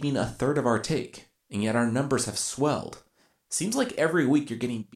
keeping a third of our take, and yet our numbers have swelled. Seems like every week you're getting.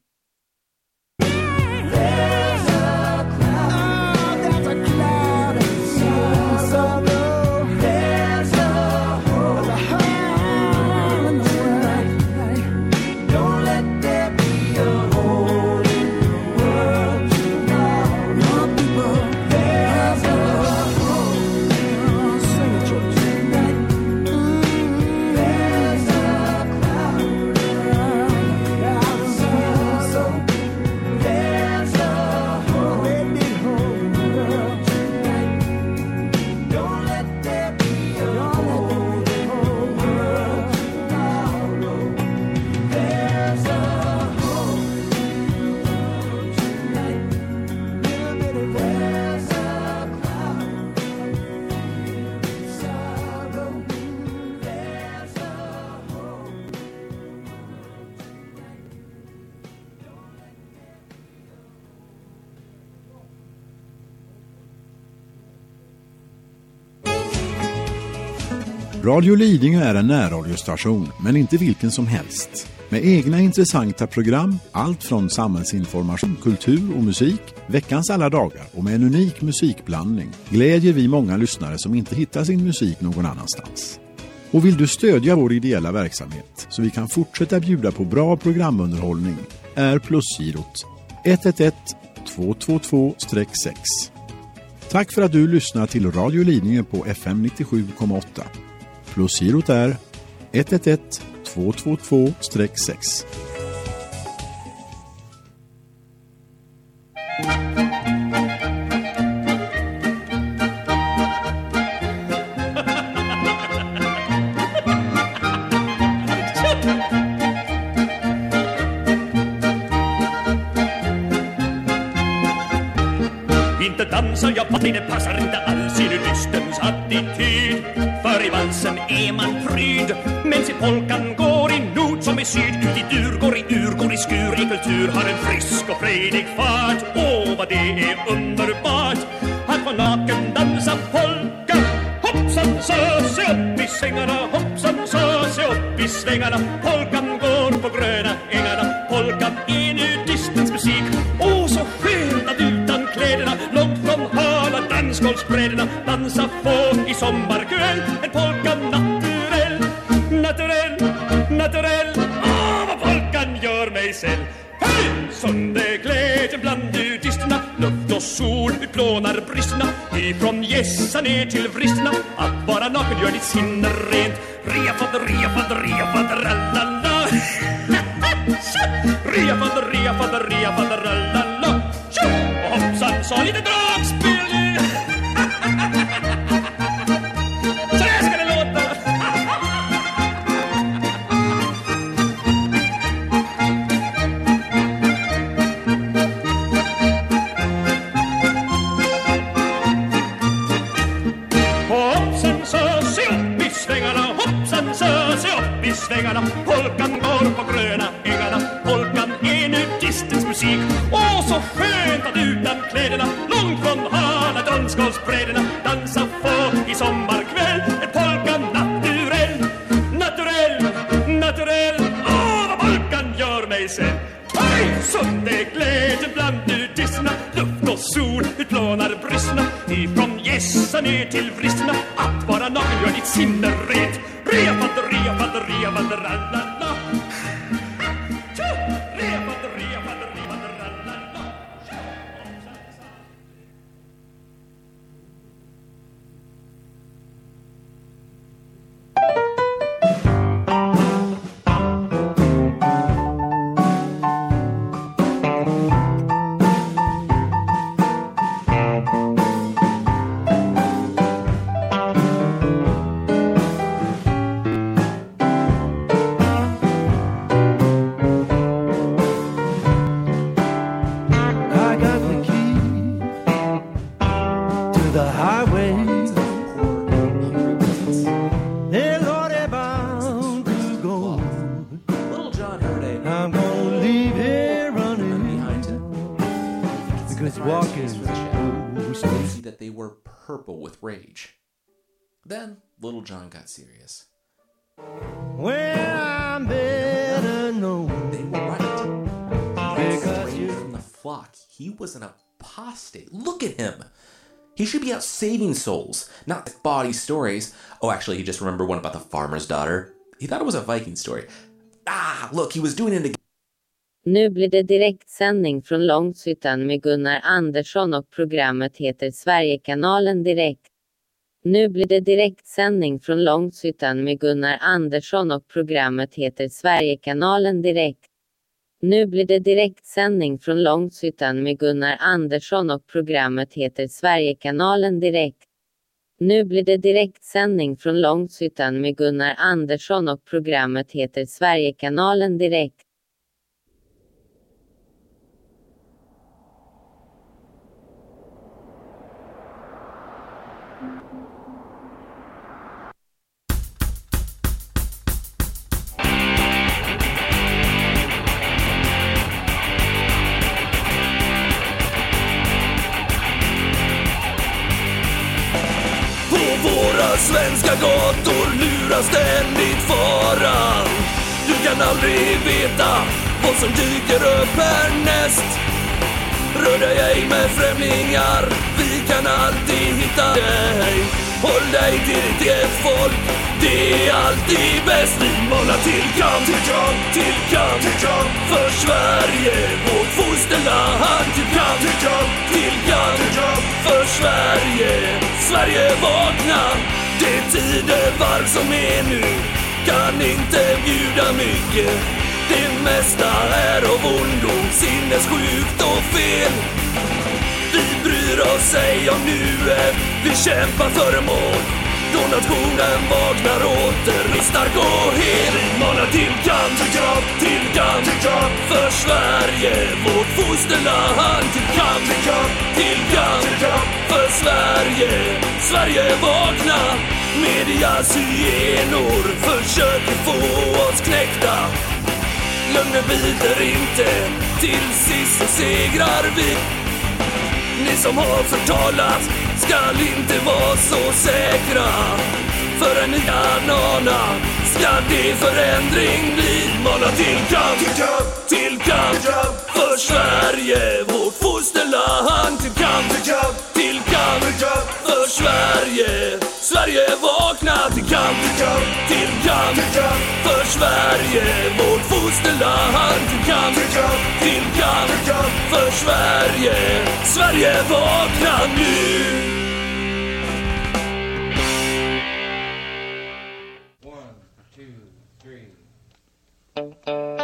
Radio Lidingö är en närradiostation, men inte vilken som helst. Med egna intressanta program, allt från samhällsinformation, kultur och musik, veckans alla dagar och med en unik musikblandning glädjer vi många lyssnare som inte hittar sin musik någon annanstans. Och vill du stödja vår ideella verksamhet så vi kan fortsätta bjuda på bra programunderhållning är plusgirot 111 222-6. Tack för att du lyssnar till Radio Lidingö på FM 97,8. Plusgirot är 111 222-6. Inte dansar jag fast det passar inte alls i nudistens attityd i valsen är man pryd. Men se polkan går i nord som i syd. Ut i dur, går i ur, går i skur. I kultur har en frisk och fredig fart. Åh, vad det är underbart. Att få naken dansa polka. Hoppsan sa, se upp i sängarna. Hoppsan sa, se upp i svängarna. Polkan går på gröna ängarna. Polkan är nudistens musik. Åh, så skönt att utan kläderna Långt från hala dansgolvsbräderna Dansa få i sommar. Växel Hej! Söndag glädjen bland nudisterna Luft och sol utplånar bristerna. Ifrån gässa ner till vristerna. Att vara naken gör ditt sinne rent. Ria reafad, reafad, fadder, ria fadder, rallala Ria rallala Tjo! Och hoppsan sa lite dragspel upp Polkan går på gröna ängarna Polkan är nudistens musik. Åh så skönt att utan kläderna Långt från hala dansgolvsbräderna. Dansa få i sommarkväll En polka naturell Naturell, naturell. Åh vad polkan gör mig sen. Hej! är glädjen bland nudisterna Luft och sol utplånar bristerna Ifrån gässa ner till vristerna. Att vara naken gör ditt sinne rent rea fadder, rea Then Little John got serious. Well, I'm better known They were right. He because strayed you. from the flock. He was an apostate. Look at him. He should be out saving souls, not body stories. Oh, actually, he just remembered one about the farmer's daughter. He thought it was a Viking story. Ah, look, he was doing it again. Nu blir det direktsändning från Långshyttan med Gunnar Andersson och programmet heter Sverigekanalen Direkt. Nu blir det direktsändning från Långshyttan med Gunnar Andersson och programmet heter Sverigekanalen Direkt. Nu blir det direktsändning från Långshyttan med Gunnar Andersson och programmet heter Sverigekanalen Direkt. Nu blir det direktsändning från Långshyttan med Gunnar Andersson och programmet heter Sverigekanalen Direkt. Svenska gator lurar ständigt faran. Du kan aldrig veta vad som dyker upp härnäst. Rör dig ej med främlingar, vi kan alltid hitta dig. Håll dig till ditt eget folk, det är alltid bäst. Vi manar till kamp, till kamp, till kamp, till kamp. För Sverige, vårt fosterland. Till kamp, till kamp, till kamp, till kamp. För Sverige, Sverige vakna det tidevarv som är nu. Kan inte bjuda mycket. Det mesta är av ondo, sinnessjukt och fel. Vi bryr oss ej om nuet, vi kämpar för mål. Då nationen vaknar åter, stark och hel manar till kamp, till kamp, till kamp, till kamp. För Sverige, vårt fosterland. Till kamp, till kamp, till kamp, till kamp. För Sverige, Sverige vakna. Medias hyenor försöker få oss knäckta. Lögnen biter inte, till sist så segrar vi. Ni som har förtalat skall inte vara så säkra. För en ny anana ska det förändring bli. Mana till kamp, till kamp, för Sverige Vårt fosterland. Till kamp, till kamp, för Sverige Sverige vakna till kamp, till kamp, för Sverige Vårt fosterland. Till kamp, till kamp, för Sverige. Sverige vakna nu. Big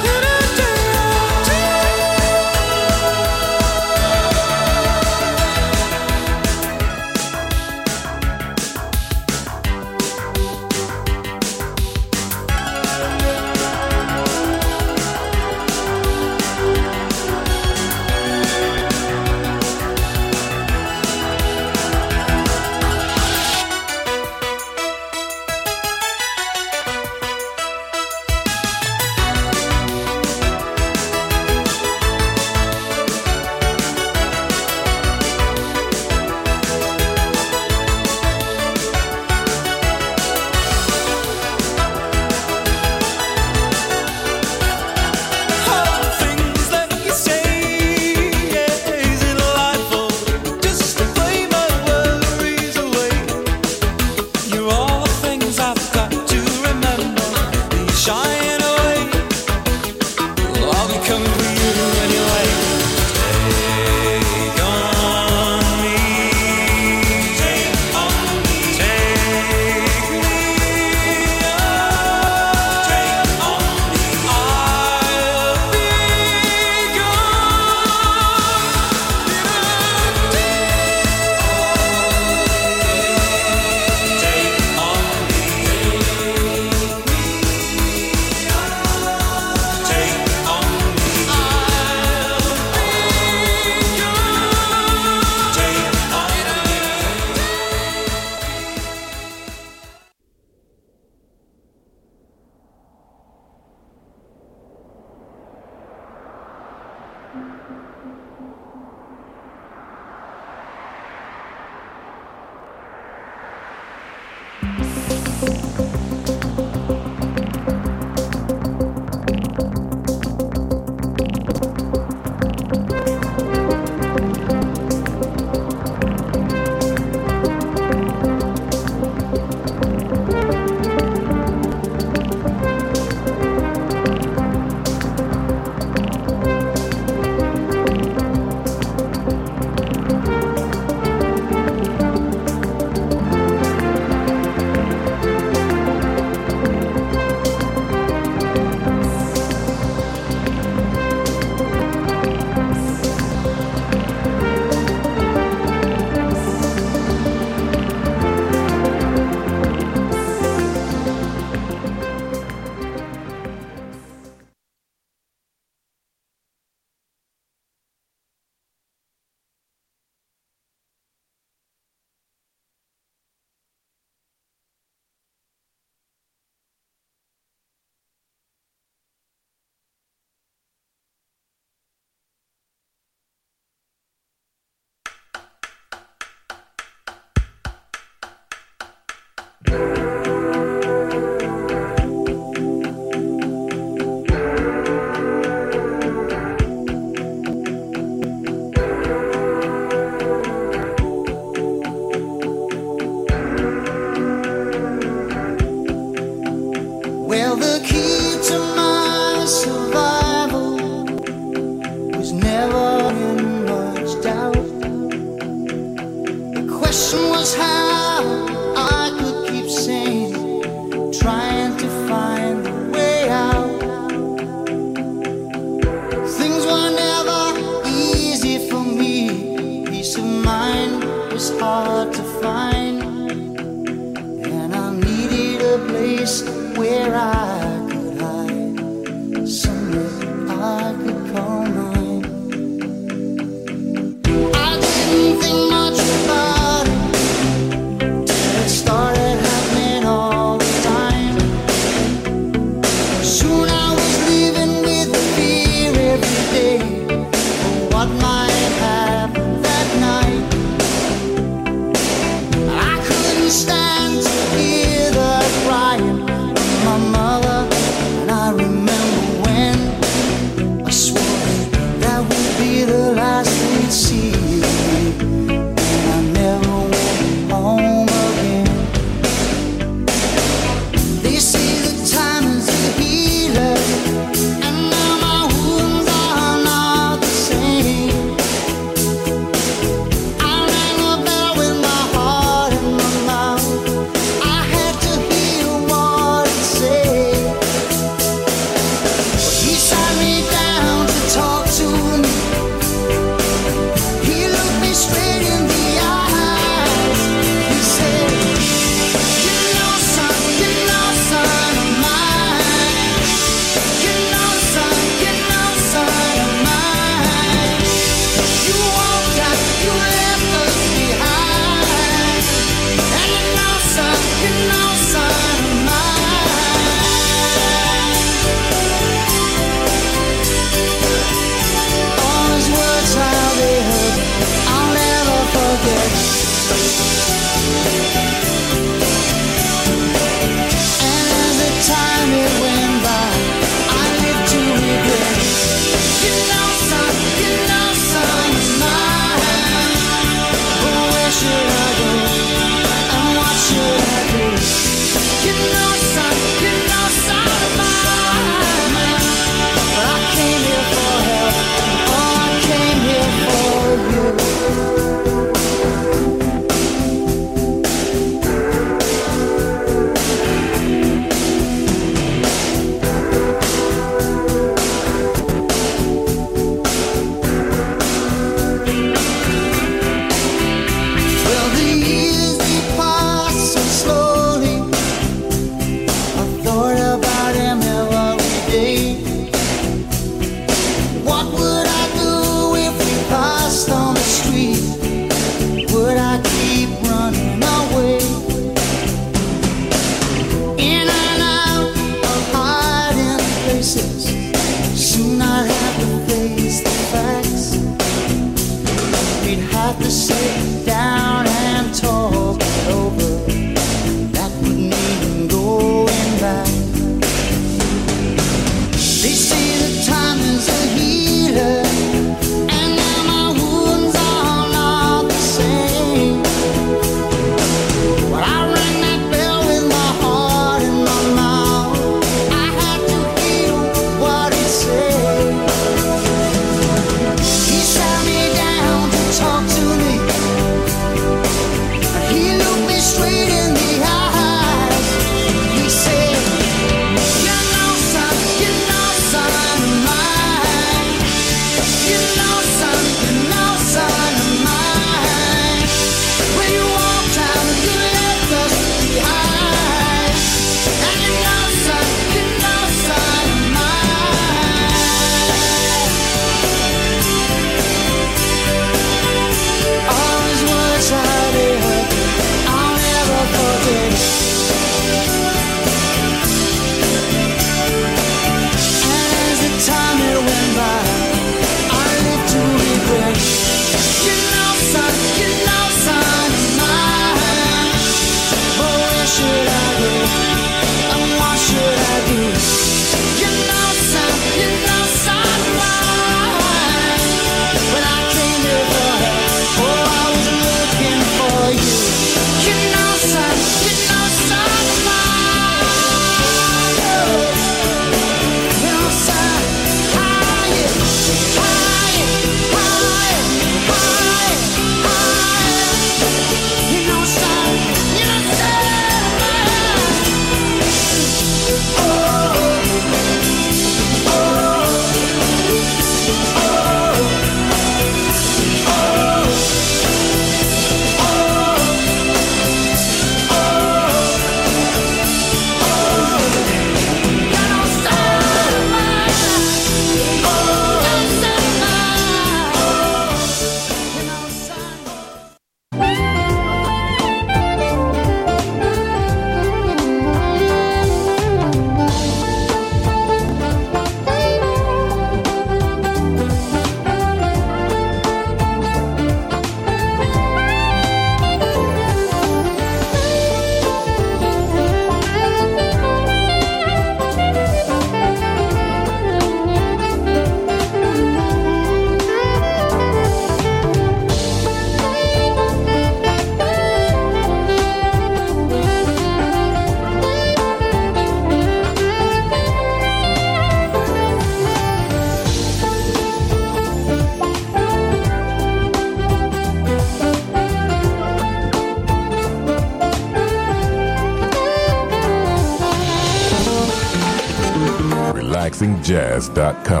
podcast.com.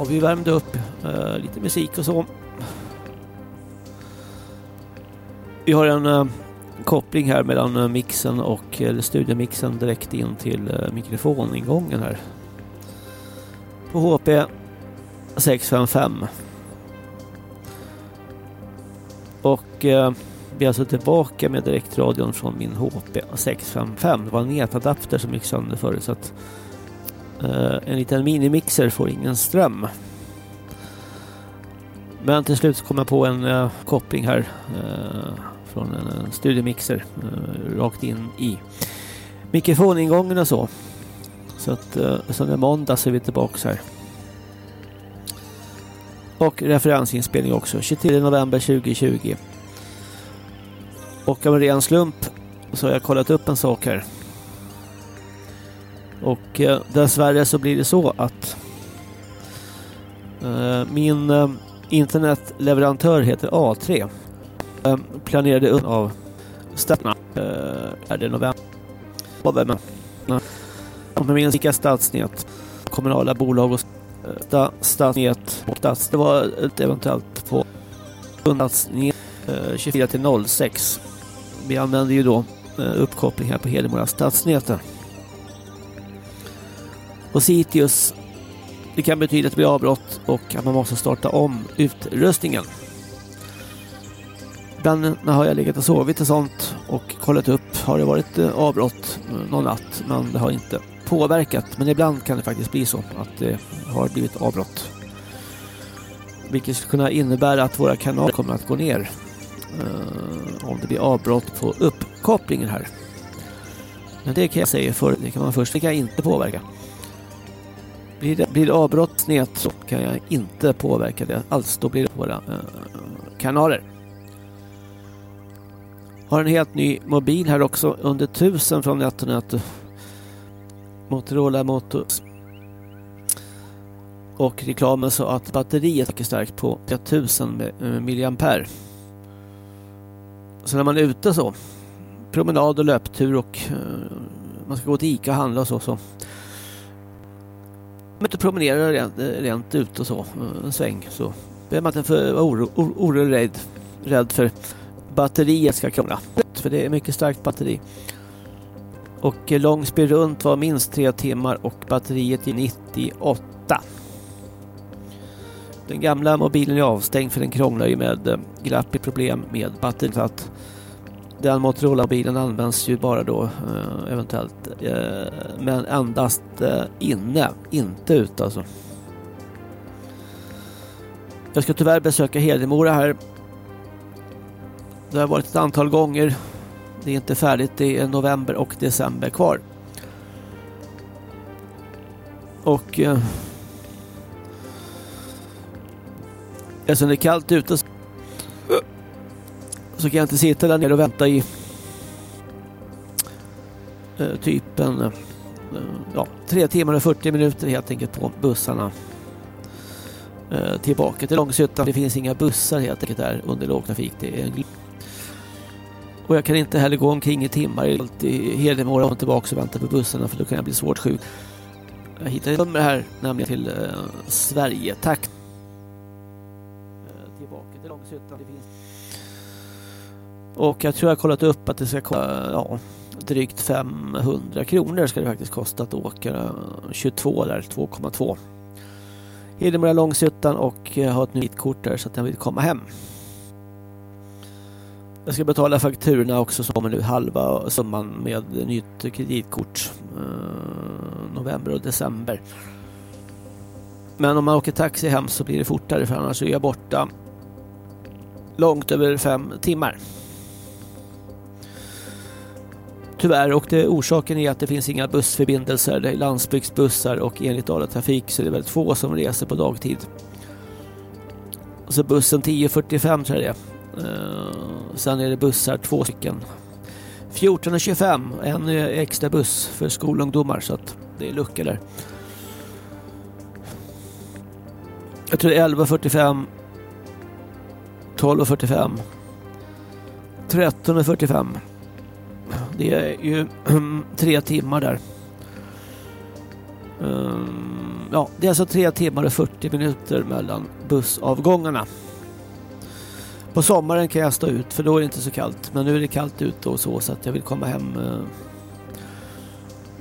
Ja, vi värmde upp eh, lite musik och så. Vi har en eh, koppling här mellan eh, mixen och eller studiomixen direkt in till eh, mikrofoningången här. på HP 655. Och eh, vi är alltså tillbaka med direktradion från min HP 655. Det var en nätadapter som gick sönder förut så att Eh, en liten minimixer får ingen ström. Men till slut kom jag på en eh, koppling här eh, från en, en studiemixer rakt in i mikrofoningången och så. Så att eh, så är måndag så är vi tillbaka här. Och referensinspelning också. 23 november 2020. Och av en ren slump så har jag kollat upp en sak här. Och eh, dessvärre så blir det så att eh, min eh, internetleverantör heter A3. Eh, planerade upp av städerna. eh, är det november. Om jag minns vilka stadsnät, kommunala bolag och sta, stadsnät och stads. Det var ett eventuellt på stadsnät eh, 24 till 06. Vi använder ju då eh, uppkoppling här på Hedemora stadsnäten. Och Citius det kan betyda att det blir avbrott och att man måste starta om utrustningen. Ibland har jag legat och sovit och sånt och kollat upp. Har det varit eh, avbrott någon natt men det har inte påverkat. Men ibland kan det faktiskt bli så att det har blivit avbrott. Vilket skulle kunna innebära att våra kanaler kommer att gå ner. Uh, om det blir avbrott på uppkopplingen här. Men det kan jag säga för det kan man först. Det kan jag inte påverka. Blir det, blir det avbrott snett så kan jag inte påverka det alls. Då blir det våra eh, kanaler. Har en helt ny mobil här också under 1000 från NetOnNet. Eh, Motorola Moto. Och reklamen sa att batteriet är starkt på 1000 eh, milliampere. Så när man är ute så, promenad och löptur och eh, man ska gå till Ica och handla och så, så man och promenera rent, rent ut och så, eh, en sväng, så behöver man inte vara orolig oro, oro rädd, rädd för batteriet ska krångla. För det är mycket starkt batteri. Och eh, Långsby runt var minst tre timmar och batteriet är 98. Den gamla mobilen är avstängd för den krånglar ju med eh, glapp i problem med batteriet. Den Motorola-bilen används ju bara då eh, eventuellt eh, men endast eh, inne, inte ute alltså. Jag ska tyvärr besöka Hedemora här. Det har varit ett antal gånger. Det är inte färdigt, det är november och december kvar. Och eh, eftersom det är kallt ute så, kan jag inte sitta där nere och vänta i eh, typ en eh, ja, tre timmar och 40 minuter helt enkelt på bussarna eh, tillbaka till Långshyttan. Det finns inga bussar helt enkelt där under lågtrafik. Det är och jag kan inte heller gå omkring i timmar i Hedemora och tillbaka och vänta på bussarna för då kan jag bli svårt sjuk. Jag hittade ett nummer här, nämligen till eh, Sverige. Tack. Eh, tillbaka till Långshyttan. Och jag tror jag har kollat upp att det ska kosta ja, drygt 500 kronor ska det faktiskt kosta att åka 22 där, 2,2. Hedemora Långshyttan och eh, jag har ett nytt kort där så att jag vill komma hem. Jag ska betala fakturorna också som kommer nu halva summan med nytt kreditkort. Eh, november och december. Men om man åker taxi hem så blir det fortare för annars är jag borta långt över fem timmar. Tyvärr och det, orsaken är att det finns inga bussförbindelser. Det är landsbygdsbussar och enligt Dala Trafik så är det väldigt få som reser på dagtid. Så bussen 10.45 tror jag det är Uh, sen är det bussar, två stycken. 14.25, en eh, extra buss för skolungdomar så att det är lucka där. Jag tror det är 11.45 12.45 13.45 det är ju tre timmar där. Um, ja, det är alltså tre timmar och 40 minuter mellan bussavgångarna. På sommaren kan jag stå ut för då är det inte så kallt. Men nu är det kallt ute och så så att jag vill komma hem. Eh,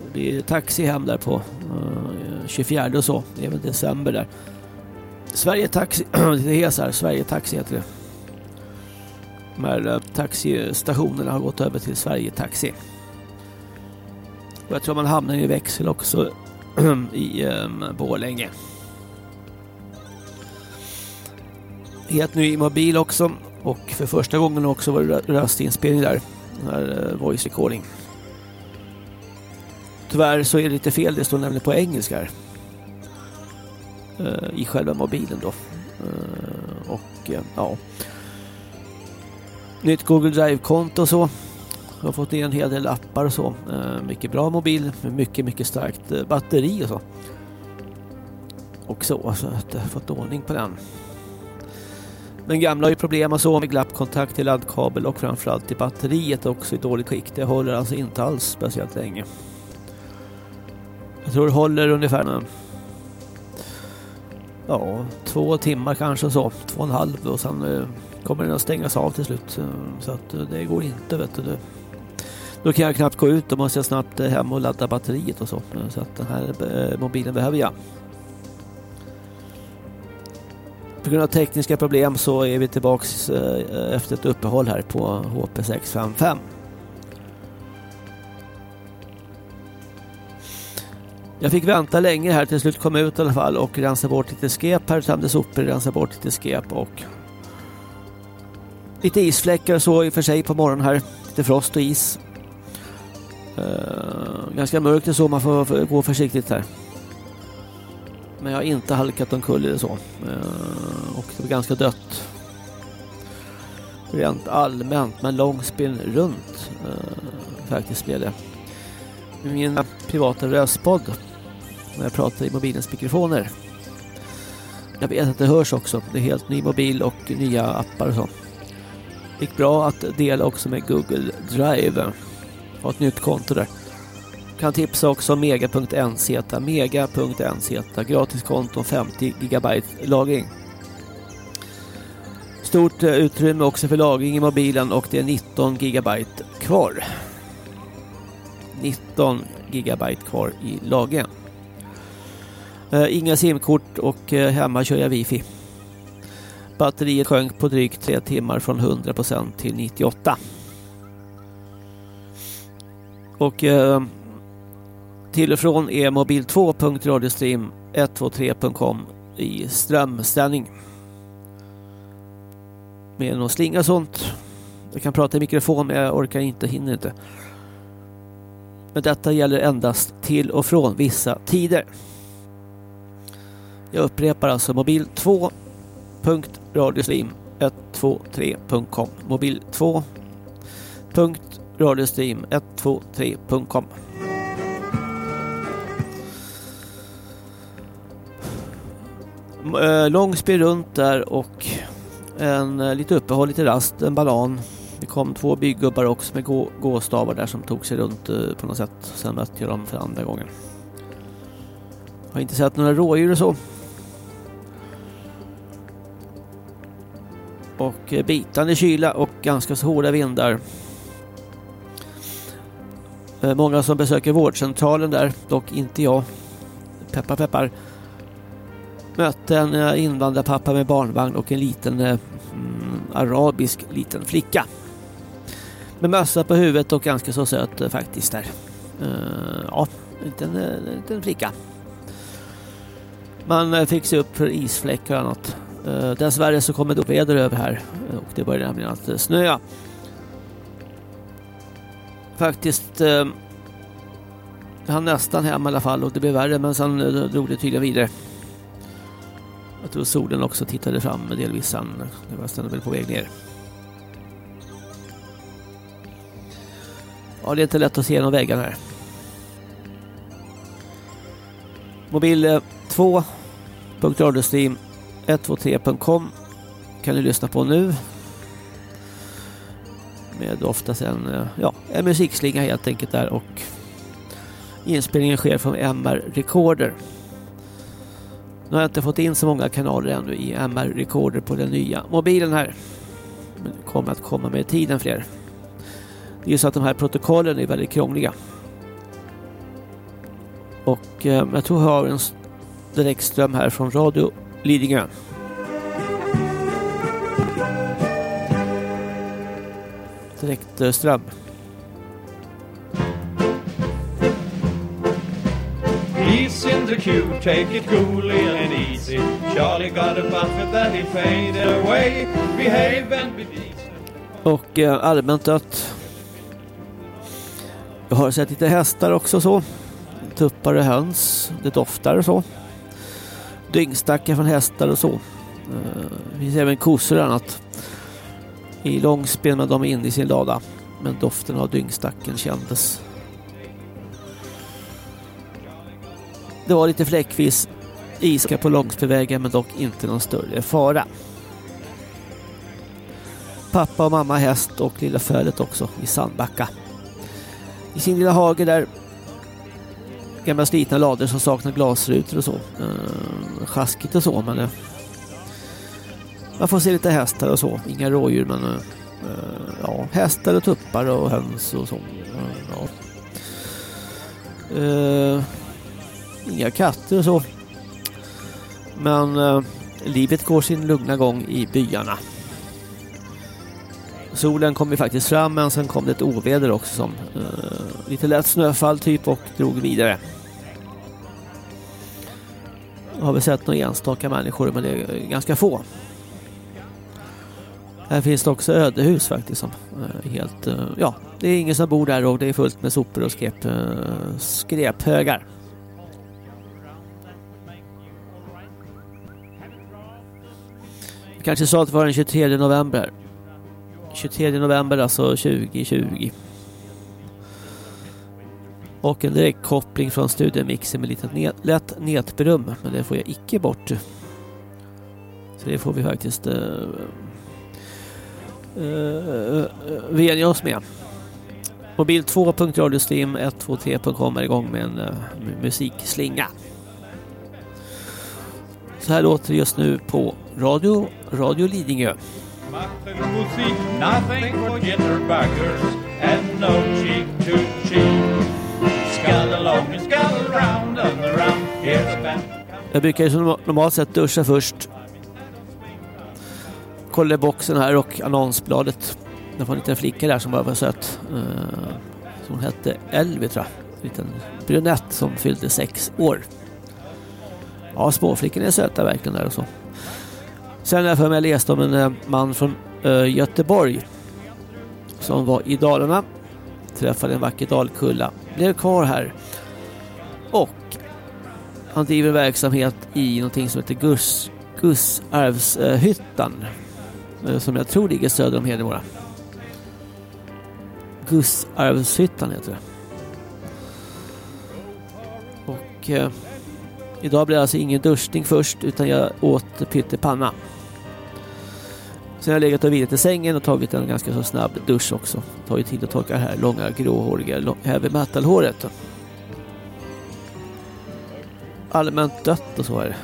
det blir taxi hem där på eh, 24 och så. Det är väl december där. Sverige Taxi, det är så här, Sverige Taxi heter det. De här eh, taxistationerna har gått över till Sverige Taxi. Och jag tror man hamnar i växel också i um, Borlänge. Helt ny mobil också och för första gången också var det röstinspelning där. Den här uh, voice recording. Tyvärr så är det lite fel, det står nämligen på engelska här. Uh, I själva mobilen då. Uh, och uh, ja. Nytt Google Drive-konto och så. Jag har fått ner en hel del appar och så. Eh, mycket bra mobil med mycket, mycket starkt eh, batteri och så. Och så, så att jag har fått ordning på den. Den gamla har ju problem och så med glappkontakt till laddkabel och framförallt i batteriet också i dåligt skick. Det håller alltså inte alls speciellt länge. Jag tror det håller ungefär ja, två timmar kanske så. Två och en halv och sen eh, kommer den att stängas av till slut. Eh, så att eh, det går inte vet du. Då kan jag knappt gå ut. Då måste jag snabbt eh, hem och ladda batteriet och så. Så att den här mobilen behöver jag. På grund av tekniska problem så är vi tillbaks efter ett uppehåll här på HP655. Jag fick vänta länge här till slut kom ut i alla fall och rensa bort lite skep här, tömde sopor, rensa bort lite skep och lite isfläckar och så i och för sig på morgonen här. Lite frost och is. Uh, ganska mörkt och så, man får, gå försiktigt här. Men jag har inte halkat omkull eller så. Uh, och det var ganska dött. Rent allmänt, men långspinn runt uh, faktiskt blev det. Min privata röstpodd när jag pratar i mobilens mikrofoner. Jag vet att det hörs också. Det är helt ny mobil och nya appar och så. Gick bra att dela också med Google Drive. Har ett nytt konto där. Kan tipsa också om mega.nz, mega.nz, gratiskonto 50 GB lagring. Stort eh, utrymme också för lagring i mobilen och det är 19 GB kvar. 19 GB kvar i lagringen. Eh, inga simkort och eh, hemma kör jag wifi. Batteriet sjönk på drygt tre timmar från 100% till 98. Och eh, till och från är mobil2.radiostream123.com i strömställning. Med någon slinga och sånt. Jag kan prata i mikrofon men jag orkar inte, hinner inte. Men detta gäller endast till och från vissa tider. Jag upprepar alltså mobil 2 radioslim 123.com mobil 2.radiostream123.com eh, Långsby runt där och en eh, lite uppehåll, lite rast, en balan. Det kom två byggubbar också med gå, gåstavar där som tog sig runt eh, på något sätt. Sen mötte jag dem för andra gången. Har inte sett några rådjur och så. Och bitande kyla och ganska så hårda vindar. Eh, många som besöker vårdcentralen där, dock inte jag. Peppar peppar. Mötte en eh, invandrarpappa med barnvagn och en liten eh, mm, arabisk liten flicka. Med mössa på huvudet och ganska så söt faktiskt där. Uh, ja, en liten, en liten flicka. Man fick se upp för isfläckar och annat. Eh, dessvärre så kommer det väder över här eh, och det börjar nämligen att eh, snöa. Faktiskt eh, han hann nästan hem i alla fall och det blev värre men sen eh, drog det tydligen vidare. Jag tror solen också tittade fram delvis sen. Det var ständigt väl på väg ner. Ja, det är inte lätt att se genom väggarna här. Mobil 2. Radiostream 123.com kan du lyssna på nu. Med oftast en, eh, ja, en musikslinga helt enkelt där och inspelningen sker från MR Recorder. Nu har jag inte fått in så många kanaler ännu i MR Recorder på den nya mobilen här. Men det kommer att komma med tiden fler. Det är ju så att de här protokollen är väldigt krångliga. Och eh, jag tror jag har en direktström här från Radio Lidingö. Direktström. He's in the queue, take it coolly and easy. Charlie got a buffet that he paid away. Behave and be decent. Och eh, allmänt dött. Jag har sett lite hästar också så. Tuppar och höns. Det doftar och så. Dyngstackar från hästar och så. Eh, det finns även kossor och annat. I långspel med de inne i sin lada. Men doften av dyngstacken kändes. Det var lite fläckvis iska på långspelvägen men dock inte någon större fara. Pappa och mamma häst och lilla fölet också i Sandbacka. I sin lilla hage där gamla slitna lador som saknar glasrutor och så. Eh, sjaskigt och så men eh, man får se lite hästar och så. Inga rådjur men eh, eh ja, hästar och tuppar och höns och så. Eh, ja. Eh, inga katter och så. Men livet går sin lugna gång i byarna. Solen kom ju faktiskt fram men sen kom det ett oväder också som eh, lite lätt snöfall typ och drog vidare. Jag har vi sett några enstaka människor men det är ganska få. Här finns det också ödehus faktiskt som eh, helt, eh, ja, det är ingen som bor där och det är fullt med sopor och skräp, eh, skräphögar. Jag kanske sa att det var den 23 november. 23 november alltså 2020. Och en direktkoppling från studiemixen med lite net, lätt nätbrum. Men det får jag icke bort. Så det får vi faktiskt uh, uh, vänja oss med. Mobil 2.radiostream123.com är igång med en uh, musikslinga. Så här låter det just nu på Radio, Radio Lidingö. Nothing for jitterbuggers and no cheek to cheek. Along and and around. Here's a band. Jag brukar ju som normalt sett duscha först. Kolla boxen här och annonsbladet. Det var en liten flicka där som bara var söt. Eh, som hon hette Elvi tror jag. En liten brunett som fyllde sex år. Ja, småflickorna är söta verkligen där och så. Sen har jag för mig läst om en eh, man från uh, Göteborg. Som var i Dalarna. Träffade en vacker dalkulla. Blev kvar här. Och han driver verksamhet i någonting som heter Gus, Gussarvshyttan. Eh, som jag tror ligger söder om Hedemora. Gussarvshyttan heter det. Och eh, idag blir det alltså ingen duschning först utan jag åt pyttipanna. Sen har jag legat och vilat i sängen och tagit en ganska så snabb dusch också. Tagit tid att torka det här långa gråhåriga heavy metal-håret. Allmänt dött och så är det. Uh,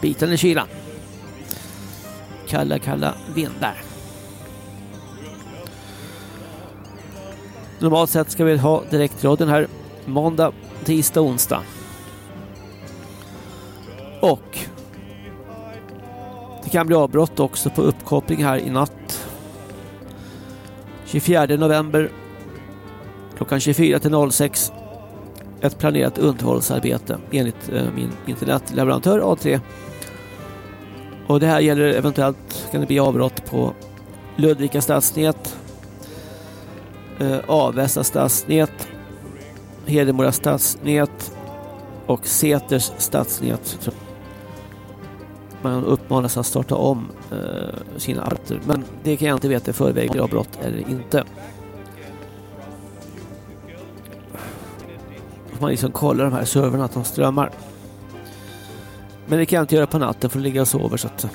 Bitande kyla. Kalla, kalla vindar. Normalt sett ska vi ha direktradion här måndag, tisdag, onsdag. Och det kan bli avbrott också på uppkoppling här i natt. 24 november klockan 24 till 06 ett planerat underhållsarbete enligt eh, min internetleverantör A3. Och det här gäller eventuellt kan det bli avbrott på Ludvika stadsnät, eh, Avesta stadsnät, Hedemora stadsnät och Säters stadsnät. Man uppmanas att starta om eh, sina arter. Men det kan jag inte veta i förväg om det är avbrott eller inte. man liksom kollar de här servrarna att de strömmar. Men det kan jag inte göra på natten för att ligga och sover så att eh,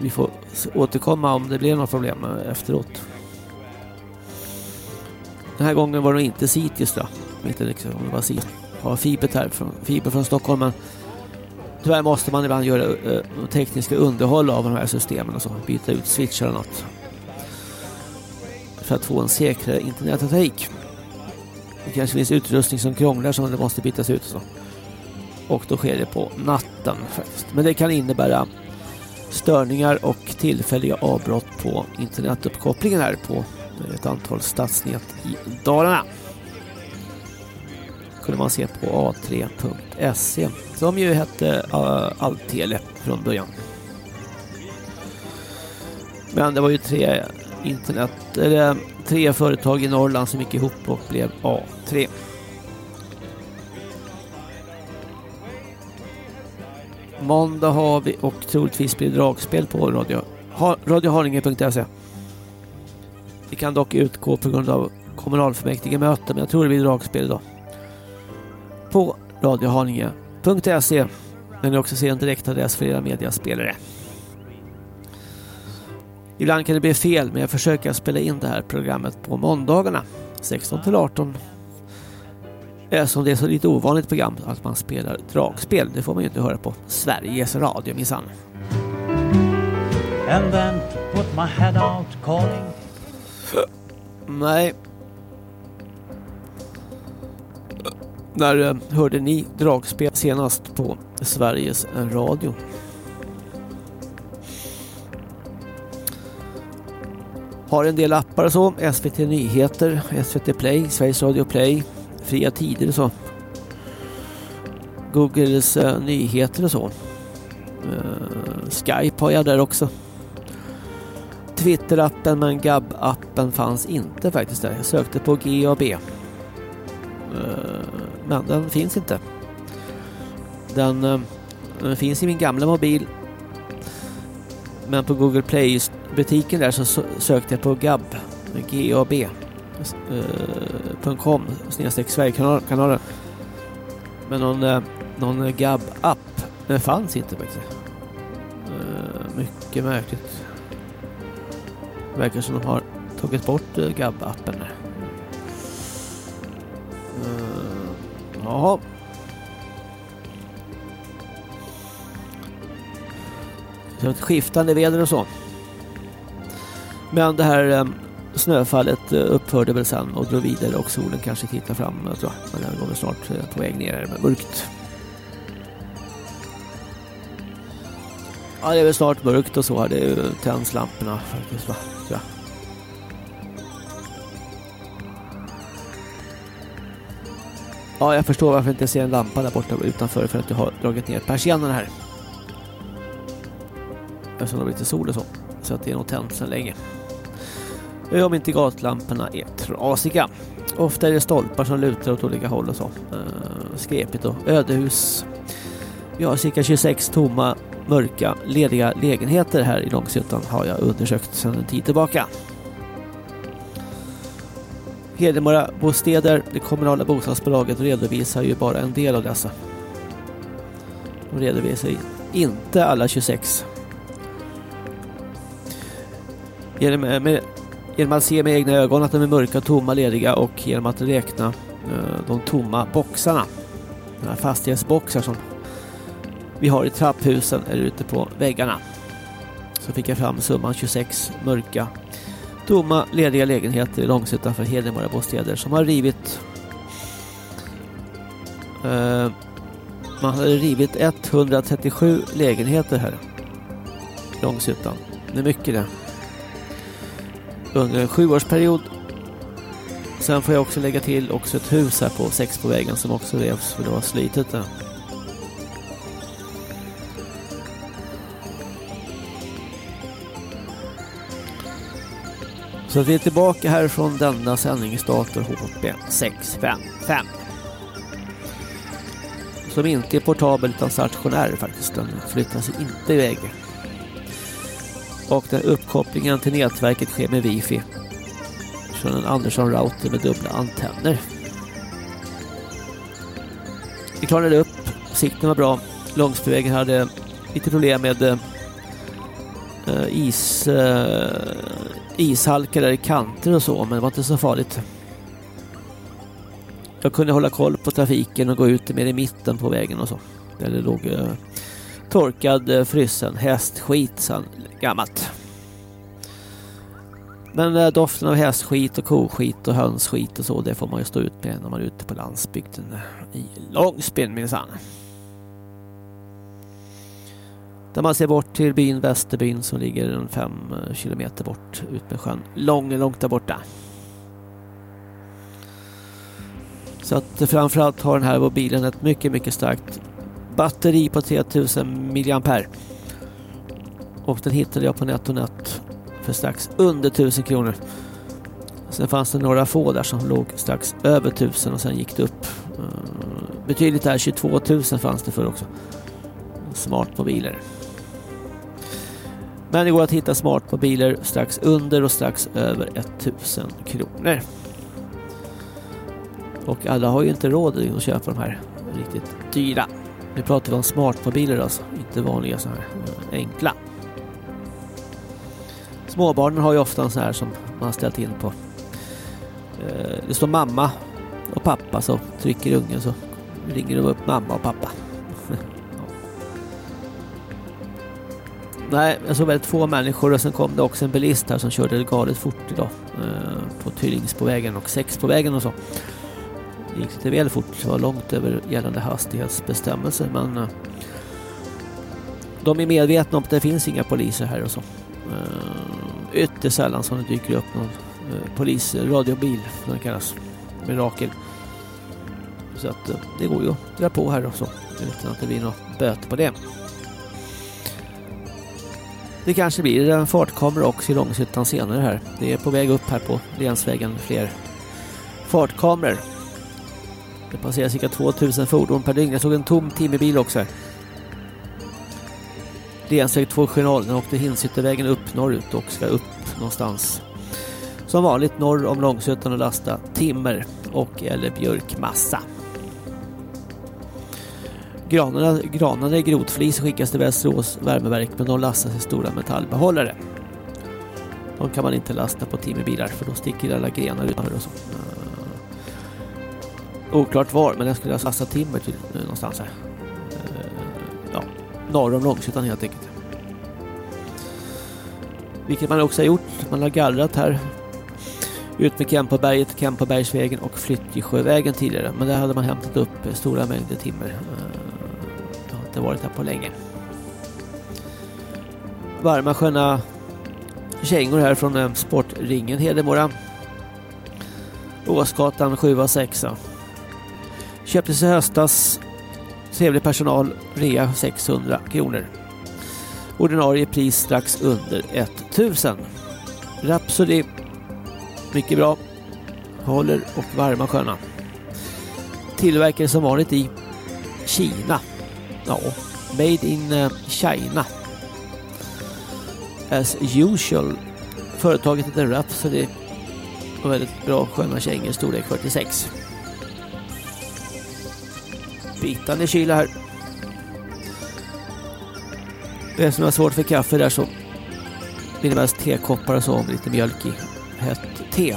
vi får återkomma om det blir några problem eh, efteråt. Den här gången var det inte Citius då. Inte liksom, det var Cities. Har fiber här från, fiber från Stockholm men tyvärr måste man ibland göra eh, tekniska underhåll av de här systemen och så. Byta ut switchar och något. För att få en säkrare internettrafik. Det kanske finns utrustning som krånglar som det måste bytas ut. och Så. och då sker det på natten faktiskt. Men det kan innebära störningar och tillfälliga avbrott på internetuppkopplingen här på ett antal stadsnät i Dalarna kunde man se på a3.se som ju hette eh, uh, Altele från början. Men det var ju tre internet, eller tre företag i Norrland som gick ihop och blev A3. Måndag har vi och troligtvis blir dragspel på radio, radiohaninge.se. Vi kan dock utgå på grund av kommunalfullmäktige möte men jag tror det blir dragspel idag. På radiohaninge.se men ni också se en direktadress för era mediaspelare. Ibland kan det bli fel men jag försöker spela in det här programmet på måndagarna 16 till 18 Eftersom det är så lite ovanligt program att man spelar dragspel. Det får man ju inte höra på Sveriges Radio minsann. Nej. När eh, hörde ni dragspel senast på Sveriges eh, Radio? Har en del appar och så. SVT Nyheter, SVT Play, Sveriges Radio Play, Fria Tider och så. Googles uh, nyheter och så. Uh, Skype har jag där också. Twitter-appen men Gab-appen fanns inte faktiskt där. Jag sökte på GAB. Uh, men den finns inte. Den, eh, den finns i min gamla mobil. Men på Google Play-butiken där så sökte jag på GAB. gab.com eh, snedstreck Sverigekanalen. Men någon, eh, någon GAB-app den fanns inte faktiskt. mycket märkligt. Verkar som de har tagit bort GAB-appen. Uh, jaha. Så ett skiftande väder och så. Men det här eh, snöfallet eh, upphörde väl sen och drog vidare och solen kanske tittar fram. Jag tror. Men den går väl snart eh, på väg ner här med mörkt. Ja, det är väl snart mörkt och så här. Det tänds lamporna faktiskt va? Ja. Jag förstår varför jag inte ser en lampa där borta utanför för att jag har dragit ner persiennerna här. Eftersom det har blivit sol och så. Så att det är nog tänt sedan länge. Om inte gatlamporna är trasiga. Ofta är det stolpar som lutar åt olika håll och så. Eh, uh, skräpigt och ödehus. Vi har cirka 26 tomma mörka lediga lägenheter här i Långshyttan har jag undersökt sedan en tid tillbaka. Hedemora bostäder, det kommunala bostadsbolaget redovisar ju bara en del av dessa. De redovisar inte alla 26. Genom, eh, med, genom att se med egna ögon att de är mörka, tomma, lediga och genom att räkna eh, de tomma boxarna. De här fastighetsboxar som vi har i trapphusen eller ute på väggarna. Så fick jag fram summan 26 mörka tomma lediga lägenheter i Långshyttan för Hedemora bostäder som har rivit Eh, man hade rivit 137 lägenheter här i Långshyttan. Det är mycket det. Under en sjuårsperiod. Sen får jag också lägga till också ett hus här på sex på vägen som också revs för det var slitet där. Så vi är tillbaka här från denna sändningsdator HP 655. Som inte är portabel utan stationär faktiskt. Den flyttar sig inte iväg. Och den uppkopplingen till nätverket sker med wifi. Från en Andersson router med dubbla antenner. Vi klarade upp. Sikten var bra. Långsbyvägen hade lite problem med eh, is... Eh, ishalka där i kanter och så, men det var inte så farligt. Jag kunde hålla koll på trafiken och gå ut mer i mitten på vägen och så. Där det låg eh, torkad, eh, frysen hästskit sen gammalt. Men eh, doften av hästskit och koskit och hönsskit och så, det får man ju stå ut med när man är ute på landsbygden eh, i Långsbyn minsann. Där man ser bort till byn Västerbyn som ligger en fem eh, kilometer bort ut med sjön. Långt, långt där borta. Så att framförallt har den här mobilen ett mycket, mycket starkt batteri på 3000 mAh. Och den hittade jag på NetOnNet för strax under 1000 kronor. Sen fanns det några få där som låg strax över 1000 och sen gick det upp. Eh, betydligt där, 22 000 fanns det för också. Smartmobiler. Men det går att hitta smartmobiler strax under och strax över 1000 kronor. Och alla har ju inte råd att köpa de här riktigt dyra. Nu pratar vi om smartmobiler alltså, inte vanliga så här eh, enkla. Småbarnen har ju ofta en sån här som man har ställt in på. Eh, det står mamma och pappa så trycker ungen så ringer de upp mamma och pappa. Nej, jag såg väldigt få människor och sen kom det också en bilist här som körde galet fort idag. Eh, på Tyringsbovägen och Sexbovägen och så. Det gick lite väl fort, det var långt över gällande hastighetsbestämmelser men eh, de är medvetna om att det finns inga poliser här och så. Eh, ytterst sällan som det dyker upp någon eh, polisradiobil, eh, som det kallas. Mirakel. Så att eh, det går ju att dra på här och så utan att det blir något böter på det. Det kanske blir en fartkamera också i Långshyttan senare här. Det är på väg upp här på länsvägen fler fartkameror. Det passerar cirka 2000 fordon per dygn. Jag såg en tom timmerbil också här. Länsväg 270, den åkte Hinshyttevägen upp norrut och ska upp någonstans. Som vanligt norr om Långshyttan och lasta timmer och eller björkmassa. Granarna, granarna i grotflis skickas till Västerås värmeverk men de lastas i stora metallbehållare. De kan man inte lasta på timmerbilar för då sticker alla grenar ut. Och så. Eh, oklart var, men jag skulle ha lasta timmer till eh, någonstans här. Eh, ja, norr om Långshyttan helt enkelt. Vilket man också har gjort. Man har gallrat här ut med Kempoberget, Kempobergsvägen och Flyttjesjövägen tidigare. Men där hade man hämtat upp stora mängder timmer. Inte varit här på länge. Varma sköna kängor här från eh, Sportringen Hedemora. Åsgatan 7 och 6. Köptes i höstas. Trevlig personal. Rea 600 kronor. Ordinarie pris strax under 1000. Rhapsody. Mycket bra. Håller och varma sköna. Tillverkare som vanligt i Kina. Ja, made in eh, China. As usual. Företaget heter Rhapsody. Och väldigt bra sköna kängor, storlek 46. Bitande kyla här. Det jag som har svårt för kaffe där så blir det mest tekoppar och så med lite mjölk i. Hett te.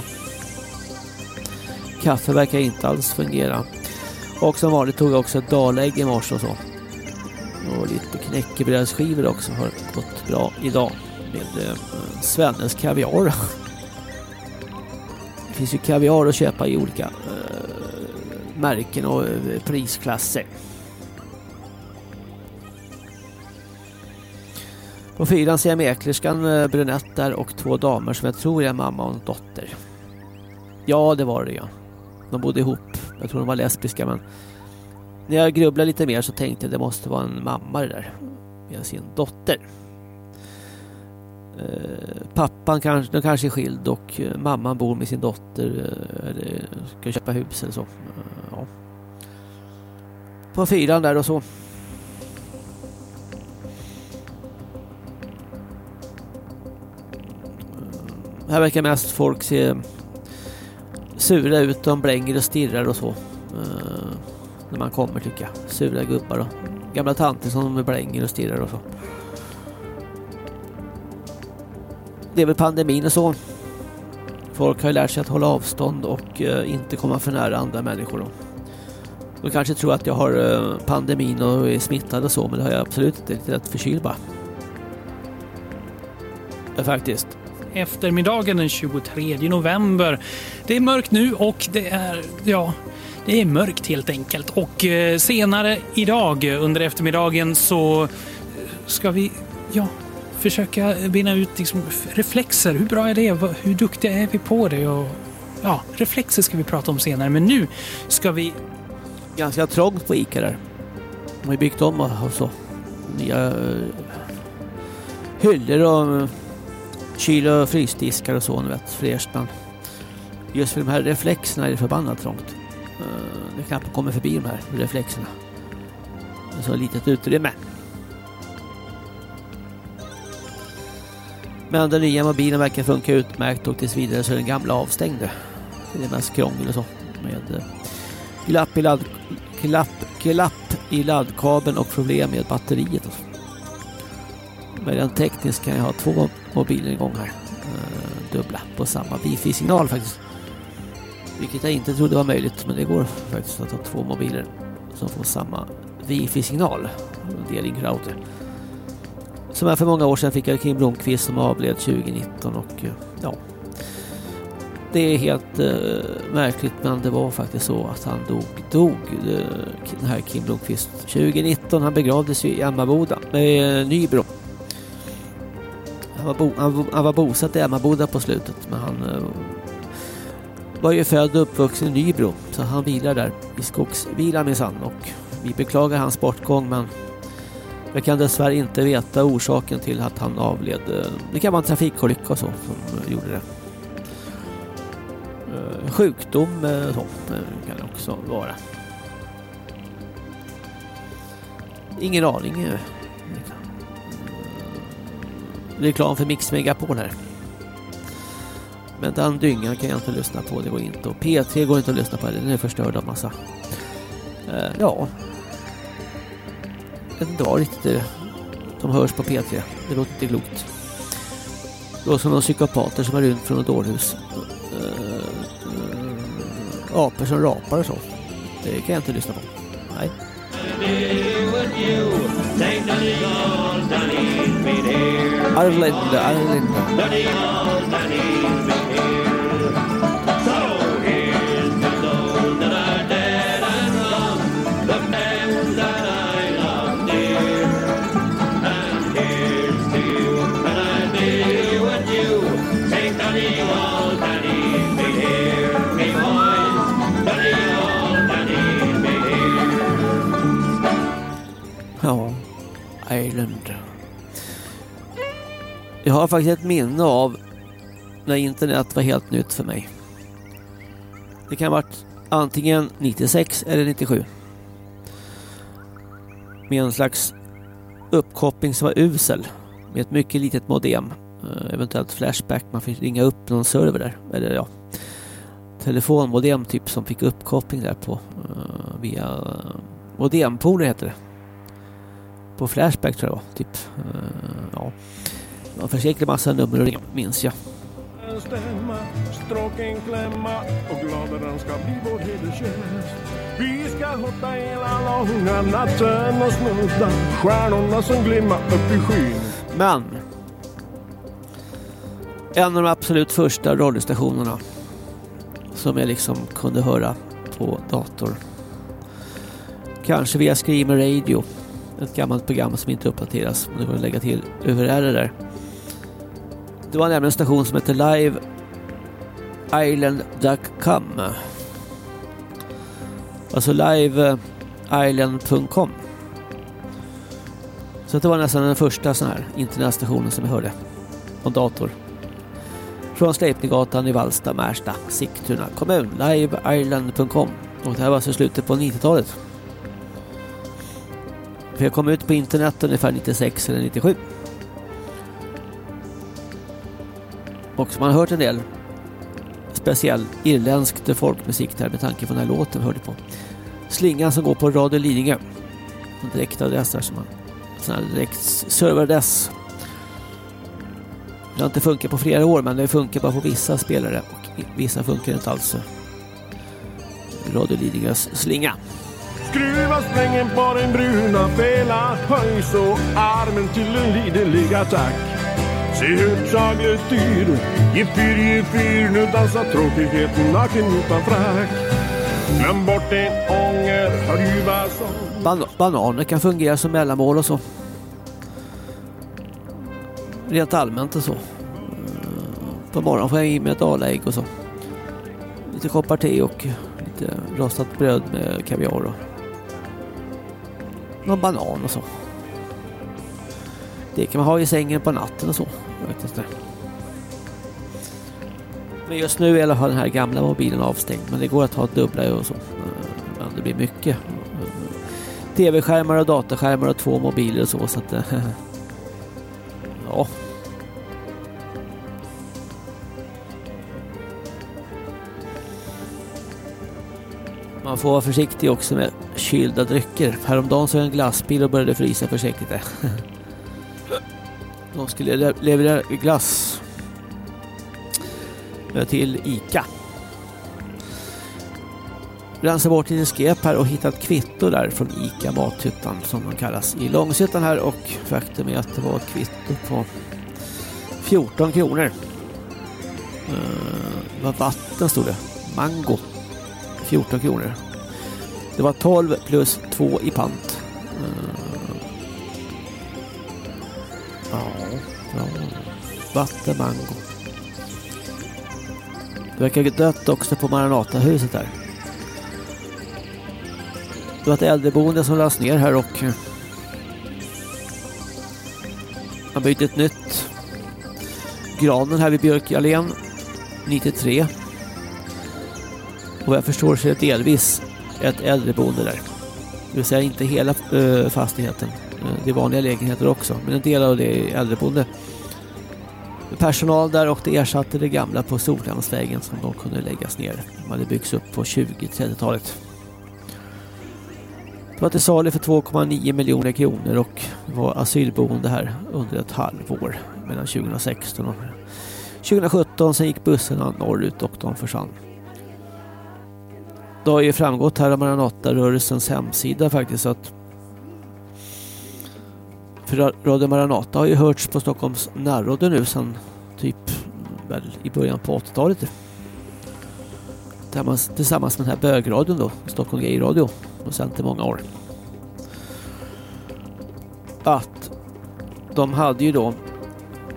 Kaffe verkar inte alls fungera. Och som vanligt tog jag också ett dalägg i morse och så. Och lite knäckebrödsskivor också har gått bra idag. Med eh, Svennes kaviar. Det finns ju kaviar att köpa i olika eh, märken och eh, prisklasser. På fyran ser jag mäklerskan eh, brunett där och två damer som jag tror är mamma och en dotter. Ja, det var det ja. De bodde ihop. Jag tror de var lesbiska men när jag grubblade lite mer så tänkte jag det måste vara en mamma det där med sin dotter. Eh, pappan kanske, de kanske är skild och eh, mamman bor med sin dotter eh, eller ska köpa hus eller så. Eh, ja. På fyran där och så. Här verkar mest folk se sura ut. De blänger och stirrar och så. När man kommer tycker jag. Sura gubbar och gamla tanter som blänger och stirrar och så. Det är väl pandemin och så. Folk har ju lärt sig att hålla avstånd och eh, inte komma för nära andra människor. Då. De kanske tror att jag har eh, pandemin och är smittad och så, men det har jag absolut inte. Lite rätt förkyld bara. Ja, faktiskt. eftermiddagen den 23 november. Det är mörkt nu och det är, ja, det är mörkt helt enkelt. Och eh, senare idag under eftermiddagen så eh, ska vi ja, försöka bena ut liksom, reflexer. Hur bra är det? Hur duktiga är vi på det? Och, ja, reflexer ska vi prata om senare, men nu ska vi... Ganska trångt på Ica där. De har byggt om och så. Nya eh, hyllor och kyl och frysdiskar och så, vet, fräscht. Men just för de här reflexerna är det förbannat trångt. Uh, det är knappt kommer förbi de här reflexerna. Det är så litet utrymme. Men den nya mobilen verkar funka utmärkt och tills vidare så är den gamla avstängd. Det är mest krångel och så. Med eh, glapp i, ladd, glapp, glapp i laddkabeln och problem med batteriet. och så. Men rent tekniskt kan jag ha två mobiler igång här. Eh, dubbla på samma wifi-signal faktiskt. Vilket jag inte trodde var möjligt men det går faktiskt att ha två mobiler som får samma wifi-signal. Deling router. Som jag för många år sedan fick jag Kim Blomqvist som avled 2019 och eh, ja. Det är helt eh, märkligt men det var faktiskt så att han dog, dog eh, den här Kim Blomqvist 2019. Han begravdes ju i Emmaboda, med eh, Nybro. Han var, bo, han, han var bosatt i Emmaboda på slutet men han eh, var ju född och uppvuxen i Nybro så han vilar där i skogsvila minsann och vi beklagar hans bortgång men jag kan dessvärre inte veta orsaken till att han avled. Det kan vara en trafikolycka och så som gjorde det. Eh, sjukdom eh, så eh, kan det också vara. Ingen aning. Reklam för Mix Megapol här. Men den dyngan kan jag inte lyssna på. Det går inte. Och P3 går inte att lyssna på. Den är förstörd av massa. Eh, ja. Jag vet inte vad riktigt de som hörs på P3. Det låter inte klokt. Det låter som några psykopater som har rymt från ett dårhus. Uh, apor som rapar och så. Det kan jag inte lyssna på. Nej. Arlinda, Arlinda. Jag har faktiskt ett minne av när internet var helt nytt för mig. Det kan ha varit antingen 96 eller 97. Med en slags uppkoppling som var usel. Med ett mycket litet modem. Eh, eventuellt flashback. Man fick ringa upp någon server där. Eller ja. Telefonmodem typ som fick uppkoppling där på. Eh, via modempooler heter det på Flashback tror jag det var. Typ. Eh, ja. En förskräcklig massa nummer att ringa, minns jag. En stämma, stråken klämma och glad den ska bli vår hederstjänst. Vi ska hoppa hela långa natten och snudda stjärnorna som glimmar upp i skyn. Men. En av de absolut första radiostationerna som jag liksom kunde höra på dator. Kanske via Screamer Radio. Ett gammalt program som inte uppdateras. Men det går att lägga till URL där. Det var nämligen en station som hette Live Island.com. Alltså liveisland.com. Så det var nästan den första sån här internetstationen som jag hörde. På dator. Från Sleipninggatan i Vallsta, Märsta, Sigtuna kommun. Liveisland.com. Och det här var alltså slutet på 90-talet. För jag kom ut på internet ungefär 96 eller 97. Och som man har hört en del speciell irländsk folkmusik där med tanke på den här låten vi hörde på. Slingan som går på Radio Lidingö. En direktadress där som man sån här direkt serveradress. Det har inte funkat på flera år men det funkar bara på vissa spelare och vissa funkar inte alls. Radio Lidingös slinga. Skruva strängen på den bruna fela Höj så armen till en liderlig attack Se hur Charlie styr Ge fyr, Nu dansar tråkigheten naken utan frack Glöm bort din ånger Hör ljuva sång Ban bananer kan fungera som mellanmål och så. rent allmänt och så. Eh, på morgonen får jag i mig ett alägg och så. Lite koppar te och lite rostat bröd med kaviar och någon banan och så. Det kan man ha i sängen på natten och så. Men just nu är i alla fall den här gamla mobilen avstängd. Men det går att ha dubbla och så. Men det blir mycket. Tv-skärmar och dataskärmar och två mobiler och så. så att, eh, ja. Man får vara försiktig också med kylda drycker. Häromdagen såg jag en glassbil och började frysa försiktigt. De skulle leverera glass till ICA. Rensade bort lite skräp här och hittat kvitto där från ICA Mathyttan som de kallas i Långshyttan här och faktum är att det var ett kvitto på 14 kronor. Uh, det var vatten stod det. Mango. 14 kronor. Det var 12 plus 2 i pant. Ja, ja. vattenmango. Det verkar dött också på Maranata-huset där. Det var ett äldreboende som lades ner här och eh, man byggde ett nytt. Granen här vid Björkallén 93. Och vad jag förstår så är det delvis ett äldreboende där. Det vill säga inte hela eh, fastigheten. Eh, det är vanliga lägenheter också. Men en del av det är äldreboende. Personal där och det ersatte det gamla på Solhemsvägen som de kunde läggas ner. De hade byggts upp på 20-30-talet. Det var till salu för 2,9 miljoner kronor och det var asylboende här under ett halvår mellan 2016 och 2017. Sen gick bussarna norrut och de försvann. Det har ju framgått här av Maranata-rörelsens hemsida faktiskt att för Radio Maranata har ju hörts på Stockholms närråde nu sedan typ väl i början på 80-talet. Tillsammans med den här bögradion då, Stockholm Gay Radio och sen till många år. Att de hade ju då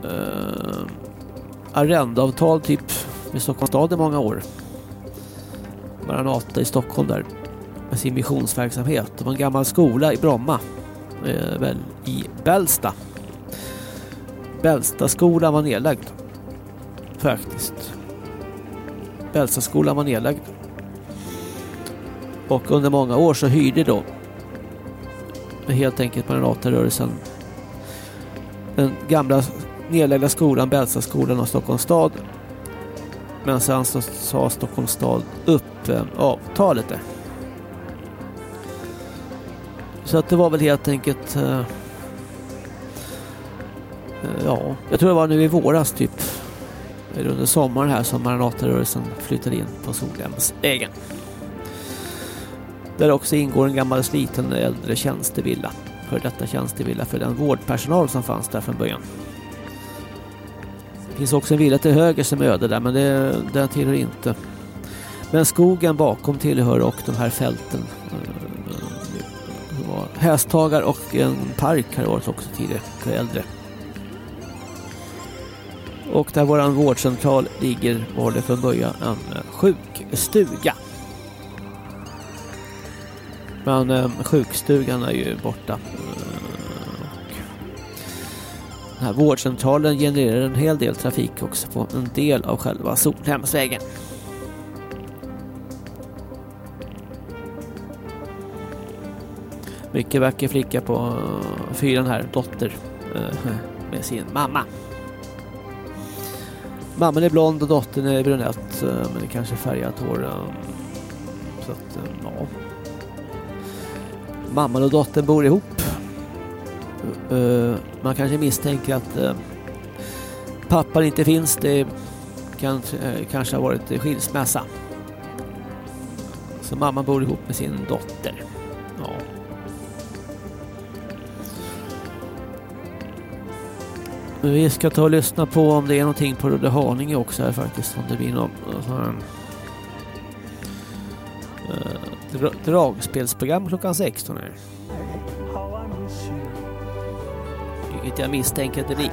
eh, arrendeavtal typ med Stockholms stad i många år. Maranata i Stockholm där med sin missionsverksamhet. Det var en gammal skola i Bromma. Eh, väl i Bällsta. Bällstaskolan var nedlagd. Faktiskt. Bällstaskolan var nedlagd. Och under många år så hyrde då helt enkelt Maranatarörelsen den gamla nedlagda skolan, Bällstaskolan och Stockholms stad. Men sen så sa Stockholms stad upp eh, avtalet där. Så att det var väl helt enkelt eh, eh, ja, jag tror det var nu i våras typ eller under sommaren här som Maranatarörelsen flyttade in på Solhemsvägen. Där också ingår en gammal sliten äldre tjänstevilla. För detta tjänstevilla för den vårdpersonal som fanns där från början. Det finns också en villa till höger som är öde där men det, den tillhör inte. Men skogen bakom tillhör och de här fälten. Eh, var hästhagar och en park har det varit också tidigare för äldre. Och där våran vårdcentral ligger var det från början en sjukstuga. Men eh, sjukstugan är ju borta. Och den här vårdcentralen genererar en hel del trafik också på en del av själva Solhemsvägen. Mycket vacker flicka på fyran här, dotter eh, med sin mamma. Mamman är blond och dottern är brunett eh, men det kanske färgat hår. Eh, så att, ja. Mamman och dottern bor ihop. Man kanske misstänker att pappan inte finns. Det kan, kanske har varit skilsmässa. Så mamman bor ihop med sin dotter. Men Vi ska ta och lyssna på om det är någonting på Rudde Haninge också här faktiskt. Om det blir något sån här, eh, dra- dragspelsprogram klockan 16 här. Vilket jag misstänker att det blir.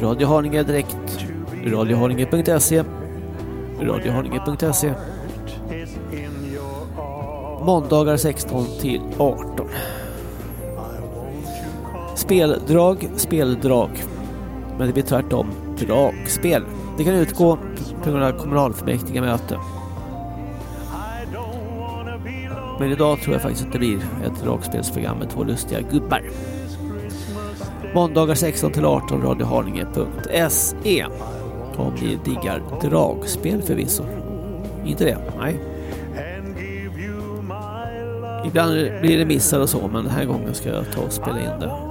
Radio Haninge direkt. Radiohaninge.se Radiohaninge.se Måndagar 16 till 18. Speldrag, speldrag. Men det blir tvärtom dragspel. Det kan utgå på grund av kommunalfullmäktige möte. Men idag tror jag faktiskt att det blir ett dragspelsprogram med två lustiga gubbar. Måndagar 16 till 18 radiohaninge.se Om ni diggar dragspel förvisso. Inte det? Nej. Ibland blir det missar och så, men den här gången ska jag ta och spela in det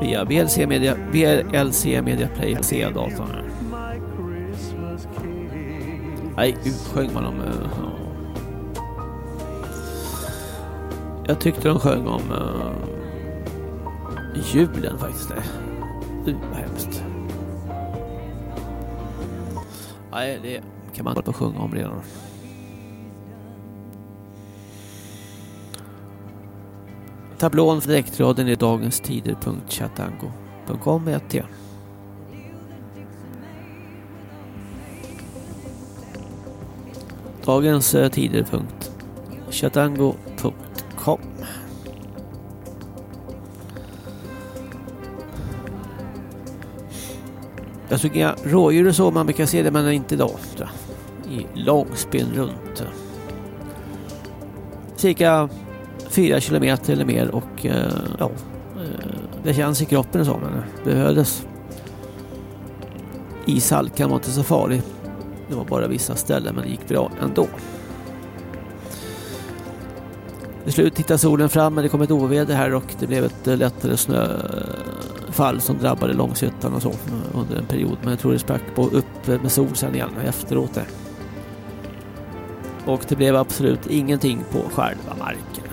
via BLC Media, BLC Media Play C-datorn. Nej, sjöng man om... Uh, jag tyckte de sjöng om uh, julen faktiskt. Det var hemskt. Nej, det kan man inte sjunga om redan. Tablån för direktraden är dagens eh, tider.chatango.com med ett T. Dagens tider.chatango.com Jag såg inga rådjur och så, man brukar se det men inte idag. I långspinn runt. Cirka fyra kilometer eller mer och eh, ja, eh, det känns i kroppen så men det behövdes. Ishalkan var inte så farlig. Det var bara vissa ställen men det gick bra ändå. Till slut tittade solen fram men det kom ett oväder här och det blev ett lättare snöfall som drabbade Långshyttan och så under en period. Men jag tror det sprack på upp med sol sen igen efteråt där. Och det blev absolut ingenting på själva marken.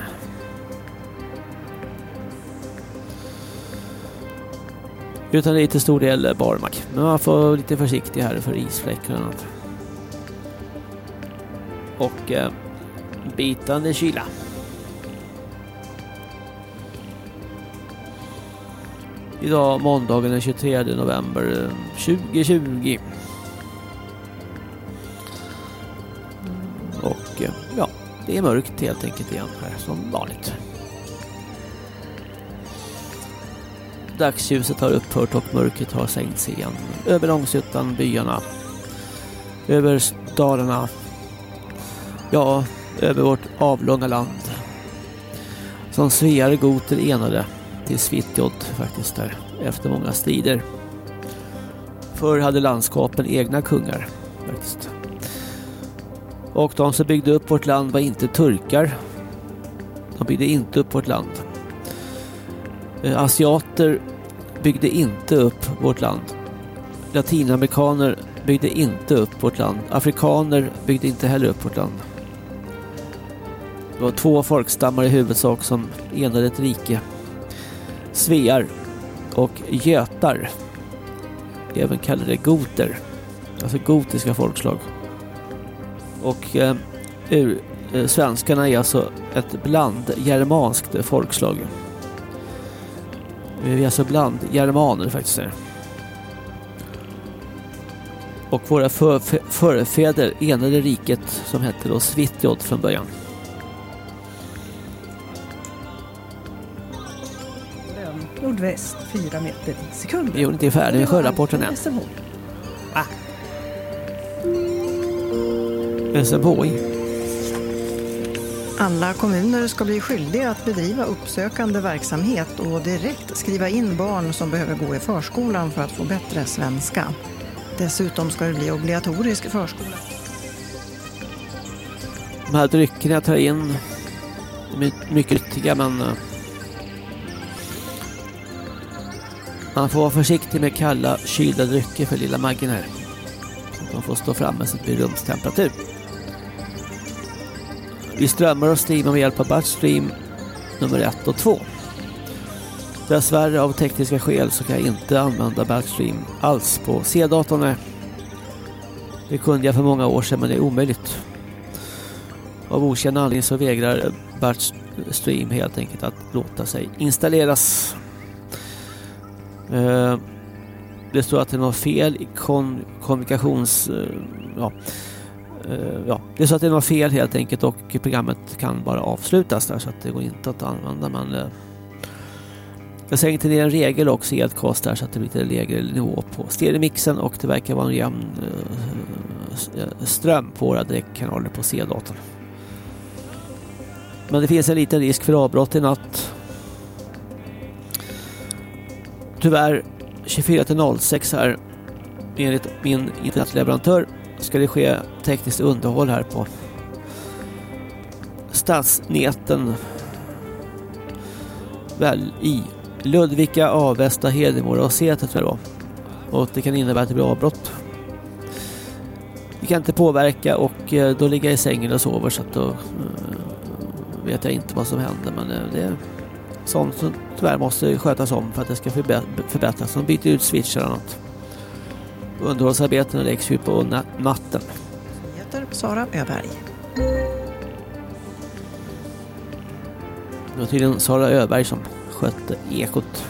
Utan det är till stor del barmark. Men man får vara lite försiktig här för isfläckar och annat. Och eh, bitande kyla. Idag måndagen den 23 november eh, 2020. Och eh, ja, det är mörkt helt enkelt igen här som vanligt. Dagsljuset har upphört och mörkret har sänkt sig igen. Över Långshyttan, byarna. Över Dalarna, Ja, över vårt avlånga land. Som Svear Goter enade till Svitjod faktiskt där efter många strider. Förr hade landskapen egna kungar faktiskt. Och de som byggde upp vårt land var inte turkar. De byggde inte upp vårt land. Eh, asiater byggde inte upp vårt land. Latinamerikaner byggde inte upp vårt land. Afrikaner byggde inte heller upp vårt land. Det var två folkstammar i huvudsak som enade ett rike. Svear och götar. Även kallade goter. Alltså gotiska folkslag. Och eh, ur, eh, svenskarna är alltså ett bland germanskt folkslag. Vi är alltså bland germaner faktiskt. Och våra förfäder enade riket som hette då Svitjod från början. Nordväst 4 meter i sekunden. Vi är inte färdiga med sjörapporten än. Ah. SMHI. Alla kommuner ska bli skyldiga att bedriva uppsökande verksamhet och direkt skriva in barn som behöver gå i förskolan för att få bättre svenska. Dessutom ska det bli obligatorisk förskola. De här dryckerna jag tar in är mycket nyttiga men eh, man får vara försiktig med kalla kylda drycker för lilla Maggen här. De får stå framme så att det blir rumstemperatur. Vi strömmar och streamar med hjälp av Batchstream nummer 1 och 2. Dessvärre av tekniska skäl så kan jag inte använda Batchstream alls på C-datorn. Det kunde jag för många år sedan men det är omöjligt. Av okänd anledning så vägrar Batchstream helt enkelt att låta sig installeras. Eh, det står att det är något fel i kon kommunikations... Eh, ja, Eh, ja, det är så att det är något fel helt enkelt och programmet kan bara avslutas där så att det går inte att använda men eh, jag sänkte ner en regel också i Edcast där så att det blir lite lägre nivå på stereomixen och det verkar vara en jämn eh, eh, ström på våra direktkanaler på C-datorn. Men det finns en liten risk för avbrott i natt. Tyvärr 24 till 06 här enligt min internetleverantör ska det ske tekniskt underhåll här på stadsnäten väl i Ludvika, Avesta, Hedemora och Säter tror jag då. Och det kan innebära att det blir avbrott. Det kan inte påverka och eh, då ligger jag i sängen och sover så att då eh, vet jag inte vad som händer men eh, det är sånt som tyvärr måste skötas om för att det ska förbättras. De byter ut switchar och annat. Underhållsarbetena läggs ju på na- natten. heter Sara Öberg. Det var tydligen Sara Öberg som skötte ekot.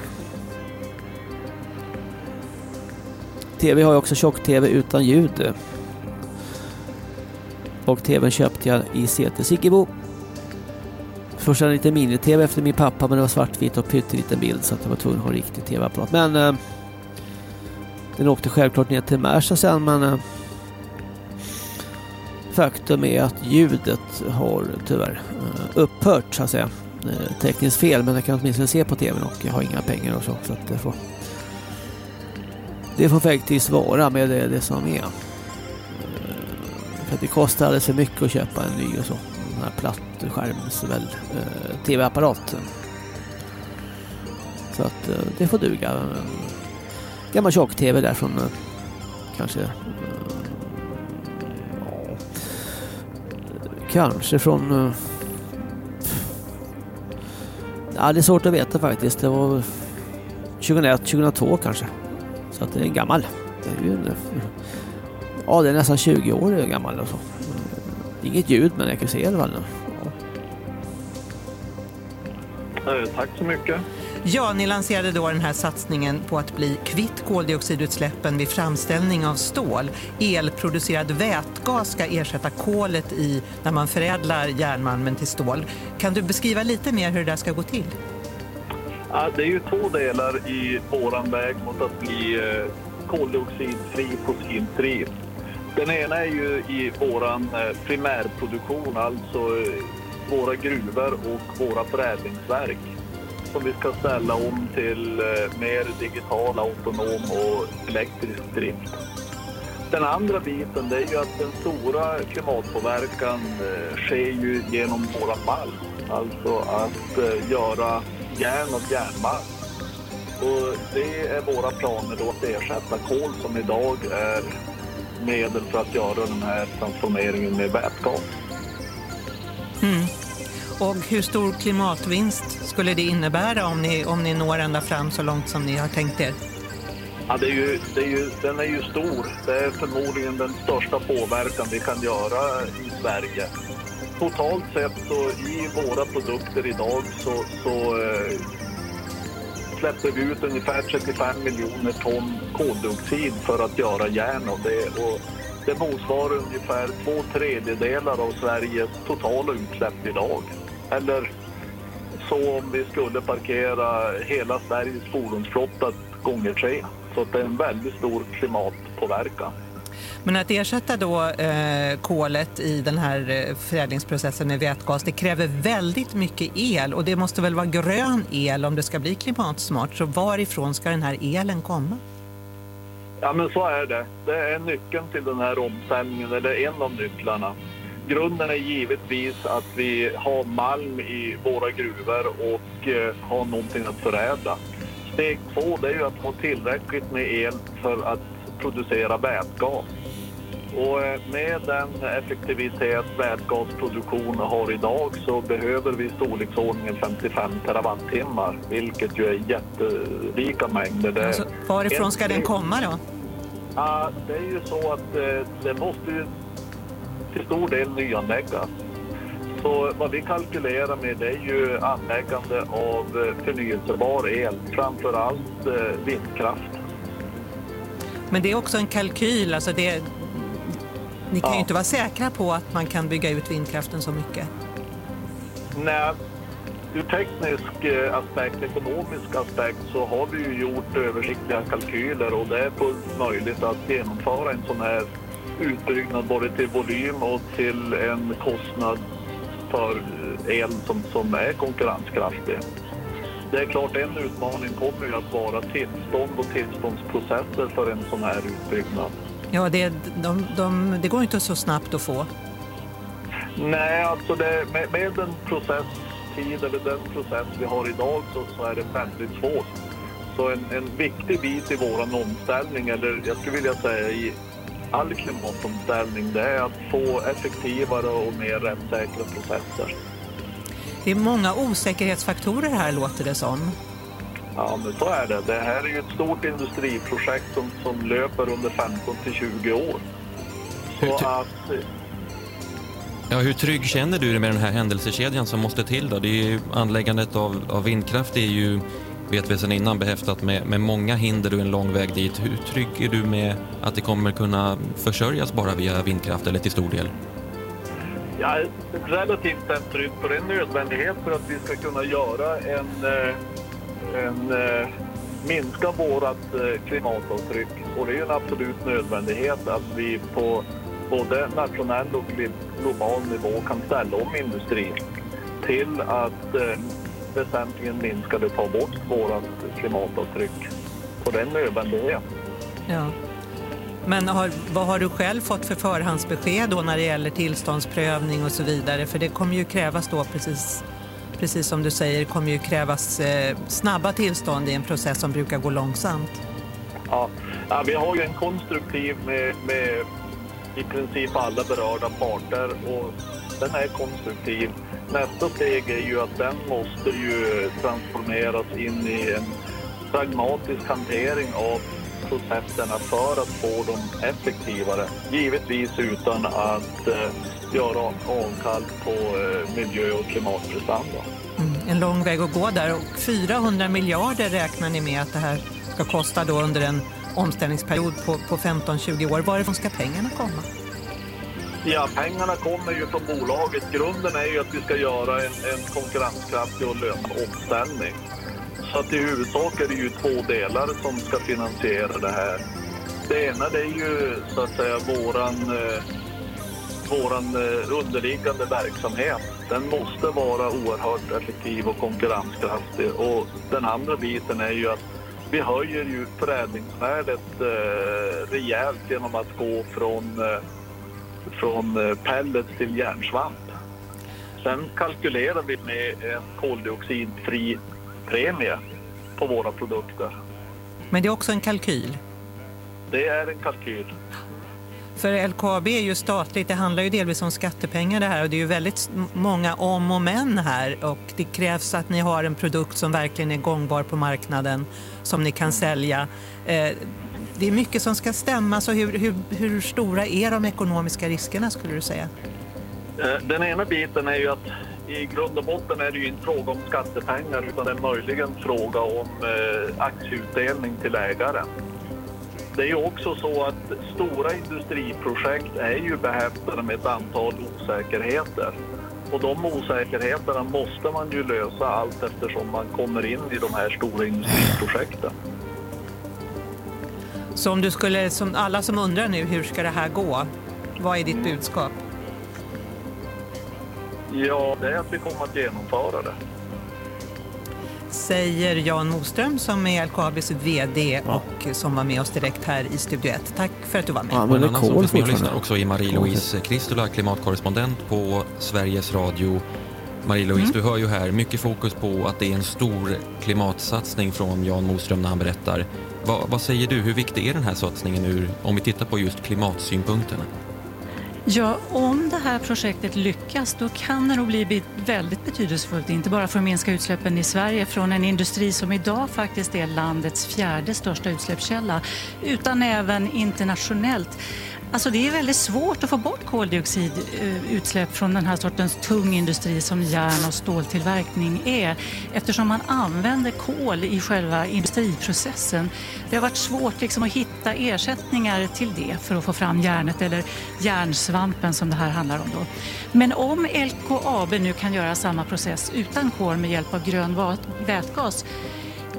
TV har ju också tjock-TV utan ljud. Och TVn köpte jag i Säter Siggebo. Först en liten mini-TV efter min pappa men det var svartvit och pytteliten bild så att jag var tvungen att ha en riktig TV-apparat. Men eh, den åkte självklart ner till Märsta sen men eh, faktum är att ljudet har tyvärr eh, upphört så att säga. Eh, tekniskt fel men jag kan åtminstone se på TVn och jag har inga pengar och så. så att det får det får faktiskt vara med det, det som är. För det kostar alldeles för mycket att köpa en ny och så. Den här plattskärms väl tv-apparat. Så att det får duga. Gammal tjock-TV där från eh, kanske eh, kanske från eh, Ja, det är svårt att veta faktiskt. Det var 2001, 2002 kanske. Så att det är gammal. Det är ju en, ja, det är nästan 20 år gammal och så. Mm. Inget ljud men jag kan se i alla fall. Ja. Tack så mycket. Ja, ni lanserade då den här satsningen på att bli kvitt koldioxidutsläppen vid framställning av stål. Elproducerad vätgas ska ersätta kolet i när man förädlar järnmalmen till stål. Kan du beskriva lite mer hur det där ska gå till? Ja, det är ju två delar i våran väg mot att bli eh, koldioxidfri, fossilfri. Den ena är ju i våran eh, primärproduktion, alltså eh, våra gruvor och våra förädlingsverk som vi ska ställa om till eh, mer digital, autonom och elektrisk drift. Den andra biten det är ju att den stora klimatpåverkan eh, sker ju genom våra malm. Alltså att eh, göra järn av järnmalm. Och det är våra planer då att ersätta kol som idag är medel för att göra den här transformeringen med vätgas. Mm. Och hur stor klimatvinst skulle det innebära om ni, om ni når ända fram så långt som ni har tänkt er? Ja, det är ju, det är ju, den är ju stor. Det är förmodligen den största påverkan vi kan göra i Sverige. Totalt sett så i våra produkter idag så, så eh, släpper vi ut ungefär 35 miljoner ton koldioxid för att göra järn av det. Och det motsvarar ungefär två tredjedelar av Sveriges totala utsläpp idag. Eller så om vi skulle parkera hela Sveriges fordonsflotta gånger tre. Så att det är en väldigt stor klimatpåverkan. Men att ersätta då eh, kolet i den här eh, förädlingsprocessen med vätgas, det kräver väldigt mycket el och det måste väl vara grön el om det ska bli klimatsmart. Så varifrån ska den här elen komma? Ja, men så är det. Det är nyckeln till den här omställningen, eller en av nycklarna. Grunden är givetvis att vi har malm i våra gruvor och eh, har någonting att förädla. Steg två det är ju att ha tillräckligt med el för att producera vätgas. Och eh, med den effektivitet vätgasproduktion har idag så behöver vi i storleksordningen 55 terawattimmar, vilket ju är jätterika mängder. Alltså, varifrån ska en- den komma då? Ja, det är ju så att eh, det måste ju till stor del nyanläggas. Så vad vi kalkylerar med det är ju anläggande av eh, förnyelsebar el, framför allt eh, vindkraft. Men det är också en kalkyl. Alltså det, ni kan ju Ja. inte vara säkra på att man kan bygga ut vindkraften så mycket. Nej, ur teknisk eh, aspekt, ekonomisk aspekt så har vi ju gjort översiktliga kalkyler och det är fullt möjligt att genomföra en sån här utbyggnad både till volym och till en kostnad för el som, som är konkurrenskraftig. Det är klart en utmaning kommer ju att vara tillstånd och tillståndsprocesser för en sån här utbyggnad. Ja, det, de, de, det går inte så snabbt att få. Nej, alltså det, med, med den processtid eller den process vi har idag så, så är det väldigt svårt. Så en, en viktig bit i våran omställning, eller jag skulle vilja säga i all klimatomställning, det är att få effektivare och mer rättssäkra processer. Det är många osäkerhetsfaktorer här låter det som. Ja, men så är det. Det här är ju ett stort industriprojekt som, som löper under 15 till 20 år. Så att Ja, hur trygg känner du dig med den här händelsekedjan som måste till? Då? Det är ju, anläggandet av, av vindkraft är ju, vet vi sedan innan, behäftat med, med många hinder och en lång väg dit. Hur trygg är du med att det kommer kunna försörjas bara via vindkraft eller till stor del? Jag är relativt sett trygg på det är en nödvändighet för att vi ska kunna göra en, eh, en eh, minska vårat eh, klimatavtryck. Och det är ju en absolut nödvändighet att vi på både nationell och global nivå kan ställa om industrin till att eh, väsentligen minska eller ta bort vårat klimatavtryck. Och det är en nödvändighet. Ja. Men har, vad har du själv fått för förhandsbesked då när det gäller tillståndsprövning och så vidare? För det kommer ju krävas då, precis, precis som du säger, kommer ju krävas eh, snabba tillstånd i en process som brukar gå långsamt. Ja, ja, vi har ju en konstruktiv med, med i princip alla berörda parter och den är konstruktiv. Nästa steg är ju att den måste ju transformeras in i en pragmatisk hantering av processerna för att få dem effektivare. Givetvis utan att eh, göra avkall på eh, miljö och klimatprestanda. Mm, en lång väg att gå där och 400 miljarder räknar ni med att det här ska kosta då under en omställningsperiod på, på 15-20 år. Varifrån ska pengarna komma? Ja, pengarna kommer ju från bolaget. Grunden är ju att vi ska göra en, en konkurrenskraftig och lönsam omställning. Så att i huvudsak är det ju två delar som ska finansiera det här. Det ena det är ju så att säga våran, eh, våran eh, underliggande verksamhet. Den måste vara oerhört effektiv och konkurrenskraftig. Och den andra biten är ju att vi höjer ju förädlingsvärdet eh, rejält genom att gå från eh, från eh, pellets till järnsvamp. Sen kalkylerar vi med en koldioxidfri premie på våra produkter. Men det är också en kalkyl. Det är en kalkyl. För LKAB är ju statligt, det handlar ju delvis om skattepengar det här och det är ju väldigt många om och men här och det krävs att ni har en produkt som verkligen är gångbar på marknaden som ni kan sälja. Det är mycket som ska stämma, så hur, hur, hur stora är de ekonomiska riskerna skulle du säga? Eh, den ena biten är ju att i grund och botten är det ju inte fråga om skattepengar utan det är möjligen fråga om eh, aktieutdelning till ägaren. Det är ju också så att stora industriprojekt är ju behäftade med ett antal osäkerheter. Och de osäkerheterna måste man ju lösa allt eftersom man kommer in i de här stora industriprojekten. Så om du skulle, som alla som undrar nu, hur ska det här gå? Vad är ditt budskap? Ja, det är att vi kommer att genomföra det. Säger Jan Moström som är LKABs VD och som var med oss direkt här i Studio 1. Tack för att du var med. och en annan som finns med också är Marie-Louise Kristula, klimatkorrespondent på Sveriges Radio. Marie-Louise, Mm. du hör ju här mycket fokus på att det är en stor klimatsatsning från Jan Moström när han berättar. Vad, vad säger du, hur viktig är den här satsningen ur, om vi tittar på just klimatsynpunkterna? Ja, om det här projektet lyckas då kan det nog bli väldigt betydelsefullt, inte bara för att minska utsläppen i Sverige från en industri som idag faktiskt är landets fjärde största utsläppskälla, utan även internationellt. Alltså det är väldigt svårt att få bort koldioxidutsläpp från den här sortens tung industri som järn och ståltillverkning är eftersom man använder kol i själva industriprocessen. Det har varit svårt liksom att hitta ersättningar till det för att få fram järnet eller järnsvampen som det här handlar om. Då. Men om LKAB nu kan göra samma process utan kol med hjälp av grön vätgas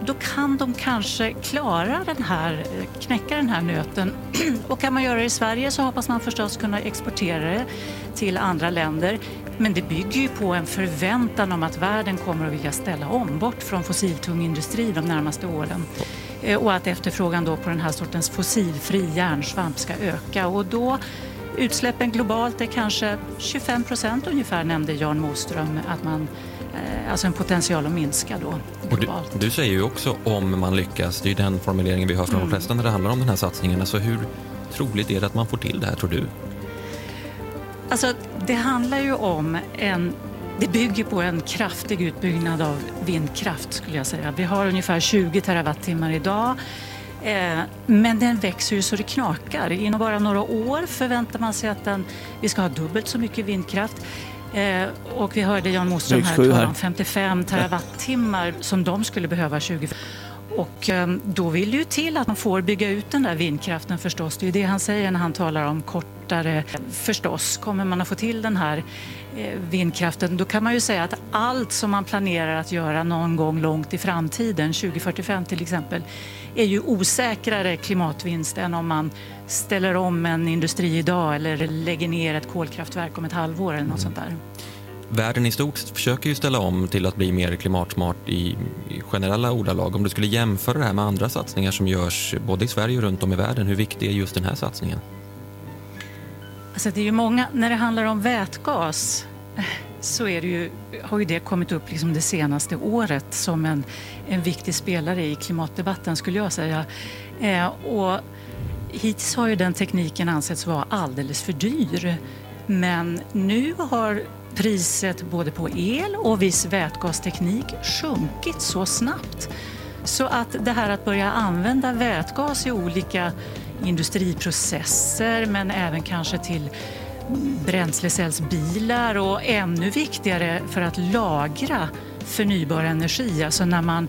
då kan de kanske klara den här, eh, knäcka den här nöten. Och kan man göra det i Sverige så hoppas man förstås kunna exportera det till andra länder. Men det bygger ju på en förväntan om att världen kommer att vilja ställa om bort från fossiltung industri de närmaste åren. Eh, och att efterfrågan då på den här sortens fossilfri järnsvamp ska öka. Och då utsläppen globalt är kanske 25 procent ungefär nämnde Jan Moström att man Alltså en potential att minska då. Och du, du säger ju också om man lyckas, det är den formuleringen vi hör från Mm. de flesta när det handlar om den här satsningen. Alltså hur troligt är det att man får till det här tror du? Alltså, det handlar ju om en... Det bygger på en kraftig utbyggnad av vindkraft skulle jag säga. Vi har ungefär 20 terawattimmar idag. Eh, men den växer ju så det knakar. Inom bara några år förväntar man sig att den, vi ska ha dubbelt så mycket vindkraft. Eh, och vi hörde Jan Moström här tala om 55 terawattimmar som de skulle behöva 20 och eh, då vill det ju till att man får bygga ut den där vindkraften förstås. Det är ju det han säger när han talar om kortare. Förstås, kommer man att få till den här Eh, vindkraften, då kan man ju säga att allt som man planerar att göra någon gång långt i framtiden, 2045 till exempel, är ju osäkrare klimatvinst än om man ställer om en industri idag eller lägger ner ett kolkraftverk om ett halvår eller något sånt där. Världen i stort försöker ju ställa om till att bli mer klimatsmart i, generella ordalag. Om du skulle jämföra det här med andra satsningar som görs både i Sverige och runt om i världen, hur viktig är just den här satsningen? Alltså det är ju många, när det handlar om vätgas så är det ju, har ju det kommit upp liksom det senaste året som en, en viktig spelare i klimatdebatten skulle jag säga. Eh, och hittills har ju den tekniken ansetts vara alldeles för dyr. Men nu har priset både på el och viss vätgasteknik sjunkit så snabbt så att det här att börja använda vätgas i olika industriprocesser men även kanske till bränslecellsbilar och ännu viktigare för att lagra förnybar energi. Alltså när man,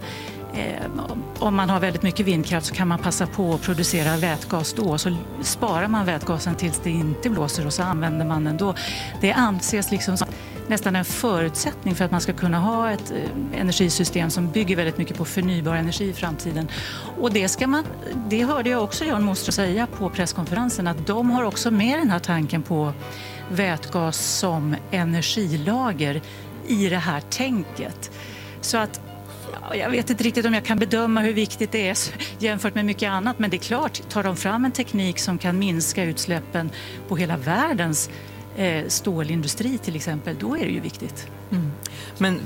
eh, om man har väldigt mycket vindkraft så kan man passa på att producera vätgas då. Så sparar man vätgasen tills det inte blåser och så använder man den då. Det anses liksom som nästan en förutsättning för att man ska kunna ha ett eh, energisystem som bygger väldigt mycket på förnybar energi i framtiden. Och det, ska man, det hörde jag också Jan Moström säga på presskonferensen att de har också med den här tanken på vätgas som energilager i det här tänket. Så att jag vet inte riktigt om jag kan bedöma hur viktigt det är jämfört med mycket annat men det är klart, tar de fram en teknik som kan minska utsläppen på hela världens stålindustri till exempel, då är det ju viktigt. Mm. Men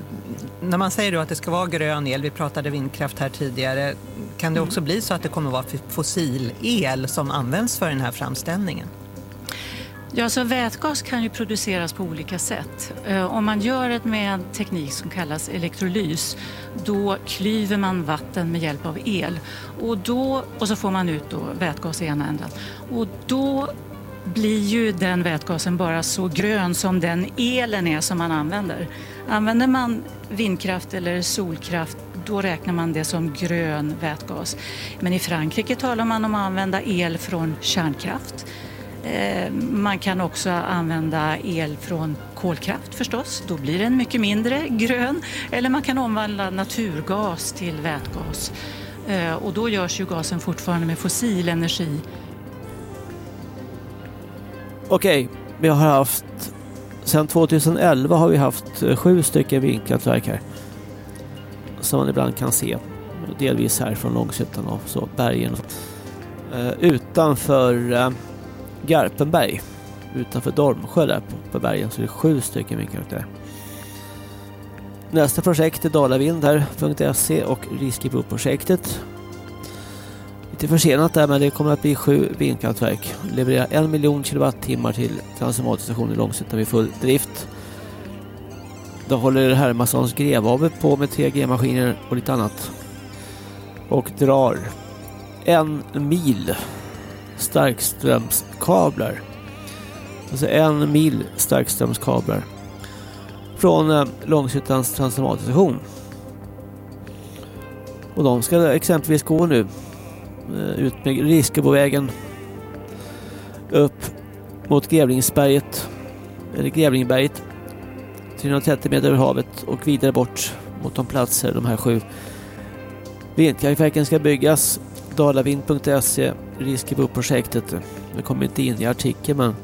när man säger att det ska vara grön el, vi pratade vindkraft här tidigare, kan det Mm. också bli så att det kommer vara fossilel som används för den här framställningen? Ja, så vätgas kan ju produceras på olika sätt. Eh, Om man gör det med en teknik som kallas elektrolys, då klyver man vatten med hjälp av el. Och, då, och så får man ut då vätgas i ena änden. Och då blir ju den vätgasen bara så grön som den elen är som man använder. Använder man vindkraft eller solkraft då räknar man det som grön vätgas. Men i Frankrike talar man om att använda el från kärnkraft. Eh, man kan också använda el från kolkraft förstås. Då blir den mycket mindre grön. Eller man kan omvandla naturgas till vätgas. Eh, och då görs ju gasen fortfarande med fossil energi. Okej, vi har haft... Sedan 2011 har vi haft eh, sju stycken vindkraftverk här. Som man ibland kan se. Delvis här från Långshyttan och så, bergen. Eh, utanför eh, Garpenberg. Utanför Dormsjö där på, på bergen så är det sju stycken vindkraftverk. Nästa projekt är Dalavind här.se och Riskebo-projektet Lite försenat där men det kommer att bli sju vindkraftverk. Levererar en miljon kilowattimmar till transformatorstationen i Långshyttan vid full drift. Då håller Hermanssons Grev på med 3G-maskiner och lite annat. Och drar en mil starkströmskablar. Alltså en mil starkströmskablar. Från eh, Långshyttans transformatorstation. Och de ska exempelvis gå nu Eh, ut med Riskebovägen upp mot Grävlingsberget eller Grävlingberget 330 meter över havet och vidare bort mot de platser de här sju vindkraftverken ska byggas. Dalavind.se Riskebo-projektet. Det kommer inte in i artikeln men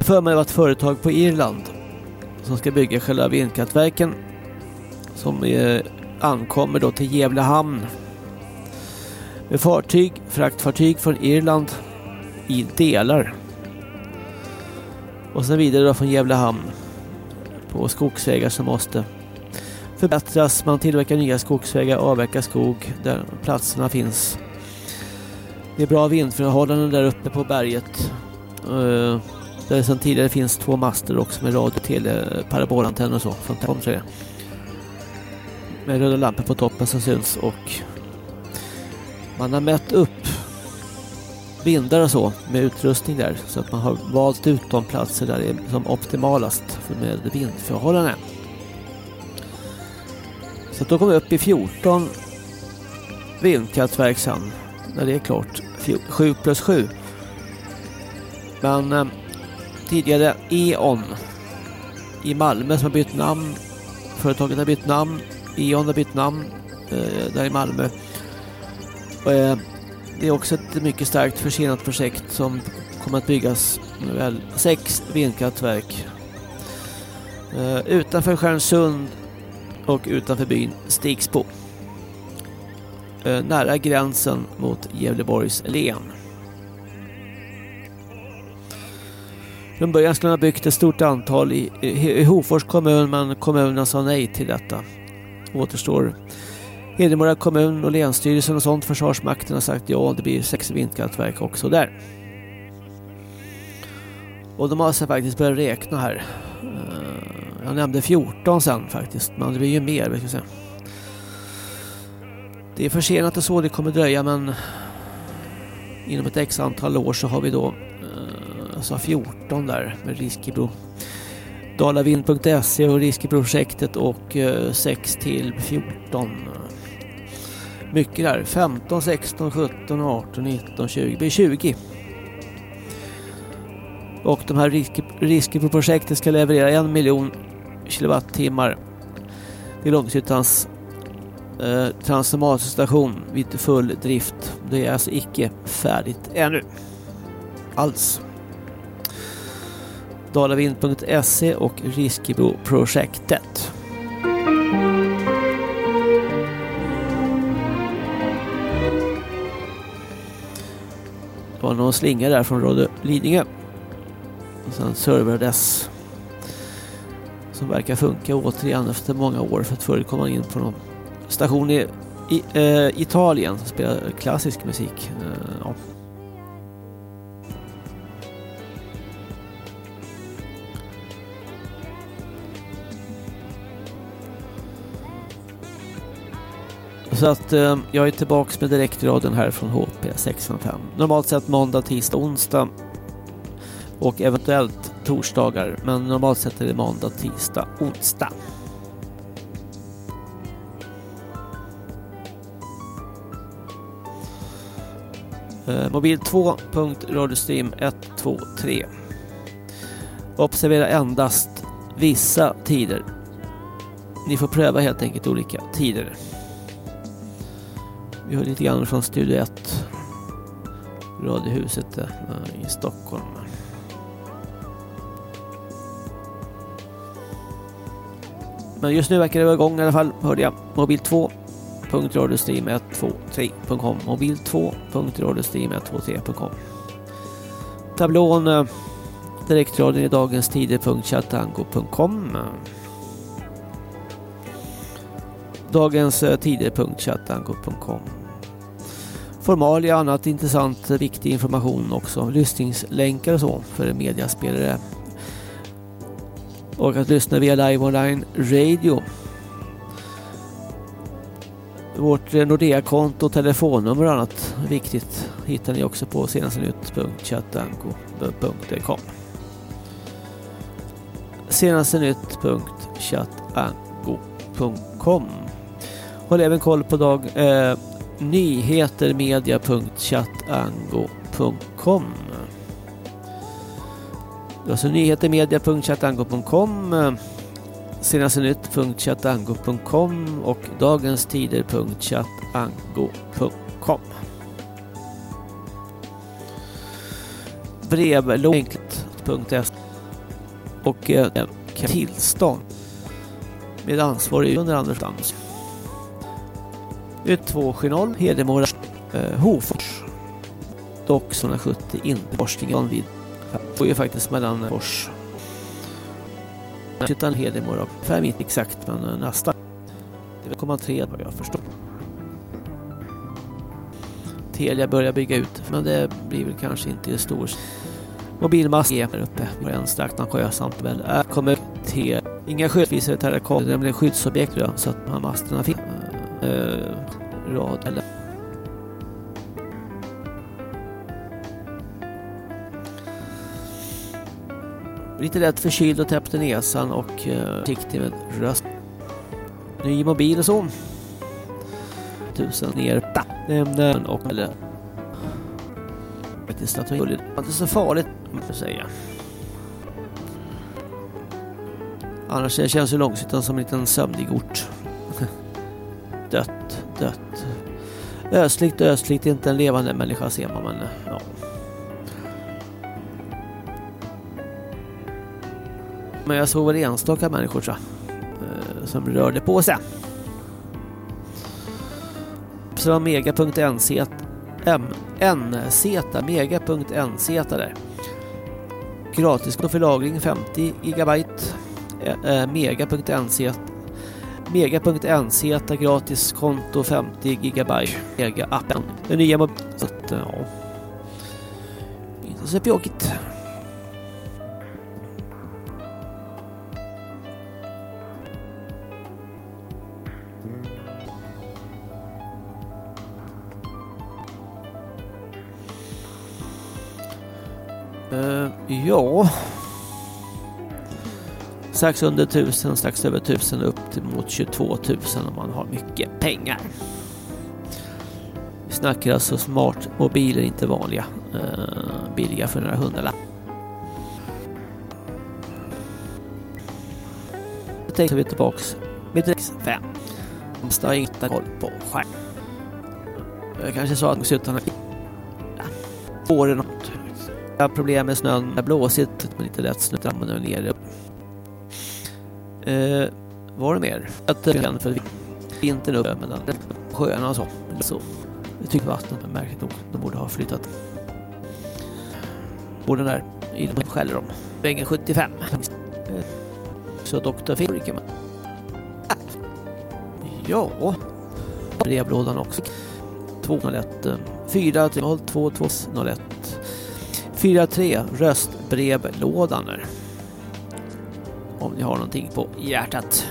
för mig var ett företag på Irland som ska bygga själva vindkraftverken som är, ankommer då till Gävle hamn med fartyg, fraktfartyg från Irland i delar och sen vidare då från Gävle hamn på skogsvägar som måste förbättras. Man tillverkar nya skogsvägar, avverkar skog där platserna finns. Det är bra vindförhållanden där uppe på berget. Uh, där det sedan tidigare finns två master också med radio, tele, parabolantenn och så från Telkom Med röda lampor på toppen som syns och man har mätt upp vindar och så med utrustning där så att man har valt ut de platser där det är som optimalast med vindförhållanden. Så då kommer vi upp i 14 vindkraftverk sen när det är klart. 7 plus 7. Men eh, tidigare E.ON i Malmö som har bytt namn. Företaget har bytt namn. E.ON har bytt namn eh, där i Malmö. Och, eh, det är också ett mycket starkt försenat projekt som kommer att byggas väl sex vindkraftverk eh, utanför Stjärnsund och utanför byn Stigsbo. Eh, nära gränsen mot Gävleborgs län. Från början skulle man ha byggt ett stort antal i, i, i Hofors kommun men kommunen sa nej till detta. Återstår Hedemora kommun och länsstyrelsen och sånt, Försvarsmakten har sagt ja, det blir sex vindkraftverk också där. Och de har alltså faktiskt börjat räkna här. Eh, jag nämnde 14 sen faktiskt, men det blir ju mer. Vet säga. Det är försenat och så, det kommer dröja men inom ett x antal år så har vi då eh, alltså 14 där med Riskebro. Dalavind.se och Riskebroprojektet och eh, 6 till 14 mycket där. 15, 16, 17, 18, 19, 20. Det blir 20. Och de här risker på projektet ska leverera en miljon kilowattimmar till Långshyttans eh, transformatorstation vid full drift. Det är alltså icke färdigt ännu. Alls. Dalavind.se och Riskebo-projektet. Det var någon slinga där från Radio Lidingö. Och sen serverdess. Som verkar funka återigen efter många år. För att förut kom man in på någon station i, i äh, Italien som spelar klassisk musik. Äh, ja. Så att eh, jag är tillbaks med direktradion här från HP 605. Normalt sett måndag, tisdag, onsdag och eventuellt torsdagar. Men normalt sett är det måndag, tisdag, onsdag. Eh, mobil 2.radiostream123. Observera endast vissa tider. Ni får pröva helt enkelt olika tider. Vi hör lite grann från Studio 1 Radiohuset eh, i Stockholm. Men just nu verkar det vara igång i alla fall, hörde jag. Mobil 2.radiostream123.com Mobil 2.radiostream123.com Tablån eh, direktradion i dagens tider.chatango.com Dagens eh, tider.chatango.com Formalia och annat intressant, viktig information också. Lyssningslänkar och så för mediaspelare. Och att lyssna via live online radio. Vårt Nordea-konto, telefonnummer och annat viktigt hittar ni också på senastenytt.chatanko.com senastenytt.chatanko.com Håll även koll på dag eh, nyhetermedia.chatango.com Alltså nyhetermedia.chatango.com senastenytt.chatango.com och dagenstider.chatango.com brevlångt.se och eh, tillstånd med ansvarig under Anders Dams. 270 Hedemora eh, Hofors. Dock 270 inte forskningen vid. Det ju faktiskt mellan Fors. Utan Hedemora fem inte exakt men eh, nästan det är 0,3 vad jag förstår. Telia börjar bygga ut men det blir väl kanske inte stor. Mobilmast är här uppe på en Stacknan sjösamt väl är kommer till inga skyddsvisare terrakom det är nämligen skyddsobjekt då, så att de här masterna finns eh, rad eller Lite lätt förkyld och täppt i näsan och eh, försiktig med röst. Ny mobil och så. Tusen ner. Nämnden och eller faktiskt att det är inte så farligt man får säga. Annars känns ju långsiktigt som en liten sömnig ort dött, dött. Ösligt, ösligt, inte en levande människa ser man men ja. Men jag såg väl enstaka människor så, eh, som rörde på sig. Så det var mega.nz MNZ mega.nz där. Gratis för lagring 50 gigabyte eh, eh, Mega.nz mega.nz mega.nz gratis konto 50 gigabyte mega appen. Den nya mobilen. så att, ja. Inte så pjåkigt. Uh, ja. Strax under 1000, strax över 1000, upp till mot 22 000 om man har mycket pengar. Vi snackar alltså smartmobiler, inte vanliga. Uh, billiga för några hundralapp. Nu tänkte vi tillbaks med Drex 5. Måste ha inte koll på skärm. Jag kanske sa att utan får det något problem med snön. Det är blåsigt men inte lätt snö fram och ner. Eh, var det mer? Att det kan för vintern upp mellan sjöarna och så. så. Jag tycker vattnet är märkligt nog. De borde ha flyttat. Borde där i de skäller om. Vägen 75. Eh, så Dr. Fredrik Ja. Brevlådan också. 201 4 3 2 2 01 43 röstbrevlådan där. Om ni har någonting på hjärtat.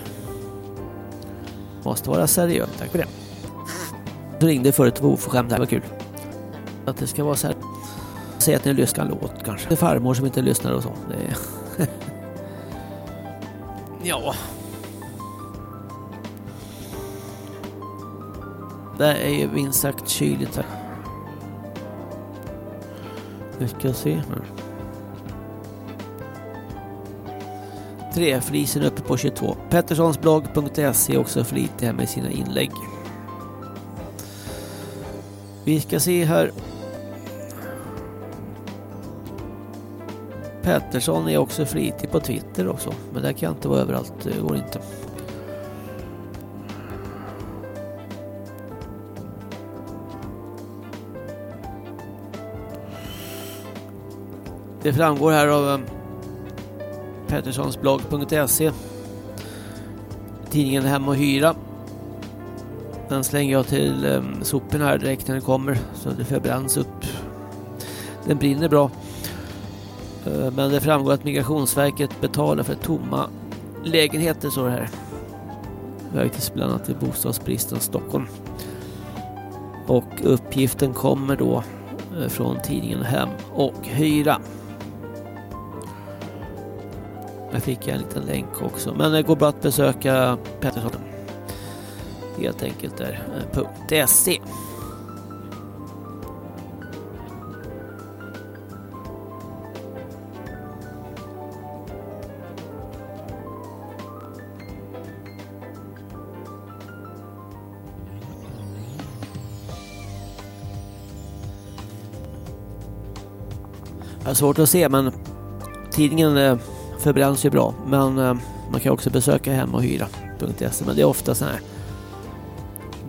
Måste vara seriös. Tack för det. Du ringde förut och var oförskämd. Det var kul. Att det ska vara så här. Säg att ni lyssnar en låt kanske. Det är farmor som inte lyssnar och så. Det är... ja. Det är ju minst sagt kyligt här. Vi ska se här. Treflisen uppe på 22. Petterssonsblogg.se är också flitig här med sina inlägg. Vi ska se här. Pettersson är också flitig på Twitter också. Men där kan jag inte vara överallt. Det går inte. Det framgår här av eh, petterssonsblogg.se Tidningen Hem och Hyra. Den slänger jag till um, soporna här direkt när den kommer så det förbränns upp. Den brinner bra. Uh, Men det framgår att Migrationsverket betalar för tomma lägenheter så det här. Vägtis bland annat till bostadsbristen Stockholm. Och uppgiften kommer då eh, från tidningen Hem och Hyra. Jag fick en liten länk också. Men det går bra att besöka Pettersson. Helt enkelt där. Eh, .se. Jag har svårt att se men tidningen eh, förbränns ju bra. Men eh, man kan också besöka hemochhyra.se. Men det är ofta sådana här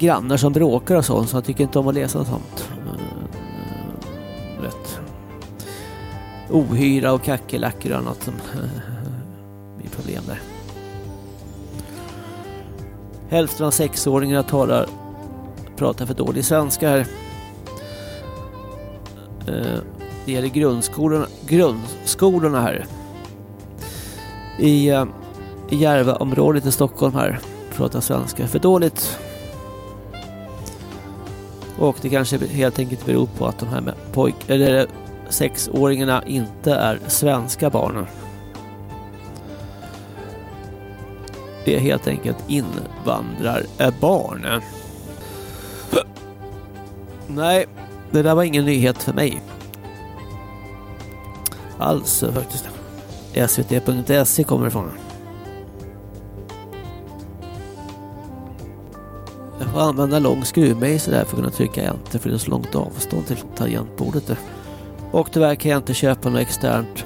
grannar som bråkar och sånt så jag tycker inte om att läsa något sånt. Eh, rätt. Ohyra och kackerlackor och annat som blir problem där. Hälften av sexåringarna talar, pratar för dålig svenska här. Eh, det gäller grundskolorna, grundskolorna här. I, eh, i Järvaområdet i Stockholm här pratar svenska för dåligt. Och det kanske helt enkelt beror på att de här med pojk eller eh, sexåringarna inte är svenska barnen. Det är helt enkelt invandrarbarn. Nej, det där var ingen nyhet för mig. Alls eh, faktiskt svt.se kommer ifrån. Jag får använda lång skruvmejsel där för att kunna trycka enter för det är så långt avstånd till tangentbordet där. Och tyvärr kan jag inte köpa något externt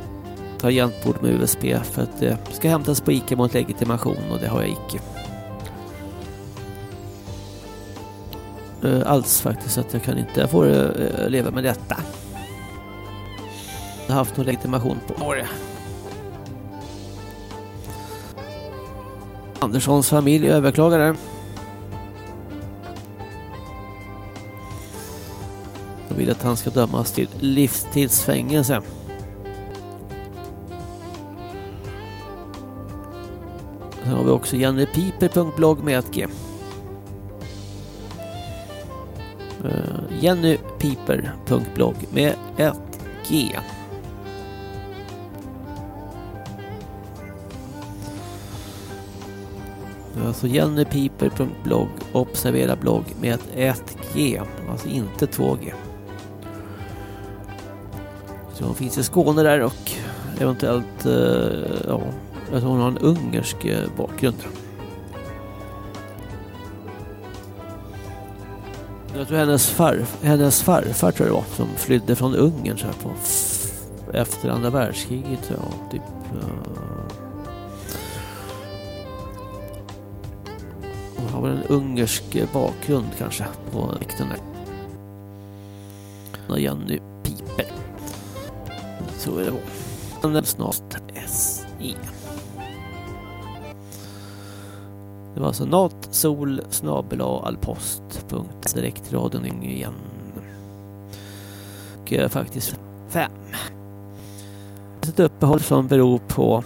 tangentbord med USB för att det ska hämtas på ICA mot legitimation och det har jag icke. Eh, alls faktiskt så att jag kan inte, jag får eh, leva med detta. Jag har haft någon legitimation på det. Anderssons familj överklagar. De vill att han ska dömas till livstidsfängelse. Sen har vi också jennypiper.blogg med ett G. Eh, Jennypiper.blogg. Alltså jennypiper.blogg, observera blogg med ett G, alltså inte 2G. Så hon finns i Skåne där och eventuellt, eh, ja, jag tror hon har en ungersk eh, bakgrund. Jag tror hennes, farf, hennes farfar tror jag det var, som flydde från Ungern så här på efter andra världskriget. Ja, typ, eh, har väl en ungersk bakgrund kanske på vikten där. Och Jenny Piper. Så är det var. Men snart SE. Det var alltså natsol. Direktradion igen. Och eh, faktiskt fem. Ett uppehåll som beror på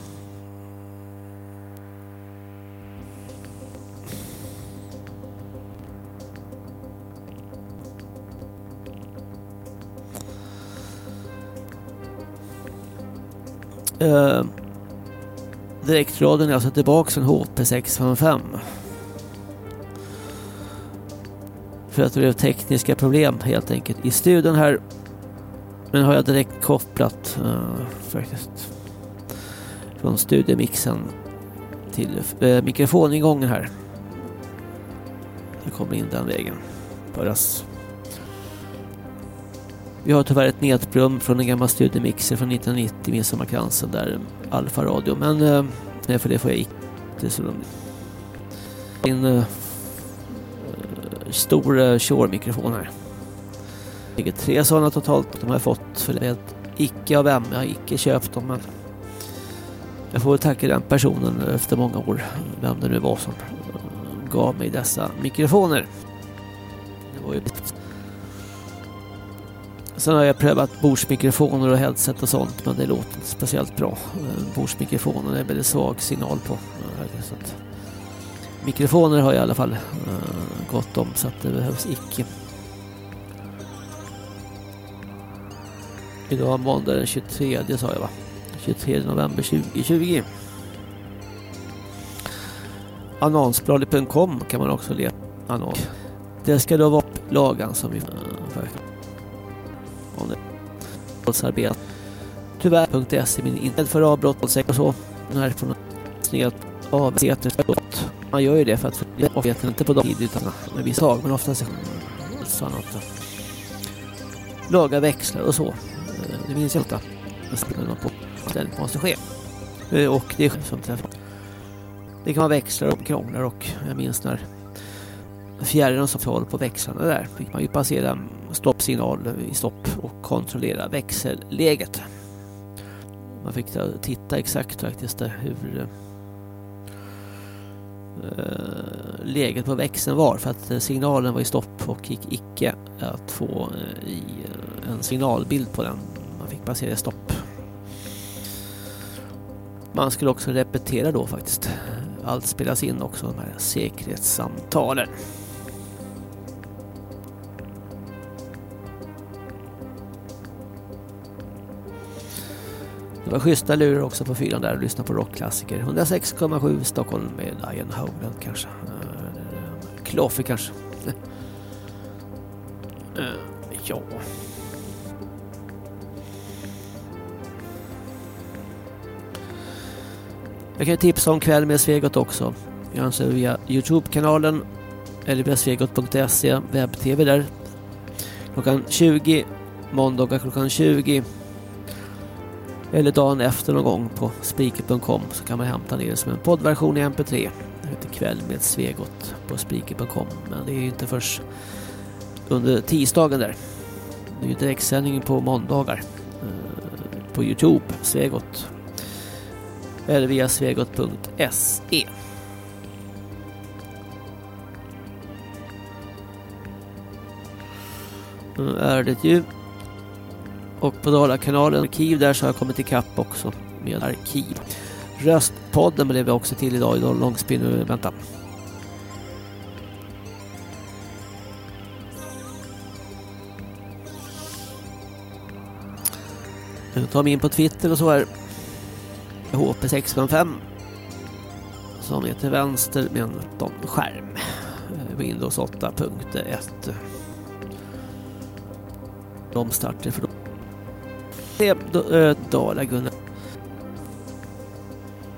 Eh, direktradion är alltså tillbaka en HP655. För att det blev tekniska problem helt enkelt i studion här. Men har jag direkt kopplat eh, faktiskt från studiemixen till eh, mikrofoningången här. Det kommer in den vägen. Föras. Vi har tyvärr ett nedbrum från en gammal studiemixer från 1990, Midsommarkransen där, Alfa Radio. Men eh, för det får jag inte så En eh, stor eh, Shure-mikrofon här. Det ligger tre sådana totalt. De har jag fått för det. Icke av vem, jag har icke köpt dem. Men jag får väl tacka den personen efter många år, vem det nu var som gav mig dessa mikrofoner. Sen har jag prövat bordsmikrofoner och headset och sånt men det låter inte speciellt bra. Eh, bordsmikrofonen är väldigt svag signal på. Eh, så att mikrofoner har jag i alla fall eh, gott om så att det behövs icke. Idag är måndag den 23 sa jag va? 23 november 2020. Annonsbladet.com kan man också leta annons. Det ska då vara lagan som vi arbete. Tyvärr.se min internet för avbrott och så. När från sned av setet Man gör ju det för att jag vet inte på de utan med vissa tag men oftast så annat. Laga växlar och så. Eh, det minns jag inte. på stället måste ske. Eh, och det är som träffar. Det kan vara växlar och krånglar och jag minns när fjärren som håller på växlarna där fick man ju passera stoppsignal i stopp och kontrollera växelläget. Man fick titta exakt faktiskt hur eh, eh, läget på växeln var för att eh, signalen var i stopp och gick icke att få i en signalbild på den. Man fick passera stopp. Man skulle också repetera då faktiskt. Allt spelas in också, de här säkerhetssamtalen. Det var schyssta lurar också på fyran där och lyssna på rockklassiker. 106,7 Stockholm med Ian Howland kanske. Eh, Kloffe kanske. Eh, ja. Jag kan tipsa om kväll med Svegot också. Jag anser via Youtube-kanalen eller via svegot.se webb-tv där. Klockan 20 måndagar klockan 20 eller dagen efter någon gång på spiket.com så kan man hämta ner det som en poddversion i mp3. Det heter Kväll med Svegot på spiket.com. men det är ju inte först under tisdagen där. Det är ju direktsändning på måndagar eh, på Youtube, Svegot eller via svegot.se. Nu är det ju. Och på Dalakanalen arkiv där så har jag kommit ikapp också med arkiv. Röstpodden blev jag också till idag i långspinn. Vänta. Jag tar mig in på Twitter och så här. HP655 som är till vänster med en skärm. Eh, Windows 8.1 De startar för Eh, Dala Gunnar.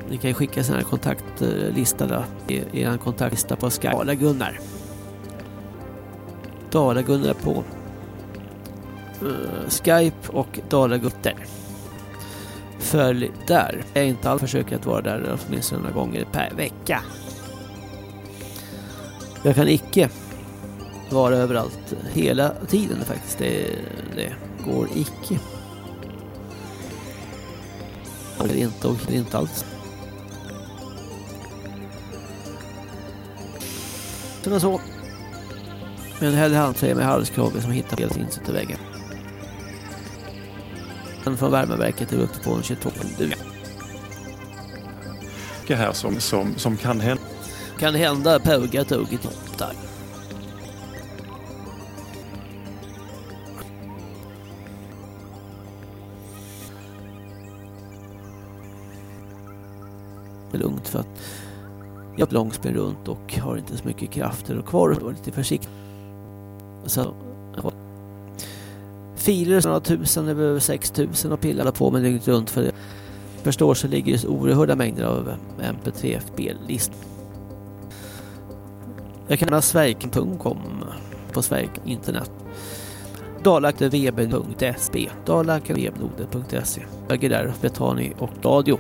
Ni kan ju skicka sån här kontaktlista där. E, er kontaktlista på Skype. Dala Gunnar. Dala Gunnar på uh, Skype och Dala Gutter följ där. Jag är inte alls försöker att vara där åtminstone några gånger per vecka. Jag kan icke vara överallt hela tiden faktiskt. Det, det går icke. Är inte och inte alls. Sådana så. En hellre handtröja med halskrage som hittar helt insitt i väggen från värmeverket är uppe på en 22 duga. Det här som, som, som kan hända. Kan hända Pauga tugget där. Det lugnt för att jag har långspel runt och har inte så mycket krafter och kvar och var lite försiktig. Så filer några tusen, över 6000 och pillar på mig dygnet runt för det förstår så ligger det oerhörda mängder av MP3-spellist. Jag kan nämna sverken.com på Sverige internet. Dalakvb.sb Dalakvb.se är där betalning och radio.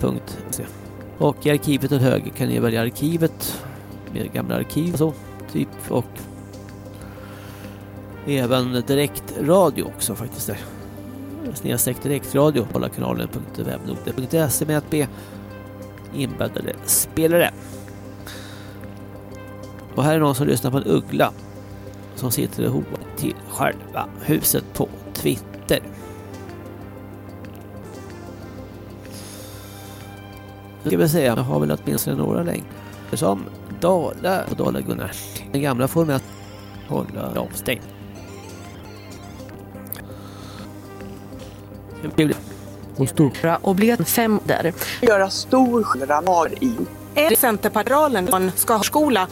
Punkt. Och i arkivet till höger kan ni välja arkivet med gamla arkiv och så typ och även direktradio också faktiskt. Där. Snedstreck direktradio. Hålla kanalen.webnode.se med att be inbäddade spelare. Och här är någon som lyssnar på en uggla som sitter och hoar till själva huset på Twitter. Ska vi säga, jag har väl åtminstone några längre som Dala och Dala Gunnar. Den gamla formen att hålla avstängt. Och stor. Obligat fem där. Göra stor skillnad i. Är Centerpartiet ska ha skola?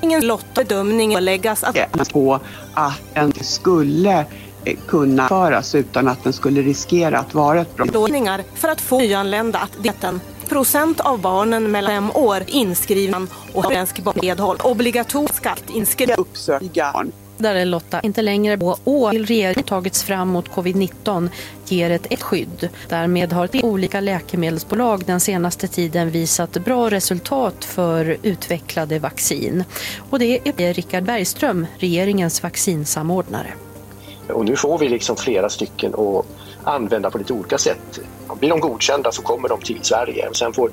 Ingen lottbedömning att läggas att... På att den skulle eh, kunna föras utan att den skulle riskera att vara ett brott. För att få nyanlända att deten. Procent av barnen mellan fem år inskrivna och svensk medhåll. Obligatorisk skatt inskriven. Uppsöka barn. Där är Lotta inte längre på år till regeringen tagits fram mot covid-19 ger ett, ett skydd. Därmed har tre olika läkemedelsbolag den senaste tiden visat bra resultat för utvecklade vaccin. Och det är Richard Bergström, regeringens vaccinsamordnare. Och nu får vi liksom flera stycken att använda på lite olika sätt. Blir de godkända så kommer de till Sverige. Sen får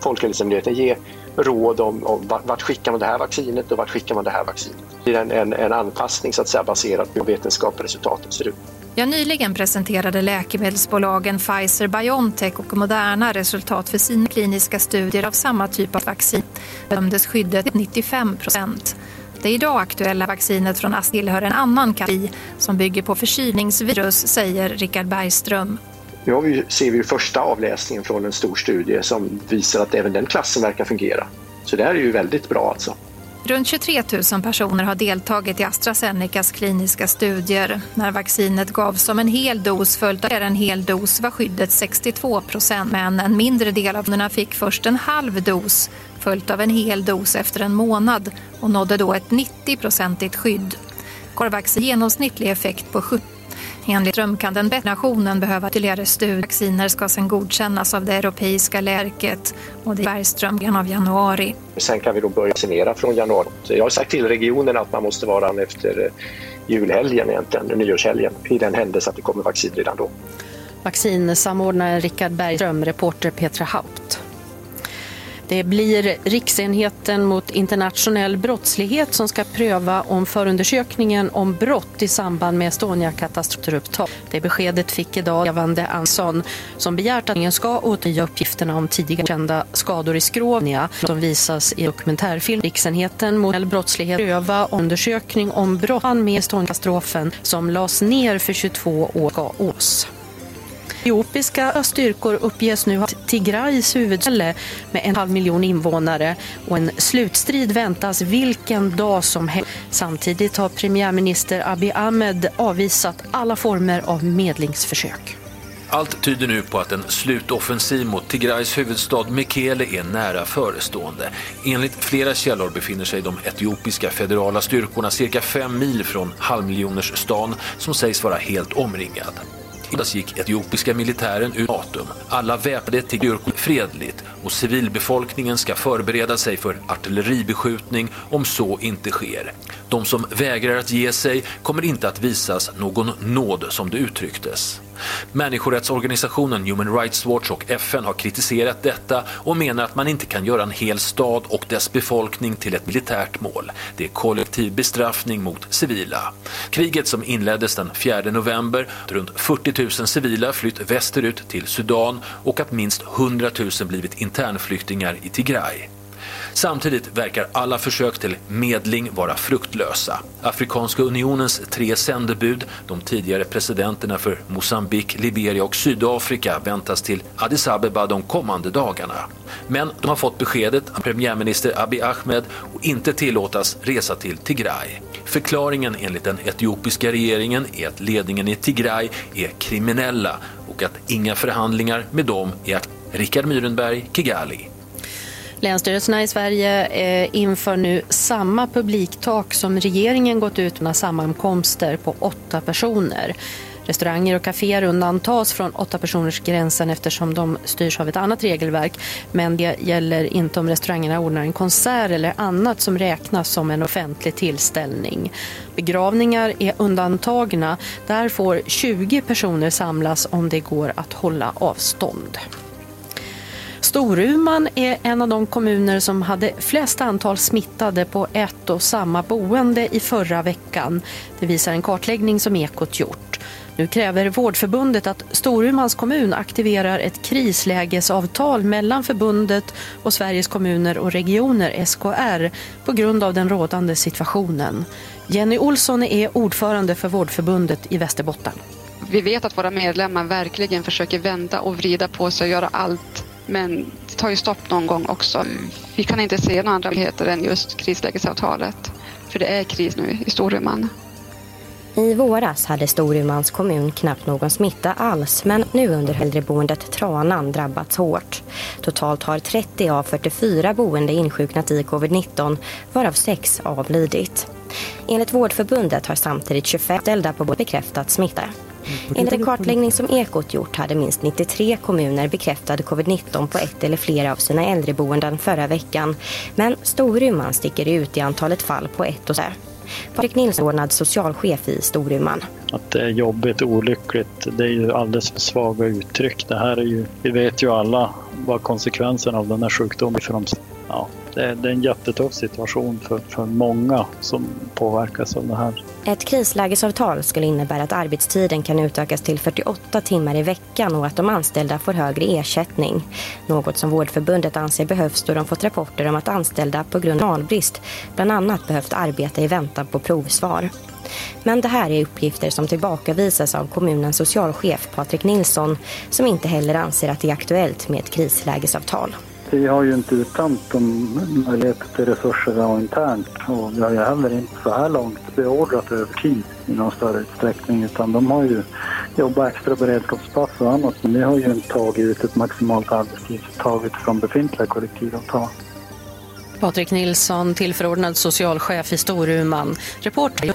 Folkhälsomyndigheten ge råd om, om vart skickar man det här vaccinet och vart skickar man det här vaccinet. Det är en, en, en anpassning så att säga baserat på vetenskap och resultatet ser ut. Ja, nyligen presenterade läkemedelsbolagen Pfizer-Biontech och Moderna resultat för sina kliniska studier av samma typ av vaccin. Bedömdes skyddet 95 procent. Det idag aktuella vaccinet från Astra tillhör en annan kategori som bygger på förkylningsvirus, säger Richard Bergström. Nu har vi, ser vi första avläsningen från en stor studie som visar att även den klassen verkar fungera. Så det här är ju väldigt bra alltså. Runt 23 000 personer har deltagit i AstraZenecas kliniska studier. När vaccinet gavs som en hel dos följt av en hel dos var skyddet 62 procent. Men en mindre del av kunderna fick först en halv dos följt av en hel dos efter en månad och nådde då ett 90-procentigt skydd. Corvax genomsnittlig effekt på 70 Enligt Ström kan den nationen behöva ytterligare studier. Vacciner ska sedan godkännas av det europeiska läket och det är Bergström av januari. Sen kan vi då börja vaccinera från januari. Jag har sagt till regionen att man måste vara efter julhelgen egentligen, nyårshelgen, i den händelse att det kommer vaccin redan då. Vaccinsamordnaren Richard Bergström, reporter Petra Haupt. Det blir Riksenheten mot internationell brottslighet som ska pröva om förundersökningen om brott i samband med Estonia-katastrofen Det beskedet fick idag Evande Ansson som begärt att ingen ska återge uppgifterna om tidigare kända skador i Skrovnia som visas i dokumentärfilm. Riksenheten mot brottslighet pröva undersökning om brott med Estonia-katastrofen som lades ner för 22 år ska ås. Etiopiska styrkor uppges nu ha Tigrays huvudställe med en halv miljon invånare och en slutstrid väntas vilken dag som helst. Samtidigt har premiärminister Abiy Ahmed avvisat alla former av medlingsförsök. Allt tyder nu på att en slutoffensiv mot Tigrays huvudstad Mekele är nära förestående. Enligt flera källor befinner sig de etiopiska federala styrkorna cirka fem mil från halvmiljonersstan som sägs vara helt omringad. Idag gick etiopiska militären ur datum. Alla väpnade tigurkor fredligt och civilbefolkningen ska förbereda sig för artilleribeskjutning om så inte sker. De som vägrar att ge sig kommer inte att visas någon nåd som det uttrycktes. Människorättsorganisationen Human Rights Watch och FN har kritiserat detta och menar att man inte kan göra en hel stad och dess befolkning till ett militärt mål. Det är kollektiv bestraffning mot civila. Kriget som inleddes den 4 november, runt 40 000 civila flytt västerut till Sudan och att minst 100 000 blivit internflyktingar i Tigray. Samtidigt verkar alla försök till medling vara fruktlösa. Afrikanska unionens tre sändebud, de tidigare presidenterna för Mosambik, Liberia och Sydafrika väntas till Addis Abeba de kommande dagarna. Men de har fått beskedet att premiärminister Abiy Ahmed och inte tillåtas resa till Tigray. Förklaringen enligt den etiopiska regeringen är att ledningen i Tigray är kriminella och att inga förhandlingar med dem är Richard Myrenberg, Kigali. Länsstyrelserna i Sverige eh, inför nu samma publiktak som regeringen gått ut med sammankomster på åtta personer. Restauranger och kaféer undantas från åtta personers gränsen eftersom de styrs av ett annat regelverk. Men det gäller inte om restaurangerna ordnar en konsert eller annat som räknas som en offentlig tillställning. Begravningar är undantagna. Där får 20 personer samlas om det går att hålla avstånd. Storuman är en av de kommuner som hade flest antal smittade på ett och samma boende i förra veckan. Det visar en kartläggning som Ekot gjort. Nu kräver Vårdförbundet att Storumans kommun aktiverar ett krislägesavtal mellan förbundet och Sveriges kommuner och regioner, SKR, på grund av den rådande situationen. Jenny Olsson är ordförande för Vårdförbundet i Västerbotten. Vi vet att våra medlemmar verkligen försöker vända och vrida på sig och göra allt. Men det tar ju stopp någon gång också. Vi kan inte se några andra möjligheter än just krislägesavtalet. För det är kris nu i Storuman. I våras hade Storumans kommun knappt någon smitta alls men nu under äldreboendet Tranan drabbats hårt. Totalt har 30 av 44 boende insjuknat i covid-19 varav 6 avlidit. Enligt Vårdförbundet har samtidigt 25 ställda på bekräftat smitta. Enligt en kartläggning som Ekot gjort hade minst 93 kommuner bekräftad covid-19 på ett eller flera av sina äldreboenden förra veckan. Men Storuman sticker ut i antalet fall på ett och så. Patrik Nilsson, ordnad socialchef i Storuman. Att det är jobbigt och olyckligt, det är ju alldeles för svaga uttryck. Det här är ju, vi vet ju alla vad konsekvenserna av den här sjukdomen är för dem. Ja, det, är, det är en jättetuff situation för, för många som påverkas av det här. Ett krislägesavtal skulle innebära att arbetstiden kan utökas till 48 timmar i veckan och att de anställda får högre ersättning. Något som Vårdförbundet anser behövs då de fått rapporter om att anställda på grund av personalbrist bland annat behövt arbeta i väntan på provsvar. Men det här är uppgifter som tillbakavisas av kommunens socialchef Patrik Nilsson som inte heller anser att det är aktuellt med ett krislägesavtal. Vi har ju inte uttömt de möjligheter till resurser vi har internt och vi har ju heller inte så här långt beordrat övertid i någon större utsträckning utan de har ju jobbat extra beredskapspass och annat men vi har ju inte tagit ut ett maximalt arbetstidsuttag från befintliga kollektivavtal. Patrik Nilsson, tillförordnad socialchef i Storuman. Reporter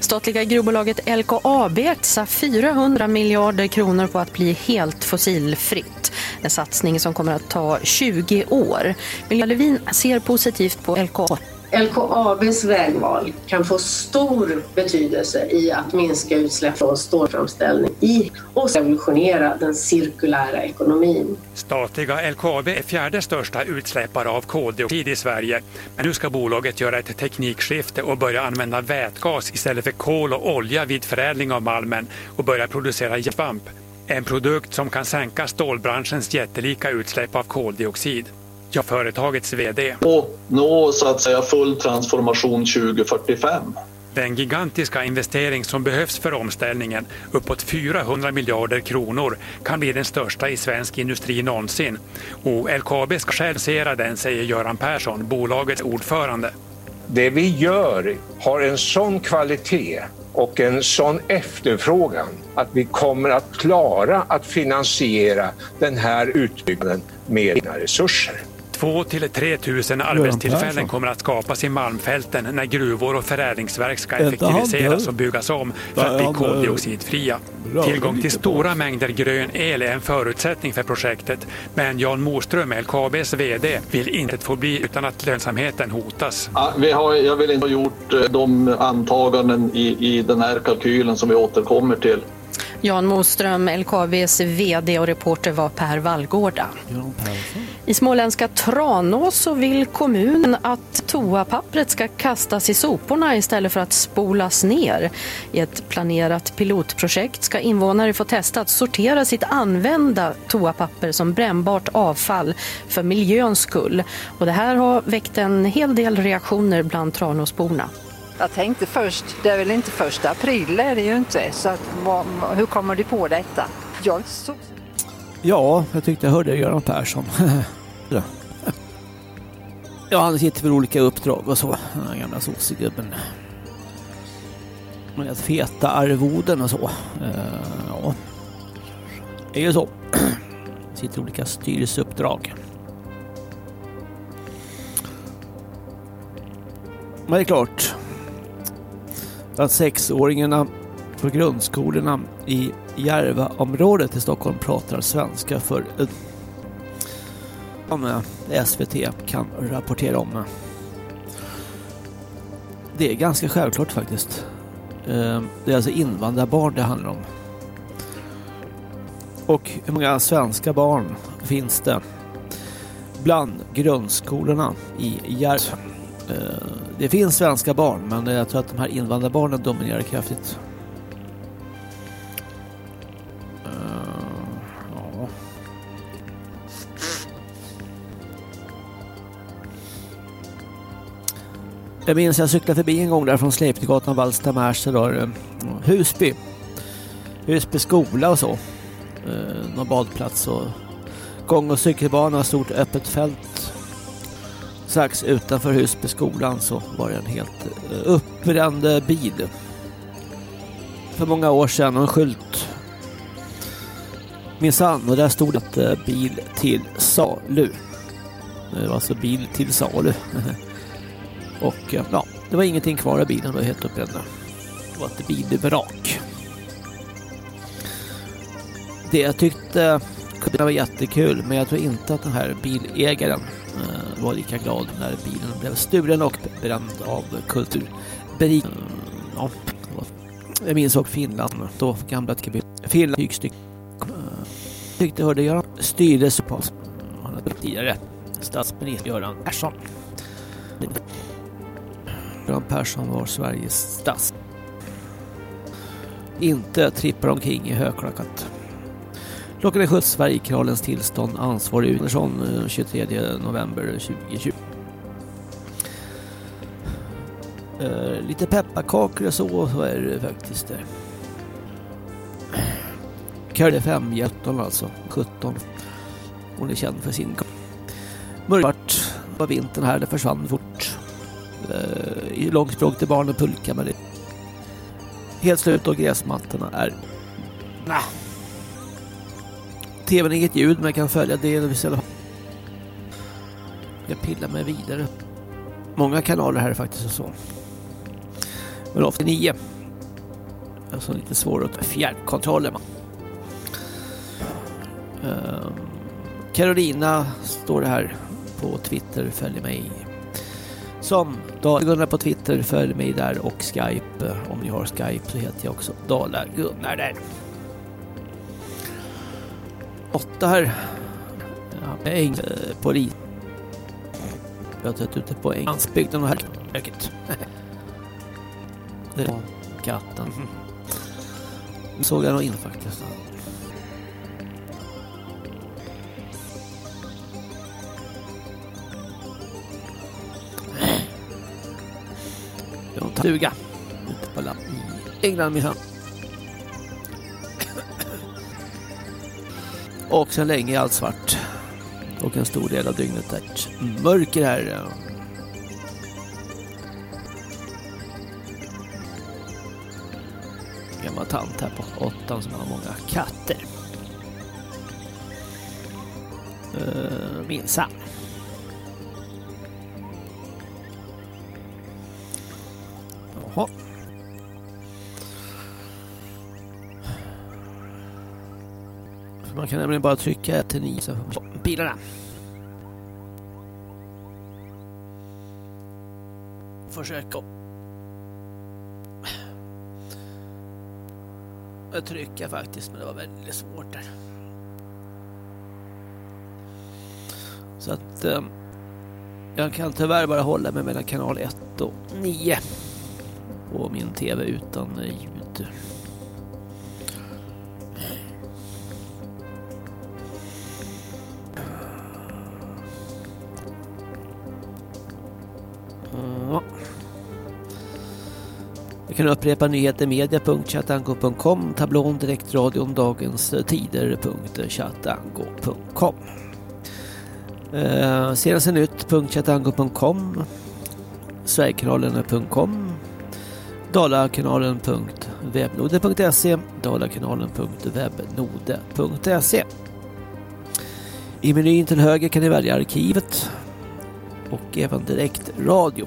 Statliga gruvbolaget LKAB satsar 400 miljarder kronor på att bli helt fossilfritt. En satsning som kommer att ta 20 år. Miljö Levin ser positivt på LKAB. LKABs vägval kan få stor betydelse i att minska utsläpp från stålframställning i och revolutionera den cirkulära ekonomin. Statliga LKAB är fjärde största utsläppare av koldioxid i Sverige. Men nu ska bolaget göra ett teknikskifte och börja använda vätgas istället för kol och olja vid förädling av malmen och börja producera svamp. En produkt som kan sänka stålbranschens jättelika utsläpp av koldioxid. Ja, företagets VD. Och nå så att säga full transformation 2045. Den gigantiska investering som behövs för omställningen, uppåt 400 miljarder kronor, kan bli den största i svensk industri någonsin. Och LKAB ska själv den, säger Göran Persson, bolagets ordförande. Det vi gör har en sån kvalitet och en sån efterfrågan att vi kommer att klara att finansiera den här utbyggnaden med egna resurser. 2 till 3 000 arbetstillfällen kommer att skapas i Malmfälten när gruvor och förädlingsverk ska effektiviseras och byggas om för att bli koldioxidfria. Tillgång till stora mängder grön el är en förutsättning för projektet, men Jan Moström, LKABs VD, vill inte få bli utan att lönsamheten hotas. Ja, vi har, jag vill inte ha gjort eh, de antaganden i, i den här kalkylen som vi återkommer till. Jan Moström, LKABs VD och reporter var Per Vallgårda. I småländska Tranås så vill kommunen att toapappret ska kastas i soporna istället för att spolas ner. I ett planerat pilotprojekt ska invånare få testa att sortera sitt använda toapapper som brännbart avfall för miljöns skull. Och det här har väckt en hel del reaktioner bland Tranåsborna. Jag tänkte först, det är väl inte första april är det ju inte, så att, vad, hur kommer du på detta? Jag så... Ja, jag tyckte jag hörde Göran Persson. ja, han sitter för olika uppdrag och så, den här gamla sossegubben. Med feta arvoden och så. Uh, ja, det är ju så. sitter i olika styrelseuppdrag. Men det är klart, att sexåringarna på grundskolorna i Järvaområdet i Stockholm pratar svenska för om eh, SVT kan rapportera om. Det är ganska självklart faktiskt. Ehm, det är alltså invandrarbarn det handlar om. Och hur många svenska barn finns det bland grundskolorna i Järva? Eh, det finns svenska barn men jag tror att de här invandrarbarnen dominerar kraftigt. Eh, ja. Jag minns jag cyklade förbi en gång där från Sleipnergatan, Vallsta, Märsta, eh, Husby. Husby skola och så. Eh, någon badplats och gång- och cykelbana, stort öppet fält. Strax utanför Husby skolan så var det en helt eh, uppbränd eh, bil. För många år sedan och en skylt. Minsann, och där stod det eh, bil till salu. Det var alltså bil till salu. och ja, det var ingenting kvar av bilen, det var helt uppbränd. Det var ett bilvrak. Det jag tyckte kunde var jättekul men jag tror inte att den här bilägaren var lika glad när bilen blev stulen och bränd av kulturberik. Ja, jag minns också Finland, då gamla TKB. Finland tygstyck. Tyckte hörde Göran styrdes... på han hade tidigare statsminister Göran Persson. Göran Persson var Sveriges stats. Inte trippar omkring i högklackat. Klockan är sju, Sverigekanalens tillstånd, ansvarig Andersson 23 eh, november 2020. Uh, eh, lite pepparkakor och så, så är det faktiskt det. Curly 5 Hjälton alltså, 17. Hon är känd för sin mörkvart var vintern här, det försvann fort. Uh, I långspråk till barn och pulka men det helt slut och gräsmattorna är nah. TVn inget ljud men jag kan följa det istället. Jag pillar mig vidare. Många kanaler här är faktiskt så. Men ofta nio. Alltså lite svårare att fjärrkontrollen. Um, Carolina står det här på Twitter, följer mig. Som Dala på Twitter, följ mig där och Skype. Om ni har Skype så heter jag också Dala Gunnar där. Åtta här. Ja, äng, eh, polis. Jag har tagit ute på landsbygden här. Det var katten. Såg jag nog in faktiskt. Har en stuga ute på land i England minsann. Och sen länge är allt svart. Och en stor del av dygnet är mörker här. Gammal tant här på åttan som har många katter. Eh, uh, minsann. Jaha. Man kan nämligen bara trycka till 9 så får man bilarna. Försöka att trycka faktiskt men det var väldigt svårt där. Så att eh, jag kan tyvärr bara hålla mig mellan kanal 1 och 9 på min tv utan ljud. Kan upprepa nyheter media.chatango.com tablån direktradion dagens eh, tider.chatango.com eh, eh, Senaste nytt.chatango.com Sverigekanalen.com Dalakanalen.webnode.se Dalakanalen.webnode.se I menyn till höger kan ni välja arkivet och även direktradio.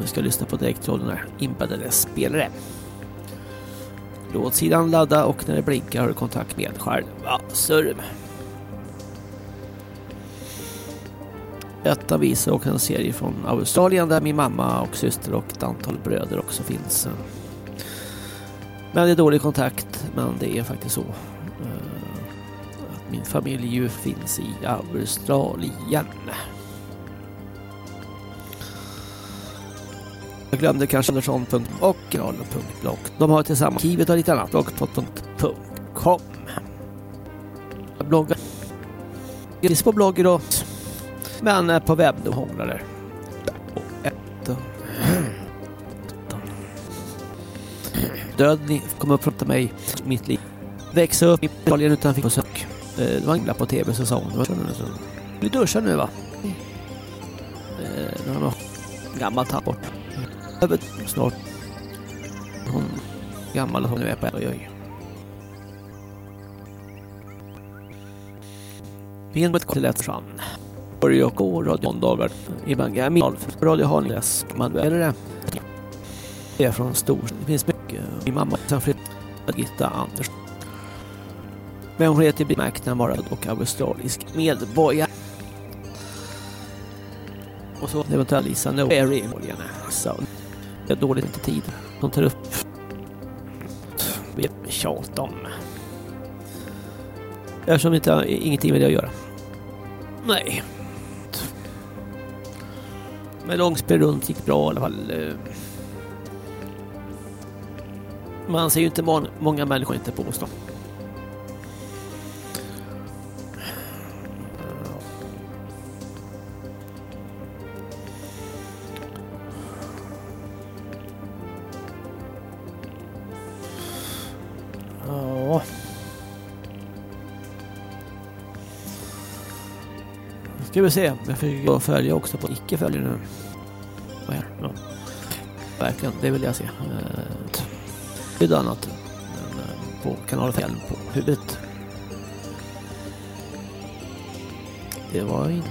Nu ska lyssna på direktradion här, inbäddade spelare. Låt sidan ladda och när det blinkar har du kontakt med själva SURM. Detta visar också en serie från Australien där min mamma och syster och ett antal bröder också finns. Men det är dålig kontakt, men det är faktiskt så. Eh, att min familj ju finns i Australien. Jag glömde kanske Andersson och Gralen.blogg. De har tillsammans Kivet och lite annat. Blogspot.com Jag bloggar. Finns på blogger och men eh, på webb de hånglar där. Döden kom upp från mig mitt liv. Växa upp i Italien utan fick besök. Eh, det var en på tv så sa hon. Du duschar nu va? Eh, det var gammalt här bort. Över snart. Hon gammal och hon är på oj oj. Vinet lät fram. Börje och gå radio måndagar i Bangamal. Radio Hanles. Man är det. Det är från stor. Det finns mycket. Min mamma sen flyttade Gitta Anders. Men hon heter Bill McNamara och australisk medborgare. Och så eventuellt Lisa Noeri Så det är dåligt inte tid. De tar upp tjat om. Eftersom det inte har ingenting med det att göra. Nej. Men långspel runt gick bra i alla fall. Man ser ju inte många människor inte på oss då. Ska vi se. Jag försöker följa också på icke följer nu. Vad är det? Ja. Verkligen, det vill jag se. Eh, det är annat. Eh, på kanal 5 på huvudet. Det var inte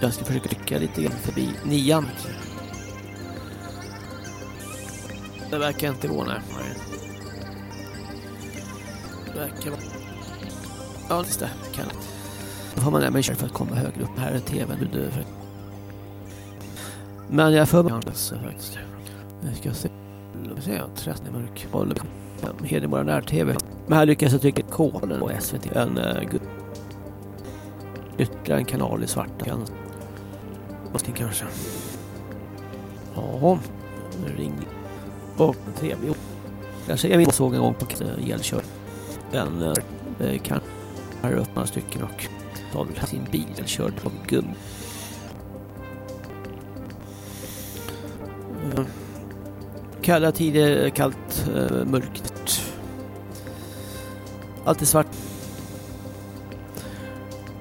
Jag ska försöka rycka lite grann förbi nian. Det verkar inte gå, nej. Det verkar vara... Ja, just det. Kallt. Då får man även köra för att komma högre upp. Här är tvn. Du för... Men jag får mig faktiskt. Nu ska jag se. Nu ser jag 30 mörk. Hedemora när-tv. Men här lyckas jag trycka koden på SVT. En uh, ytterligare en kanal i svarta. Masken kanske. Ja, ring. Och trevlig. Kanske jag såg en gång på elkör. Den uh, kan här upp några stycken och tar sin bil körd av gum. Kalla tider, kallt, eh, mörkt. Allt är svart.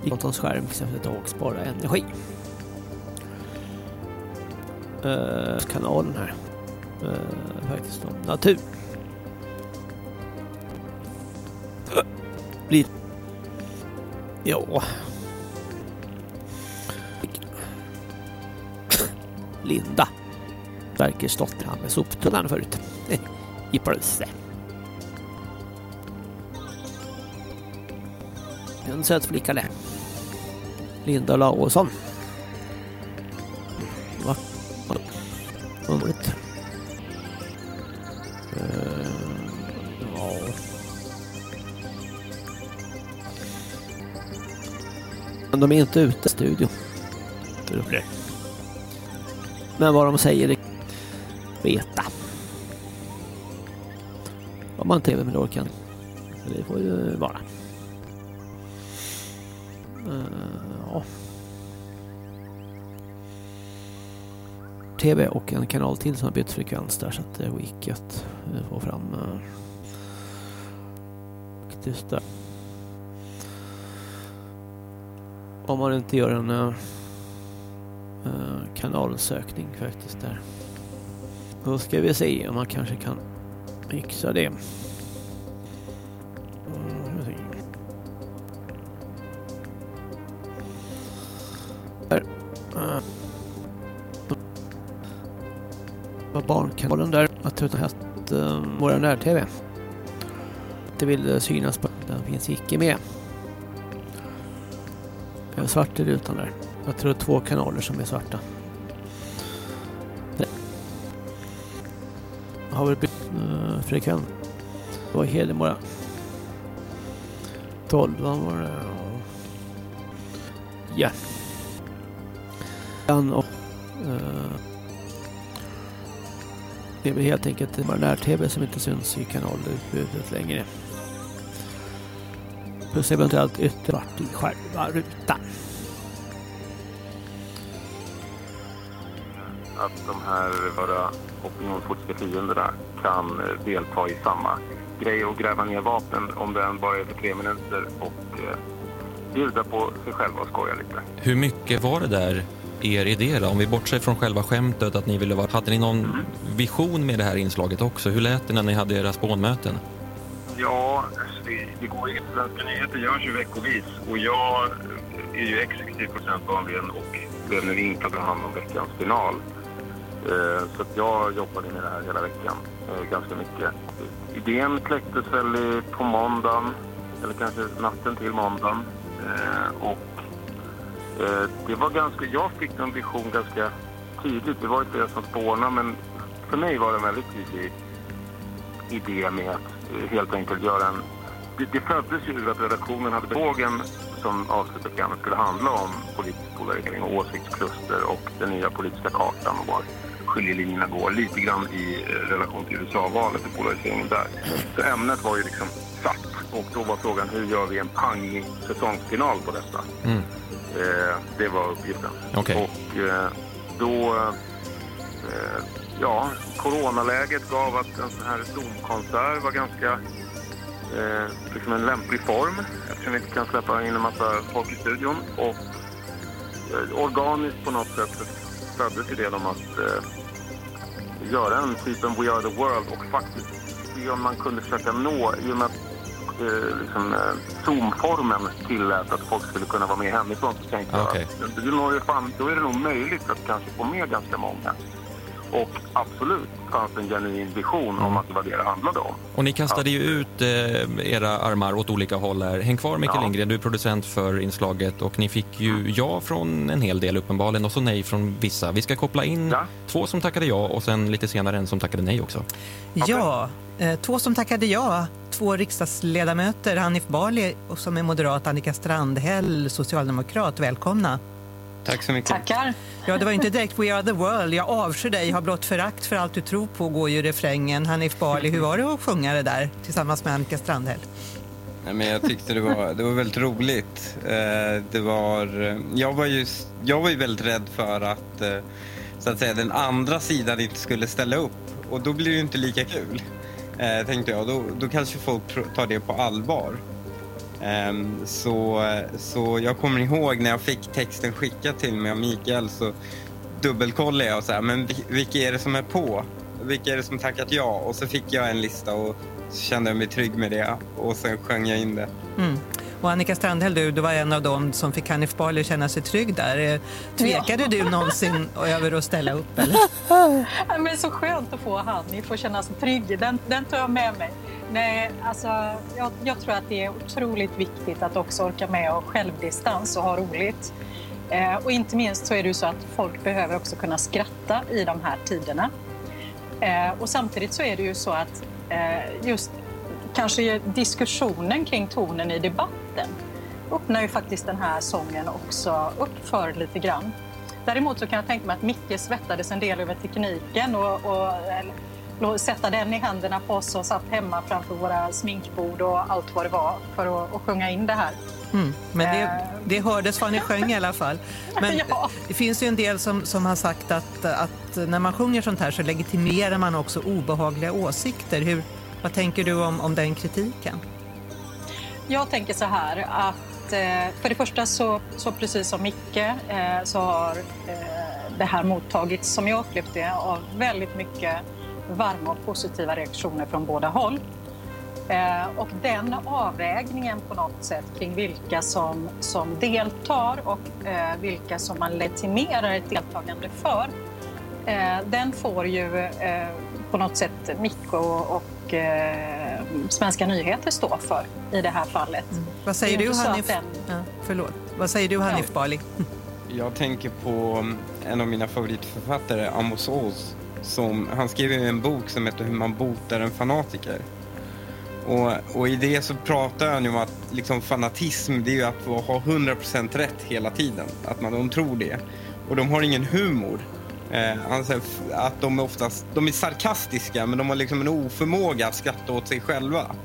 Datorns skärm exempel ett dag spara energi. Uh, kanalen här. Eh, uh, faktiskt om natur. Ja. Linda. Verkar stått här med soptunnan förut. I pölse. En söt flicka det. Linda Lausson. De är inte ute i studion. Men vad de säger det veta. Om man tv med orkan. Det får ju vara. Uh, ja. TV och en kanal till som har bytt frekvens där så att det gick att få eh, fram eh. uh, faktiskt där. Om man inte gör en uh, kanalsökning faktiskt där. Då ska vi se om man kanske kan fixa det. Mm, där. Var barnkanalen där att ta ut uh, våra när-tv. Det vill synas på den finns icke med. Är svart i rutan där. Jag tror det är två kanaler som är svarta. Det. Har vi uh, eh, frekvens? Det var Hedemora. 12 var det. Ja. Den Och, uh, det är helt enkelt bara när-tv som inte syns i kanalutbudet längre. Plus eventuellt yttervart i själva rutan. Att de här våra opinionspolitiska fienderna kan eh, delta i samma grej och gräva ner vapen om det än bara är för tre minuter och eh, bjuda på sig själva och skoja lite. Hur mycket var det där er idé då? Om vi bortser från själva skämtet att ni ville vara... Hade ni någon vision med det här inslaget också? Hur lät det när ni hade era spånmöten? Ja, alltså det, det går ju Svenska nyheter görs ju veckovis och jag är ju exekutiv procent vanligen och blev nu inkallad hand om veckans final. Eh, så att jag jobbade med det här hela veckan, eh, ganska mycket. Idén kläcktes väl på måndagen, eller kanske natten till måndagen. Eh, och det var ganska, jag fick en vision ganska tydligt. Det var inte jag som spånade, men för mig var det en väldigt tydlig idé med att helt enkelt göra en... Det, det föddes ju ur att redaktionen hade vågen som avslutar skulle handla om politisk polarisering och åsiktskluster och den nya politiska kartan och var skiljelinjerna går. Lite grann i eh, relation till USA-valet och polariseringen där. Så ämnet var ju liksom satt och då var frågan hur gör vi en pangig säsongsfinal på detta? Mm. Eh, det var uppgiften. Okej. Och eh, då... Eh, ja, coronaläget gav att en sån här Zoom-konsert var ganska... Eh, liksom en lämplig form eftersom vi inte kan släppa in en massa folk i studion. Och eh, organiskt på något sätt föddes idén om att eh, göra en typ av We Are The World och faktiskt se om man kunde försöka nå, i och med att eh, liksom, eh, Zoom-formen tillät att folk skulle kunna vara med hemifrån så tänkte jag Okej. att fan, då är det nog möjligt att kanske få med ganska många. Och absolut fanns en genuin vision om att det var det det handlade om. Och ni kastade ju ut eh, era armar åt olika håll här. Häng kvar Mikael Ja. Lindgren, du är producent för inslaget och ni fick ju ja från en hel del uppenbarligen och så nej från vissa. Vi ska koppla in två som tackade ja och sen lite senare en som tackade nej också. Ja, eh, två som tackade ja. Två riksdagsledamöter, Hanif Bali och som är moderat, Annika Strandhäll, socialdemokrat. Välkomna. Tack så mycket. Tackar. Ja, det var inte direkt We are the world. Jag avskyr dig, har blott förakt för allt du tror på, går ju refrängen. Hanif Bali, hur var det att sjunga det där tillsammans med Annika Strandhäll? Nej, men jag tyckte det var, det var väldigt roligt. Eh, Det var, eh, jag, var ju, jag var ju väldigt rädd för att, eh, så att säga, den andra sidan inte skulle ställa upp. Och då blir det ju inte lika kul, tänkte jag. Då, då kanske folk tar det på allvar. Ehm, så, så jag kommer ihåg när jag fick texten skickad till mig av Mikael så dubbelkollade jag och så här, men vilka är det som är på? Vilka är det som tackat ja? Och så fick jag en lista och så kände jag mig trygg med det och sen sjöng jag in det. Mm. Och Annika Strandhäll, du, du var en av dem som fick Hanif Bali känna sig trygg där. Eh, Tvekade du någonsin över att ställa upp? Eller? Ja, Men så skönt att få Hanif och känna sig trygg. Den, den tar jag med mig. Nej, alltså, jag, jag tror att det är otroligt viktigt att också orka med och självdistans och ha roligt. Eh, och inte minst så är det ju så att folk behöver också kunna skratta i de här tiderna. Eh, och samtidigt så är det ju så att eh, just kanske diskussionen kring tonen i debatten öppnar ju faktiskt den här sången också upp för lite grann. Däremot så kan jag tänka mig att Micke svettades en del över tekniken och, och lå- sätta den i händerna på oss som satt hemma framför våra sminkbord och allt vad det var för att, att sjunga in det här. Mm. Men det, det hördes vad ni sjöng i alla fall. Men Ja. det finns ju en del som, som har sagt att, att när man sjunger sånt här så legitimerar man också obehagliga åsikter. Hur, vad tänker du om, om den kritiken? Jag tänker så här att eh, för det första så, så precis som Micke eh, så har eh, det här mottagits som jag upplevt det av väldigt mycket varma och positiva reaktioner från båda håll. Eh, och den avvägningen på något sätt kring vilka som, som deltar och eh, vilka som man legitimerar ett deltagande för eh, den får ju eh, på något sätt Micke och, och eh, Svenska nyheter stå för i det här fallet. Vad säger du Hanif? den- Ja, förlåt. Vad säger du Hanif Bali? Jag tänker på um, en av mina favoritförfattare, Amos Oz. Som, han skrev en bok som heter Hur man botar en fanatiker. Och, och i det så pratar han ju om att liksom, fanatism det är ju att ha 100% rätt hela tiden. Att man, de tror det. Och de har ingen humor. Eh, att de är oftast de är sarkastiska men de har liksom en oförmåga att skratta åt sig själva.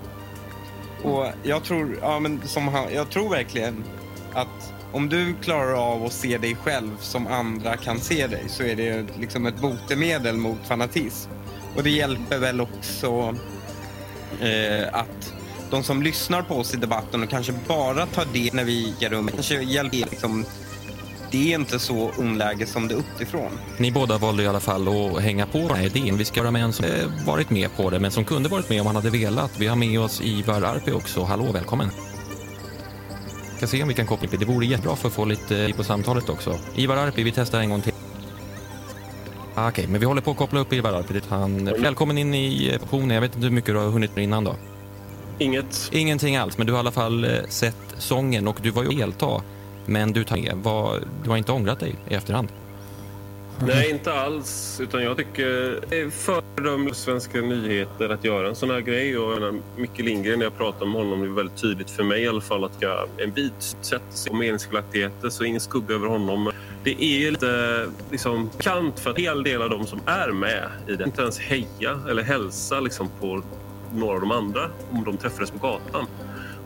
Och jag tror, ja, men som han, jag tror verkligen att om du klarar av att se dig själv som andra kan se dig så är det liksom ett botemedel mot fanatism. Och det hjälper väl också eh, att de som lyssnar på oss i debatten och kanske bara tar det när vi ger rum, kanske hjälper liksom det är inte så underläge som det är uppifrån. Ni båda valde i alla fall att hänga på den här idén. Vi ska göra med en som eh, varit med på det, men som kunde varit med om han hade velat. Vi har med oss Ivar Arpi också. Hallå, välkommen. Vi ska se om vi kan koppla upp. Det vore jättebra för att få lite eh, på samtalet också. Ivar Arpi, vi testar en gång till. Ah, Okej, men vi håller på att koppla upp Ivar Arpi. Han... Välkommen in i eh, optionen. Jag vet inte hur mycket du har hunnit med innan då? Inget. Ingenting alls, men du har i alla fall eh, sett sången och du var ju delta. Men du tar med, vad, du har inte ångrat dig i efterhand? Nej, inte alls. Utan jag tycker det är föredömligt svenska nyheter att göra en sån här grej. Och Micke Lindgren, när jag pratar med honom, det är väldigt tydligt för mig i alla fall att jag en bit sätter sig på meningsskiljaktigheter, så ingen skugga över honom. Det är lite liksom, kant för en hel del av de som är med i det. Inte ens heja eller hälsa liksom, på några av de andra om de träffades på gatan.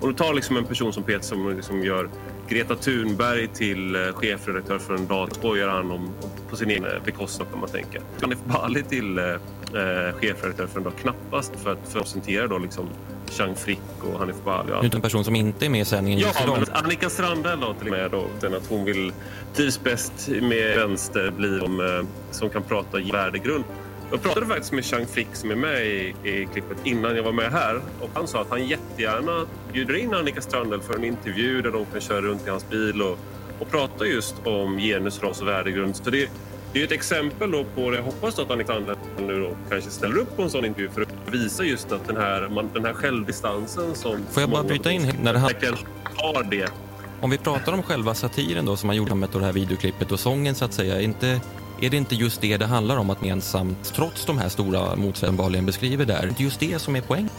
Om du tar liksom en person som Peter som liksom gör Greta Thunberg till eh, chefredaktör för en dag skojar han om, på sin egen bekostnad kan man tänka. Hanif Bali till eh, eh, chefredaktör för en dag knappast för att representera då liksom Chang Frick och Hanif Bali. Inte en person som inte är med i sändningen Ja, just idag. Annika Strandhäll då till och med då, den att hon vill trivs bäst med vänster blir de eh, som kan prata värdegrund. Jag pratade faktiskt med Chang Frick som är med i, i klippet innan jag var med här och han sa att han jättegärna bjuder in Annika Strandhäll för en intervju där de kan köra runt i hans bil och, och prata just om genus, ras och värdegrund. Så det, det är ett exempel då på det. Jag hoppas att Annika Strandhäll nu då kanske ställer upp på en sån intervju för att visa just att den här, man, den här självdistansen som... Får jag bara bryta in när. Verkligen har det. Om vi pratar om själva satiren då som man gjorde med det här videoklippet och sången så att säga, inte, är det inte just det det handlar om att ensamt, trots de här stora motsättningarna beskriver där, det är just det som är poängen?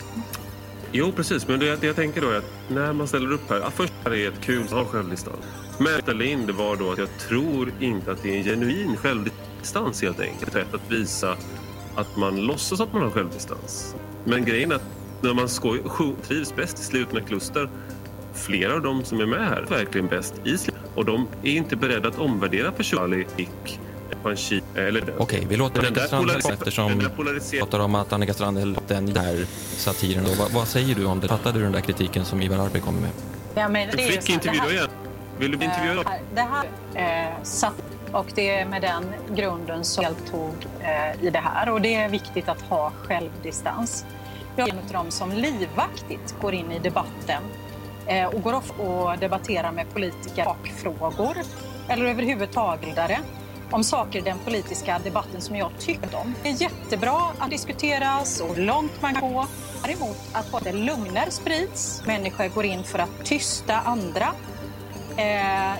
Jo, precis. Men det, det jag tänker då är att när man ställer upp här... Ja, först är det ett kul att ha självdistans. Men jag ställde in det var då att jag tror inte att det är en genuin självdistans helt enkelt. Ett sätt att visa att man låtsas att man har självdistans. Men grejen är att när man skoj, trivs bäst i slutna kluster flera av de som är med här är verkligen bäst i slutna. Och de är inte beredda att omvärdera personlig ick eller Okej, vi låter Annika Strandhäll polariser- eftersom vi pratar om att Annika Strandhäll den där satiren. Då. Vad, vad säger du om det? Fattade du den där kritiken som Ivar Arpi kommer med? Ja, men det är här, det intervjua igen. Vill du dem? Eh, Det här eh, satt och det är med den grunden som deltog eh, i det här och det är viktigt att ha självdistans. Jag är en av dem som livaktigt går in i debatten eh, och går off och debatterar med politiker bakfrågor eller överhuvudtaget om saker i den politiska debatten som jag tycker om. Det är jättebra att diskutera så långt man kan gå. Däremot att både lögner sprids, människor går in för att tysta andra Eh,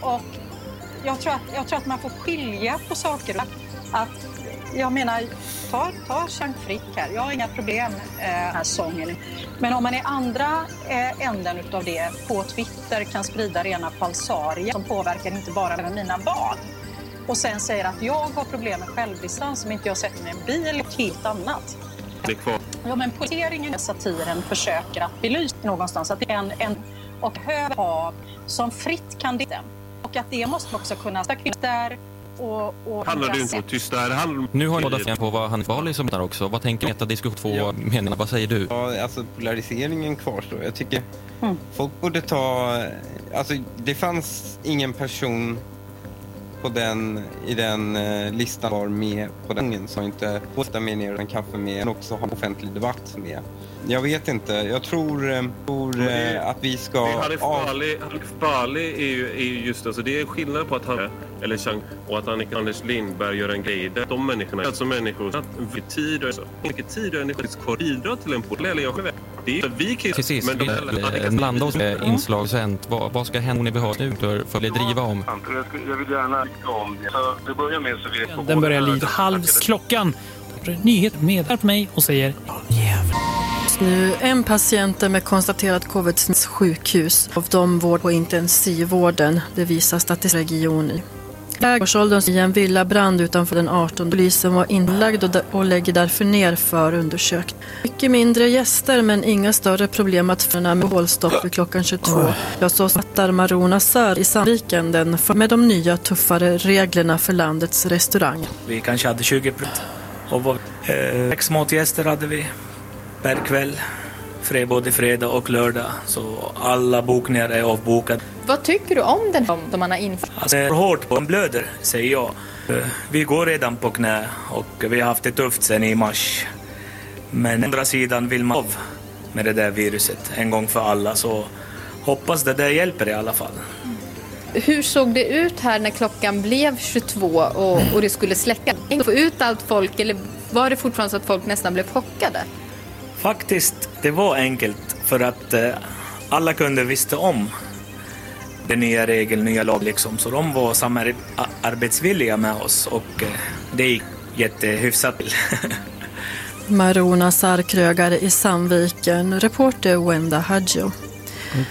och jag tror, att, jag tror att man får skilja på saker. Att, att, jag menar, ta, ta Chang Frick här. Jag har inga problem med eh, den här sången. Men om man i andra eh, änden utav det på Twitter kan sprida rena falsarier som påverkar inte bara mina barn och sen säger att jag har problem med självdistans om inte jag sätter mig i en bil och helt annat. Det är kvar. Ja, men poliseringen, satiren försöker att belysa någonstans att det är en, en och behöver ha som fritt kandidat. Och att det måste också kunna stå där och... och handlar det inte om att tysta här. Det handlar. Nu har jag båda på vad Hanif Bali som där också. Vad tänker du diskussion två meningar? Vad säger du? Ja, alltså polariseringen kvarstår. Jag tycker Mm. folk borde ta... Alltså, det fanns ingen person på den, i den eh, listan var med på den gången som inte får sätta mig ner en kaffe med men också ha en offentlig debatt med. Jag vet inte. Jag tror, eh, tror eh, att vi ska... Det är Hanif Bali, Hanif Bali är ju, är ju just alltså, det är skillnad på att han eller Chang och att Annika Anders Lindberg gör en grej där de människorna, alltså människor, att mycket tid och mycket tid och energi ska bidra till en politik. Eller jag själv. Det är vi kan sist, men de, vi eh, blanda oss med inslagscent. Vad, vad ska hända om ni behövs nu för, för att driva om? Jag vill gärna om det. Så till att börja med så jag Den börjar lida halv klockan. Nyhet meddelar på mig och säger Just nu en patienter med konstaterat covid sjukhus. Av dem vård på intensivvården. Det visar statistikregion i. Lägerårsåldern i en villabrand utanför den 18. Polisen var inlagd och, och lägger därför ner förundersökning. Mycket mindre gäster men inga större problem att förna med hålstopp vid klockan 22. Jag så fattar Marona Sör i Sandviken den med de nya tuffare reglerna för landets restauranger. Vi kanske hade 20 procent. Och var, eh, sex matgäster hade vi per kväll. Både fredag och lördag. Så alla bokningar är avbokade. Vad tycker du om den som man har infört? Alltså, det är hårt på en blöder, säger jag. Eh, Vi går redan på knä och vi har haft det tufft sedan i mars. Men å andra sidan vill man av med det där viruset en gång för alla. Så hoppas det där hjälper i alla fall. Hur såg det ut här när klockan blev 22 och, och det skulle släcka? Få ut allt folk eller var det fortfarande så att folk nästan blev chockade? Faktiskt, det var enkelt för att eh, alla kunde visste om den nya regeln, nya lag liksom. Så de var samarbetsvilliga med oss och eh, det gick jättehyfsat till. Marona Sarkrögare i Sandviken, reporter Wenda Hadjo.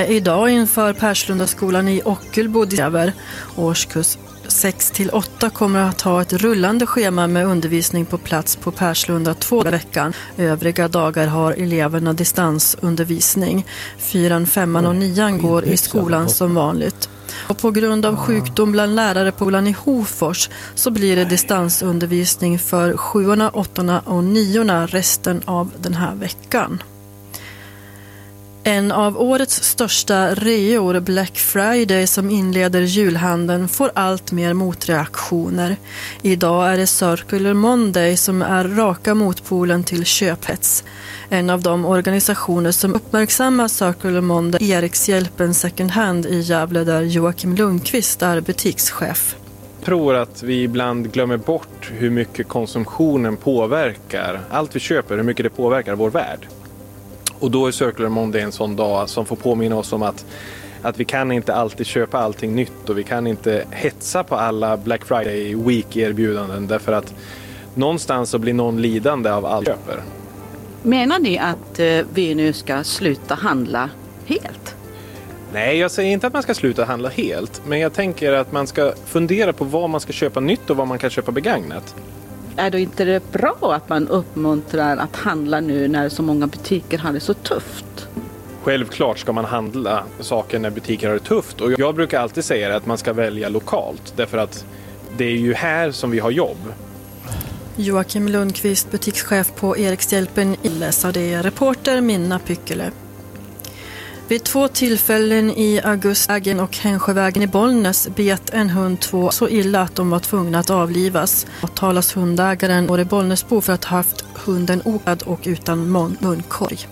Idag inför Perslundaskolan i Ockelbo Diaver årskurs 6 till 8 kommer att ha ett rullande schema med undervisning på plats på Perslunda två veckan. Övriga dagar har eleverna distansundervisning. Fyran, femman och nian går i skolan som vanligt. Och på grund av sjukdom bland lärare på skolan i Hofors så blir det distansundervisning för sjuorna, åttorna och niorna resten av den här veckan. En av årets största reor, Black Friday, som inleder julhandeln får allt mer motreaktioner. Idag är det Circular Monday som är raka motpolen till köphets. En av de organisationer som uppmärksammar Circular Monday är Erikshjälpen Second Hand i Gävle där Joakim Lundqvist är butikschef. Jag tror att vi ibland glömmer bort hur mycket konsumtionen påverkar, allt vi köper, hur mycket det påverkar vår värld. Och då är Circular Monday en sån dag som får påminna oss om att, att vi kan inte alltid köpa allting nytt och vi kan inte hetsa på alla Black Friday Week-erbjudanden därför att någonstans så blir någon lidande av allt vi köper. Menar ni att eh, vi nu ska sluta handla helt? Nej, jag säger inte att man ska sluta handla helt, men jag tänker att man ska fundera på vad man ska köpa nytt och vad man kan köpa begagnat. Är då inte det bra att man uppmuntrar att handla nu när så många butiker har det så tufft? Självklart ska man handla saker när butiker har det tufft och jag brukar alltid säga att man ska välja lokalt därför att det är ju här som vi har jobb. Joakim Lundqvist, butikschef på Erikshjälpen i Läsa. Det är reporter Minna Pyckele. Vid två tillfällen i augusti och Hänsjövägen i Bollnäs bet en hund två så illa att de var tvungna att avlivas. Åtalas hundägaren och det Bollnäsbo för att ha haft hunden okad och utan mun munkorg.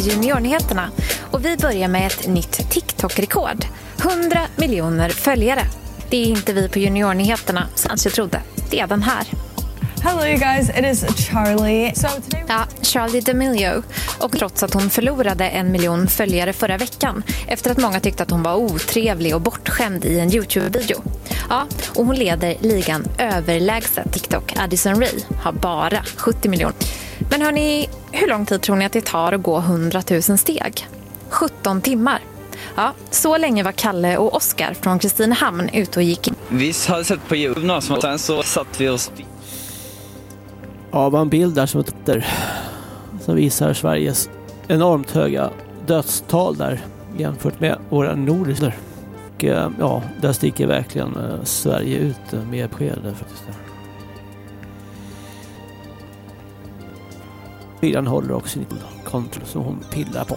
Juniornyheterna och vi börjar med ett nytt TikTok-rekord. 100 miljoner följare. Det är inte vi på Juniornyheterna som jag trodde. Det är den här. Hello you guys, it is Charlie. So today... Ja, Charlie D'Amelio. Och trots att hon förlorade en miljon följare förra veckan efter att många tyckte att hon var otrevlig och bortskämd i en Youtube-video. Ja, och hon leder ligan överlägset. TikTok Addison Ray har bara 70 miljoner. Men hörni, hur lång tid tror ni att det tar att gå 100 000 steg? 17 timmar. Ja, så länge var Kalle och Oskar från Kristinehamn ute och gick. Vi hade sett på Youtube några som sen så satt vi oss Ja, var en bild där som heter som visar Sveriges enormt höga dödstal där jämfört med våra nordiska. Och eh, ja, där sticker verkligen eh, Sverige ut eh, med besked faktiskt. Fyran håller också sin kontroll som hon pillar på.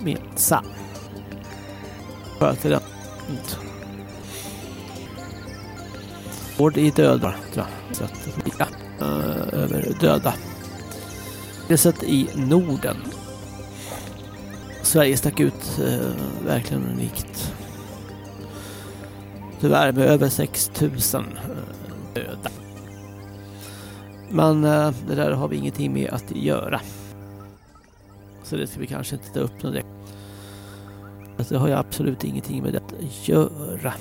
Minsann. Sköter den. Vård i död. Så att, ja Eh, över döda. Det sett i Norden. Sverige stack ut eh, verkligen unikt. Tyvärr med över 6000 eh, döda. Men eh, det där har vi ingenting med att göra. Så det ska vi kanske inte ta upp något. Det har jag absolut ingenting med det att göra.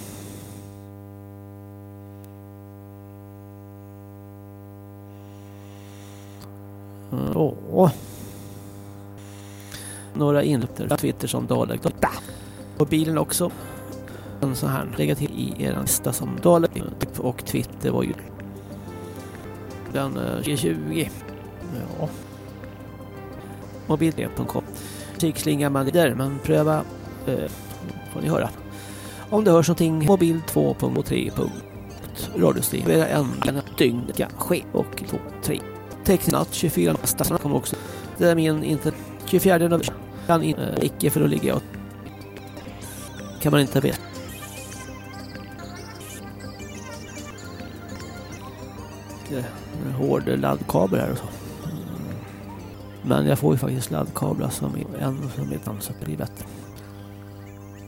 Mm. Åh. några inlöpter Twitter som Dalek. På bilen också. En sån här. Lägga till i er lista som Dalek och Twitter var ju den eh, 2020. Ja. Mobil.com Musikslinga man där men pröva eh, får ni höra. Om det hörs någonting mobil 2.3. Radiostream en, dygn kan ske och 2, Tecknat 24 stadsarna kommer också. Det är min inte 24 november. Kan in, äh, icke för att ligga och kan man inte veta. En hård laddkabel här och så. Men jag får ju faktiskt laddkablar som är en som är ett annat så det blir bättre.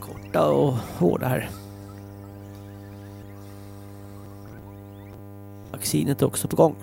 Korta och hårda här. Vaccinet är också på gång.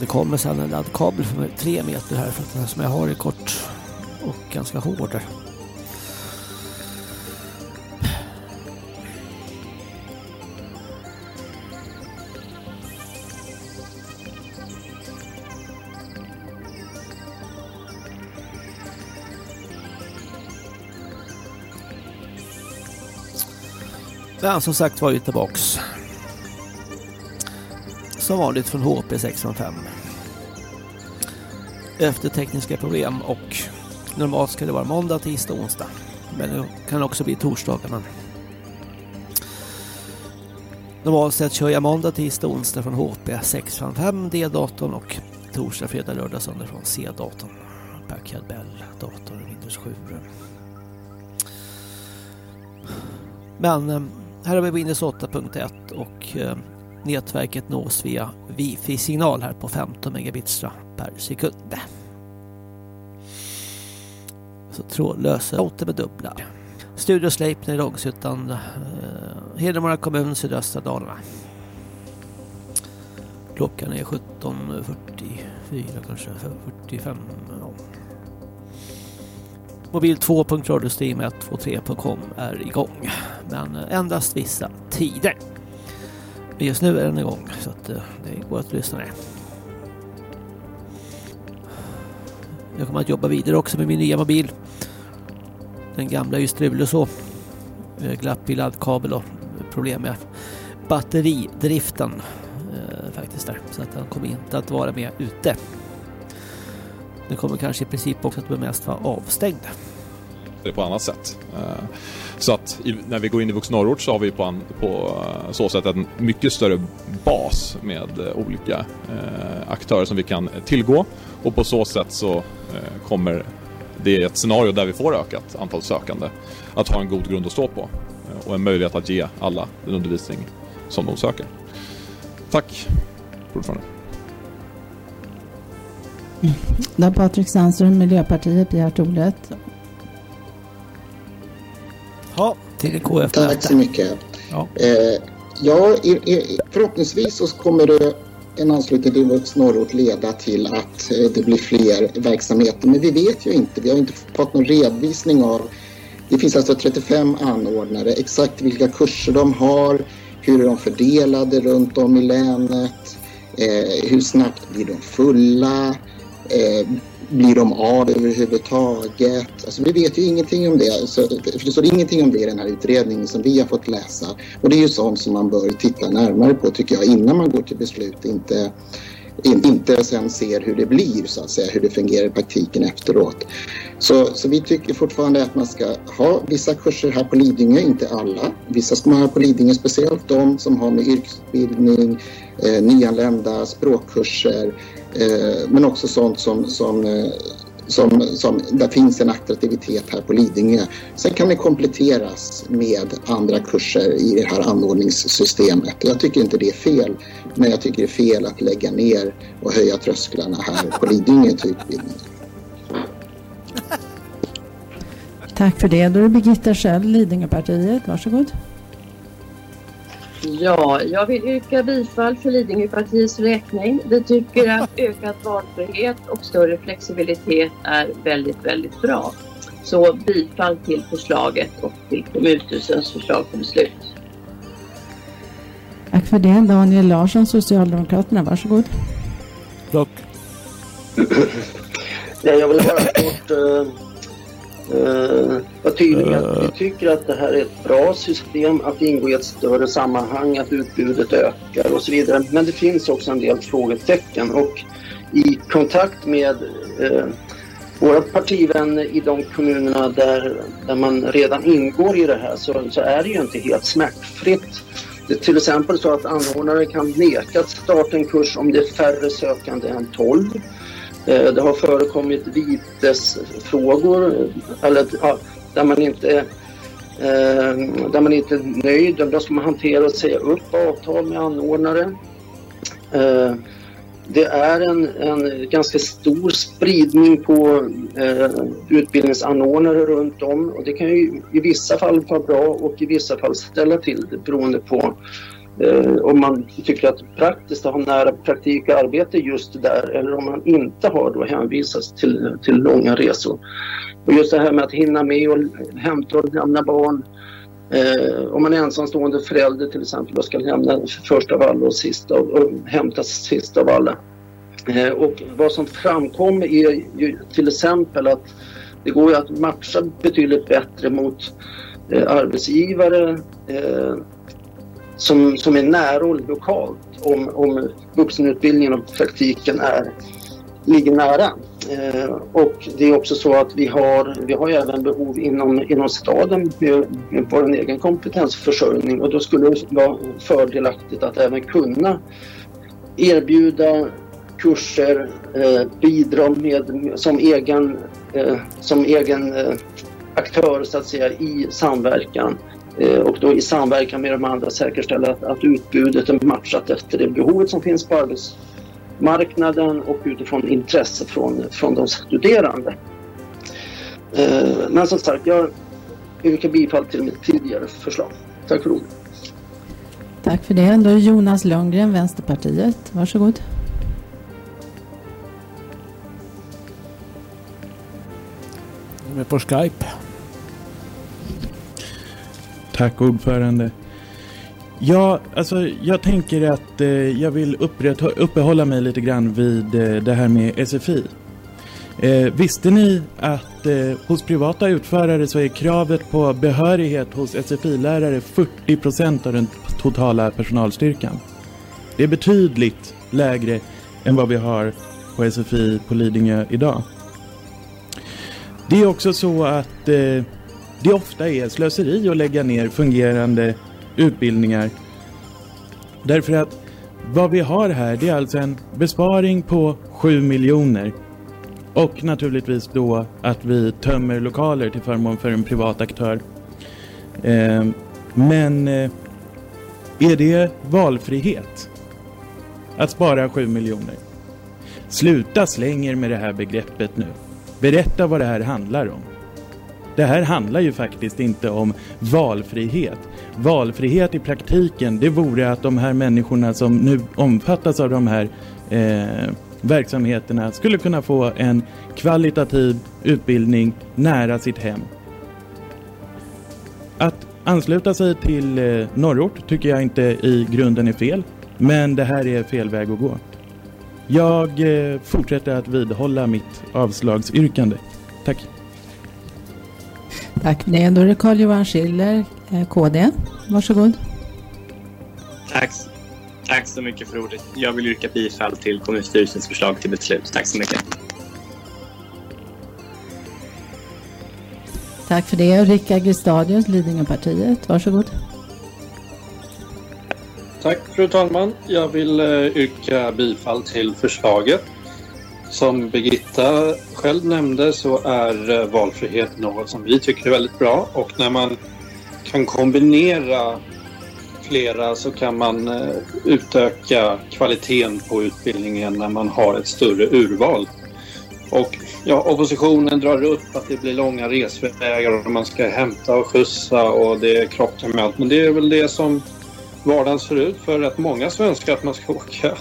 Det kommer sedan en laddkabel för tre meter här för att den som jag har är kort och ganska hård. Där. Men som sagt var ju tillbaks som vanligt från HP 605. Efter tekniska problem och normalt ska det vara måndag, tisdag, onsdag. Men det kan också bli torsdagar. Men normalt sett kör jag måndag, tisdag, onsdag från HP 655 D-datorn och torsdag, fredag, lördag, söndag från C-datorn. Packard Bell, dator, Windows 7. Men eh, här har vi Windows 8.1 och eh, nätverket nås via wifi-signal här på 15 megabits per sekund. Så trådlösa router med dubbla. Studio Sleipner i Långshyttan, eh, Hedemora kommun, sydöstra Dalarna. Klockan är 17.44 kanske, 45. Ja. Mobil2.radiostream123.com är igång. Men eh, endast vissa tider. Men just nu är den igång så att eh, det går att lyssna med. Jag kommer att jobba vidare också med min nya mobil. Den gamla är ju strulig så. Eh, Glapp i laddkabel och problem med batteridriften eh, faktiskt där. Så att den kommer inte att vara med ute. Den kommer kanske i princip också att mest vara avstängd. Det på annat sätt. Eh, så att när vi går in i Vuxen norrort så har vi på, en, på eh, så sätt en mycket större bas med eh, olika aktörer som vi kan tillgå och på så sätt så kommer det är ett scenario där vi får ökat antal sökande att ha en god grund att stå på och en möjlighet att ge alla den undervisning som de söker. Tack, ordförande. Då har Patrik Sandström, Miljöpartiet, begärt ordet. Ja, till KF. Tack så mycket. Ja, eh, ja i, i, förhoppningsvis så kommer det en anslutning till Vux norrort leda till att eh, det blir fler verksamheter. Men vi vet ju inte. Vi har inte fått någon redovisning av det finns alltså 35 anordnare. Exakt vilka kurser de har, hur är de fördelade runt om i länet, eh, hur snabbt blir de fulla, eh, blir de av överhuvudtaget? Alltså vi vet ju ingenting om det. Så, det står ingenting om det i den här utredningen som vi har fått läsa. Och det är ju sånt som man bör titta närmare på tycker jag innan man går till beslut. Inte inte sen ser hur det blir, så att säga, hur det fungerar i praktiken efteråt. Så, så vi tycker fortfarande att man ska ha vissa kurser här på Lidingö, inte alla. Vissa ska man ha på Lidingö, speciellt de som har med yrkesutbildning, eh, nyanlända, språkkurser, Eh, men också sånt som, som eh, som, som, där finns en attraktivitet här på Lidingö. Sen kan det kompletteras med andra kurser i det här anordningssystemet. Jag tycker inte det är fel, men jag tycker det är fel att lägga ner och höja trösklarna här på Lidingö till utbildning. Tack för det. Då är det Birgitta Schell, Lidingöpartiet. Varsågod. Ja, jag vill yrka bifall för Lidingöpartiets räkning. Vi tycker att ökad valfrihet och större flexibilitet är väldigt, väldigt bra. Så bifall till förslaget och till kommunstyrelsens förslag till beslut. Tack för det. Daniel Larsson, Socialdemokraterna. Varsågod. Tack. jag vill bara kort uh, uh, vara tydlig att vi tycker att det här är ett bra system att ingå i ett större sammanhang, att utbudet ökar och så vidare. Men det finns också en del frågetecken och i kontakt med uh, våra partivänner i de kommunerna där, där man redan ingår i det här så, så är det ju inte helt smärtfritt. Det är till exempel så att anordnare kan neka att starta en kurs om det är färre sökande än 12. Eh, det har förekommit vitesfrågor eller, ja, där, man inte, eh, där man inte är nöjd. Då ska man hantera och säga upp avtal med anordnare. Eh, det är en, en ganska stor spridning på eh, utbildningsanordnare runt om och det kan ju i vissa fall vara bra och i vissa fall ställa till det beroende på eh, Eh, om man tycker att praktiskt att ha nära praktik och arbete just där eller om man inte har då hänvisas till, till långa resor. Och just det här med att hinna med och hämta och lämna barn Eh, om man är ensamstående förälder till exempel och ska lämna först av alla och sist av, och hämta sist av alla. Eh, och vad som framkommer är ju till exempel att det går ju att matcha betydligt bättre mot eh, arbetsgivare eh, som, som är nära och lokalt om, om vuxenutbildningen och praktiken är, ligger nära. Eh, och det är också så att vi har, vi har även behov inom, inom staden med, med vår egen kompetensförsörjning och då skulle det vara fördelaktigt att även kunna erbjuda kurser, eh, bidra med, som egen, eh, som egen eh, aktör så att säga i samverkan eh, och då i samverkan med de andra säkerställa att, att utbudet är matchat efter det behovet som finns på arbets marknaden och utifrån intresset från, från de studerande. Eh, men som sagt, jag yrkar bifall till mitt tidigare förslag. Tack för ordet. Tack för det. Då är Jonas Lundgren, Vänsterpartiet. Varsågod. Med på Skype. Tack ordförande. Ja, alltså jag tänker att eh, jag vill uppehålla mig lite grann vid eh, det här med SFI. Eh, visste ni att eh, hos privata utförare så är kravet på behörighet hos SFI-lärare 40% av den totala personalstyrkan? Det är betydligt lägre än vad vi har på SFI på Lidingö idag. Det är också så att eh, det ofta är slöseri att lägga ner fungerande utbildningar. Därför att vad vi har här det är alltså en besparing på 7 miljoner. Och naturligtvis då att vi tömmer lokaler till förmån för en privat aktör. Eh, men eh, är det valfrihet? Att spara 7 miljoner? Sluta slänger med det här begreppet nu. Berätta vad det här handlar om. Det här handlar ju faktiskt inte om valfrihet. Valfrihet i praktiken, det vore att de här människorna som nu omfattas av de här eh, verksamheterna skulle kunna få en kvalitativ utbildning nära sitt hem. Att ansluta sig till eh, norrort tycker jag inte i grunden är fel, men det här är fel väg att gå. Jag eh, fortsätter att vidhålla mitt avslagsyrkande. Tack. Tack det. Då är det Carl-Johan Schiller, eh, KD. Varsågod. Tack, tack så mycket för ordet. Jag vill yrka bifall till kommunstyrelsens förslag till beslut. Tack så mycket. Tack för det. Rickard Gristadius, Lidingöpartiet. Varsågod. Tack fru talman. Jag vill eh, yrka bifall till förslaget. Som Birgitta själv nämnde så är eh, valfrihet något som vi tycker är väldigt bra och när man kan kombinera flera så kan man eh, utöka kvaliteten på utbildningen när man har ett större urval. Och ja, oppositionen drar upp att det blir långa resvägar och man ska hämta och skjutsa och det krockar med allt. Men det är väl det som vardagen ser ut för rätt många svenskar att man ska åka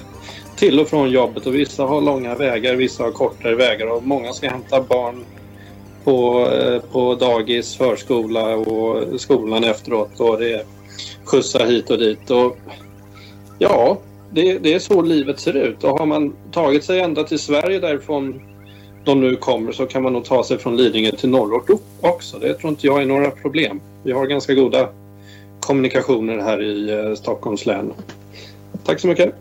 till och från jobbet och vissa har långa vägar, vissa har kortare vägar och många ska hämta barn på, eh, på dagis, förskola och skolan efteråt och det är skjutsar hit och dit. Och, ja, det, det är så livet ser ut och har man tagit sig ända till Sverige därifrån de nu kommer så kan man nog ta sig från Lidingö till norrort också. Det tror inte jag är några problem. Vi har ganska goda kommunikationer här i eh, Stockholms län. Tack så mycket.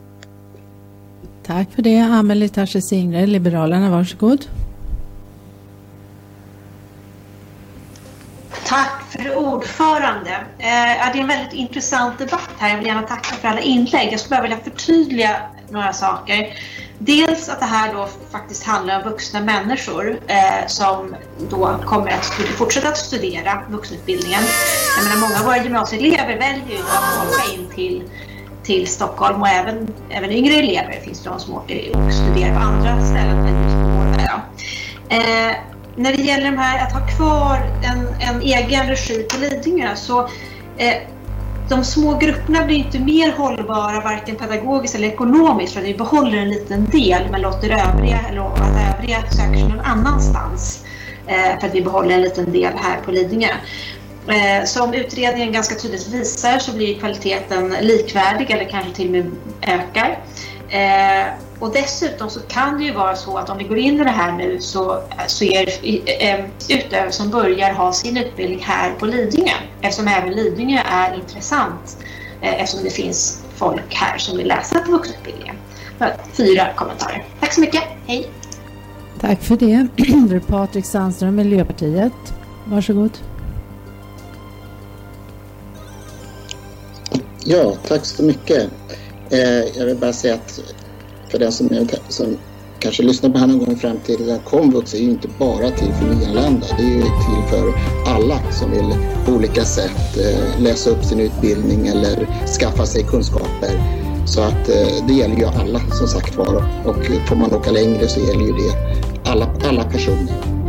Tack för det. Amelie Tache Singre, Liberalerna. Varsågod. Tack för ordförande. Eh, det är en väldigt intressant debatt här. Jag vill gärna tacka för alla inlägg. Jag skulle bara vilja förtydliga några saker. Dels att det här då faktiskt handlar om vuxna människor eh, som då kommer att fortsätta att studera vuxenutbildningen. Jag menar, många av våra gymnasieelever väljer ju att åka in till, till Stockholm och även, även yngre elever finns det de som åker och studerar på andra ställen än just på våra. Eh, när det gäller de här att ha kvar en, en egen regi på Lidingö så eh, de små grupperna blir inte mer hållbara varken pedagogiskt eller ekonomiskt för att vi behåller en liten del men låter övriga, eller att övriga söker sig någon annanstans eh, för att vi behåller en liten del här på Lidingö. Eh, som utredningen ganska tydligt visar så blir kvaliteten likvärdig eller kanske till och med ökar. Eh, och dessutom så kan det ju vara så att om vi går in i det här nu så, så är eh, utövare som börjar ha sin utbildning här på Lidingö eftersom även Lidingö är intressant eh, eftersom det finns folk här som vill läsa på vuxenutbildningen. Fyra kommentarer. Tack så mycket. Hej! Tack för det. det är Patrik Sandström, Miljöpartiet. Varsågod. Ja, tack så mycket. Eh, jag vill bara säga att för den som, är, som kanske lyssnar på här någon gång i framtiden, att komvux är ju inte bara till för nyanlända. Det är ju till för alla som vill på olika sätt eh, läsa upp sin utbildning eller skaffa sig kunskaper. Så att eh, det gäller ju alla som sagt var och får man åka längre så gäller ju det alla, alla personer.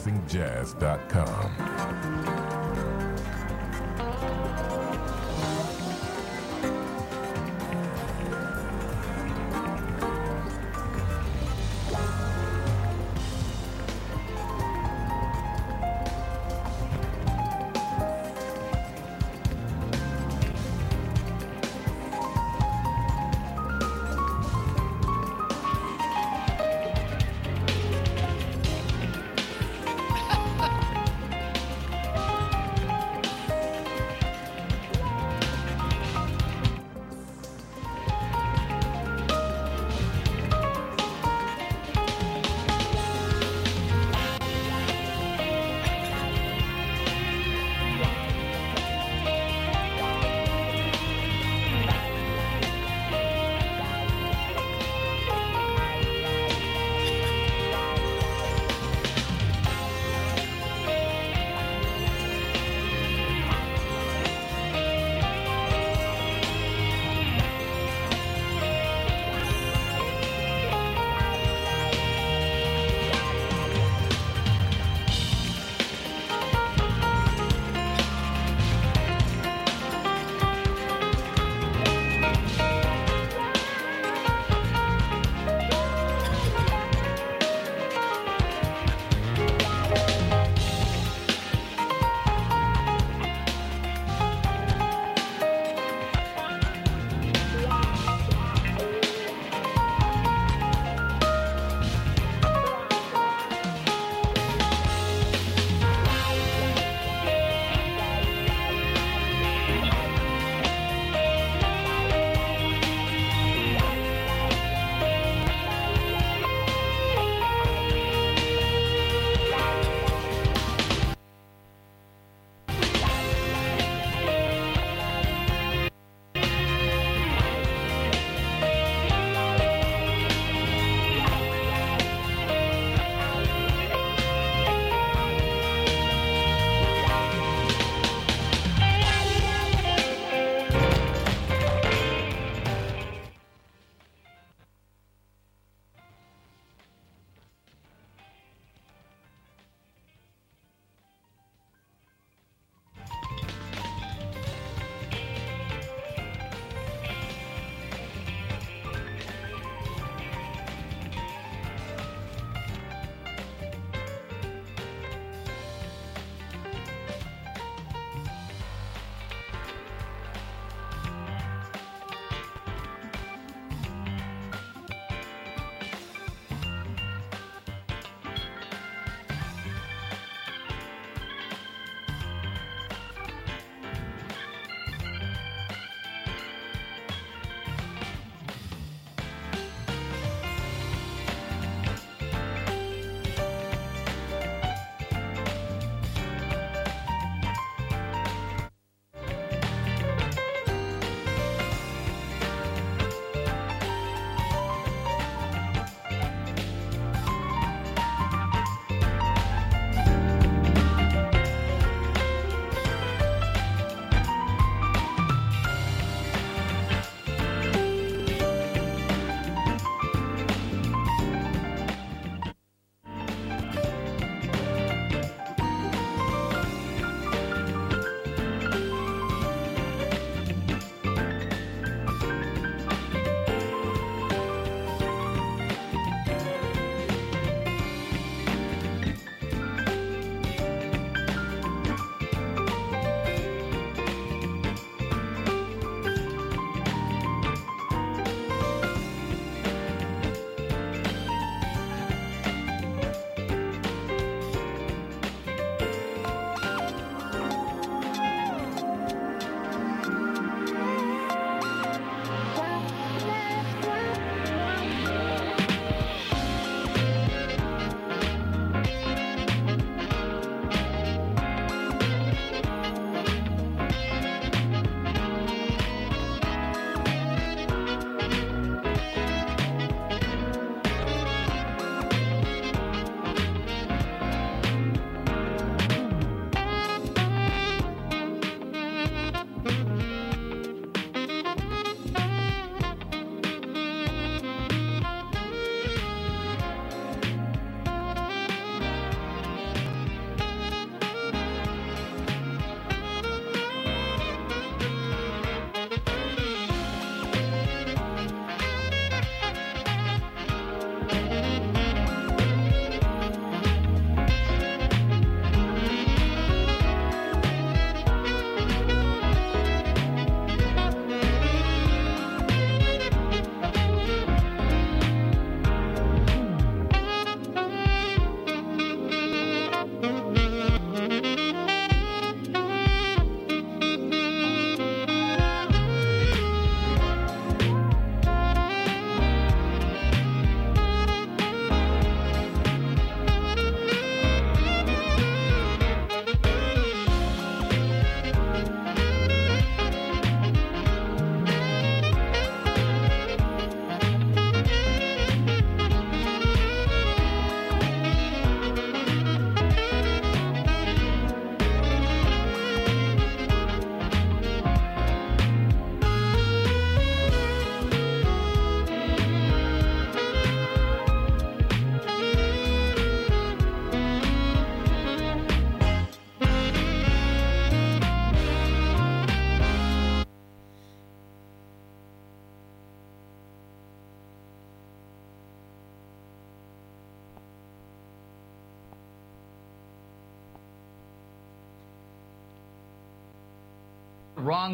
relaxingjazz.com.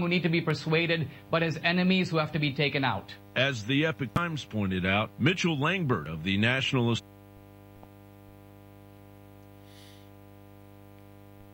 who need to be persuaded, but as enemies who have to be taken out. As the Epic Times pointed out, Mitchell Langbert of the Nationalist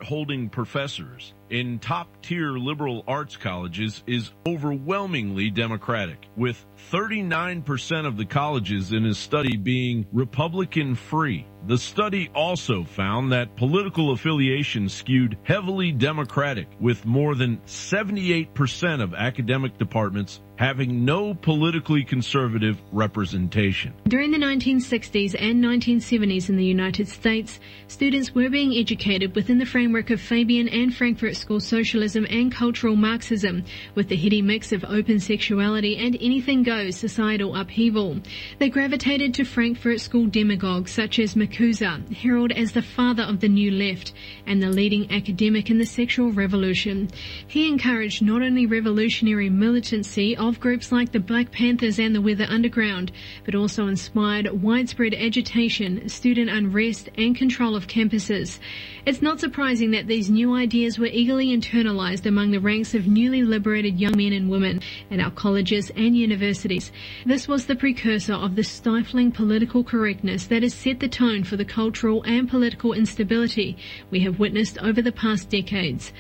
holding professors in top tier liberal arts colleges is overwhelmingly Democratic, with 39% of the colleges in his study being Republican free. The study also found that political affiliation skewed heavily Democratic, with more than 78% of academic departments having no politically conservative representation. During the 1960s and 1970s in the United States, students were being educated within the framework of Fabian and Frankfurt School socialism and cultural Marxism, with the heady mix of open sexuality and anything goes societal upheaval. They gravitated to Frankfurt School demagogues such as Makuza, heralded as the father of the New Left and the leading academic in the sexual revolution. He encouraged not only revolutionary militancy of groups like the Black Panthers and the Weather Underground, but also inspired widespread agitation, student unrest, and control of campuses. It's not surprising that these new ideas were eagerly internalized among the ranks of newly liberated young men and women at our colleges and universities. This was the precursor of the stifling political correctness that has set the tone for the cultural and political instability we have witnessed over the past decades.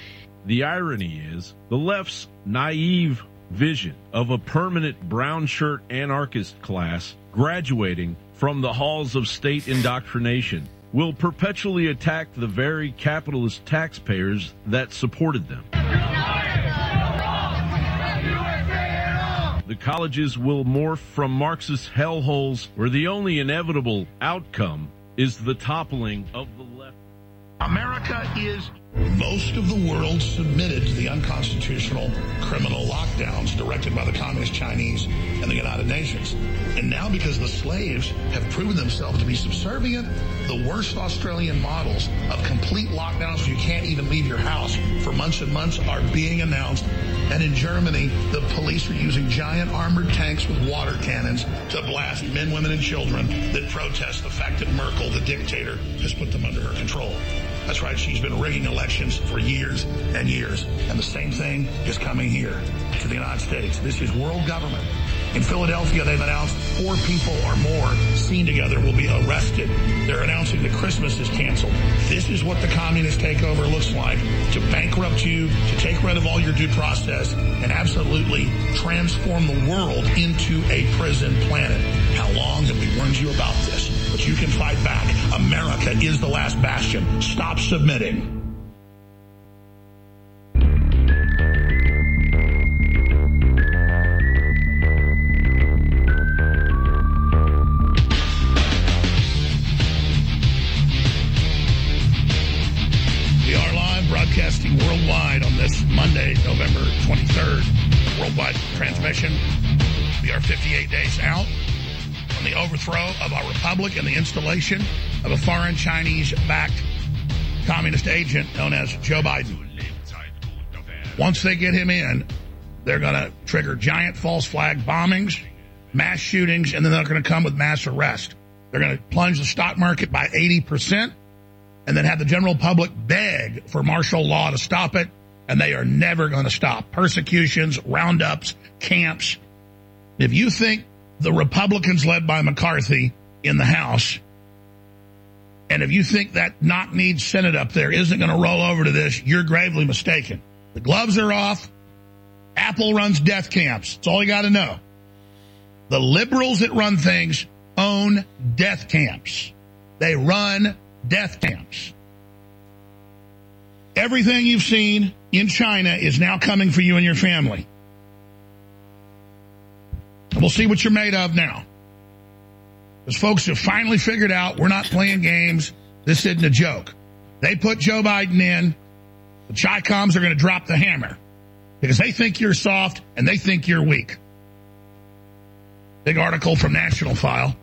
The irony is the left's naive vision of a permanent brown shirt anarchist class graduating from the halls of state indoctrination will perpetually attack the very capitalist taxpayers that supported them. The colleges will morph from Marxist hellholes where the only inevitable outcome is the toppling of the left. America is most of the world submitted to the unconstitutional criminal lockdowns directed by the Communist Chinese and the United Nations. And now because the slaves have proven themselves to be subservient, the worst Australian models of complete lockdowns where you can't even leave your house for months and months are being announced. And in Germany, the police are using giant armored tanks with water cannons to blast men, women, and children that protest the fact that Merkel, the dictator, has put them under her control. That's right, she's been rigging elections for years and years. And the same thing is coming here to the United States. This is world government. In Philadelphia, they've announced four people or more seen together will be arrested. They're announcing that Christmas is canceled. This is what the communist takeover looks like to bankrupt you, to take rid of all your due process, and absolutely transform the world into a prison planet. How long have we warned you about this? But you can fight back. America is the last bastion. Stop submitting. We are live broadcasting worldwide on this Monday, November 23rd. Worldwide transmission. We are 58 days out from the overthrow of our republic and the installation of a foreign Chinese backed communist agent known as Joe Biden. Once they get him in, they're going to trigger giant false flag bombings, mass shootings, and then they're going to come with mass arrest. They're going to plunge the stock market by 80% and then have the general public beg for martial law to stop it. And they are never going to stop. Persecutions, roundups, camps. If you think the Republicans led by McCarthy in the House, and if you think that knock kneed Senate up there isn't going to roll over to this, you're gravely mistaken. The gloves are off. Apple runs death camps. That's all you got to know. The liberals that run things own death camps. They run death camps. Everything you've seen in China is now coming for you and your family. And we'll see what you're made of now. Because folks have finally figured out we're not playing games. This isn't a joke. They put Joe Biden in. The Chi-Coms are going to drop the hammer because they think you're soft and they think you're weak. Big article from National File.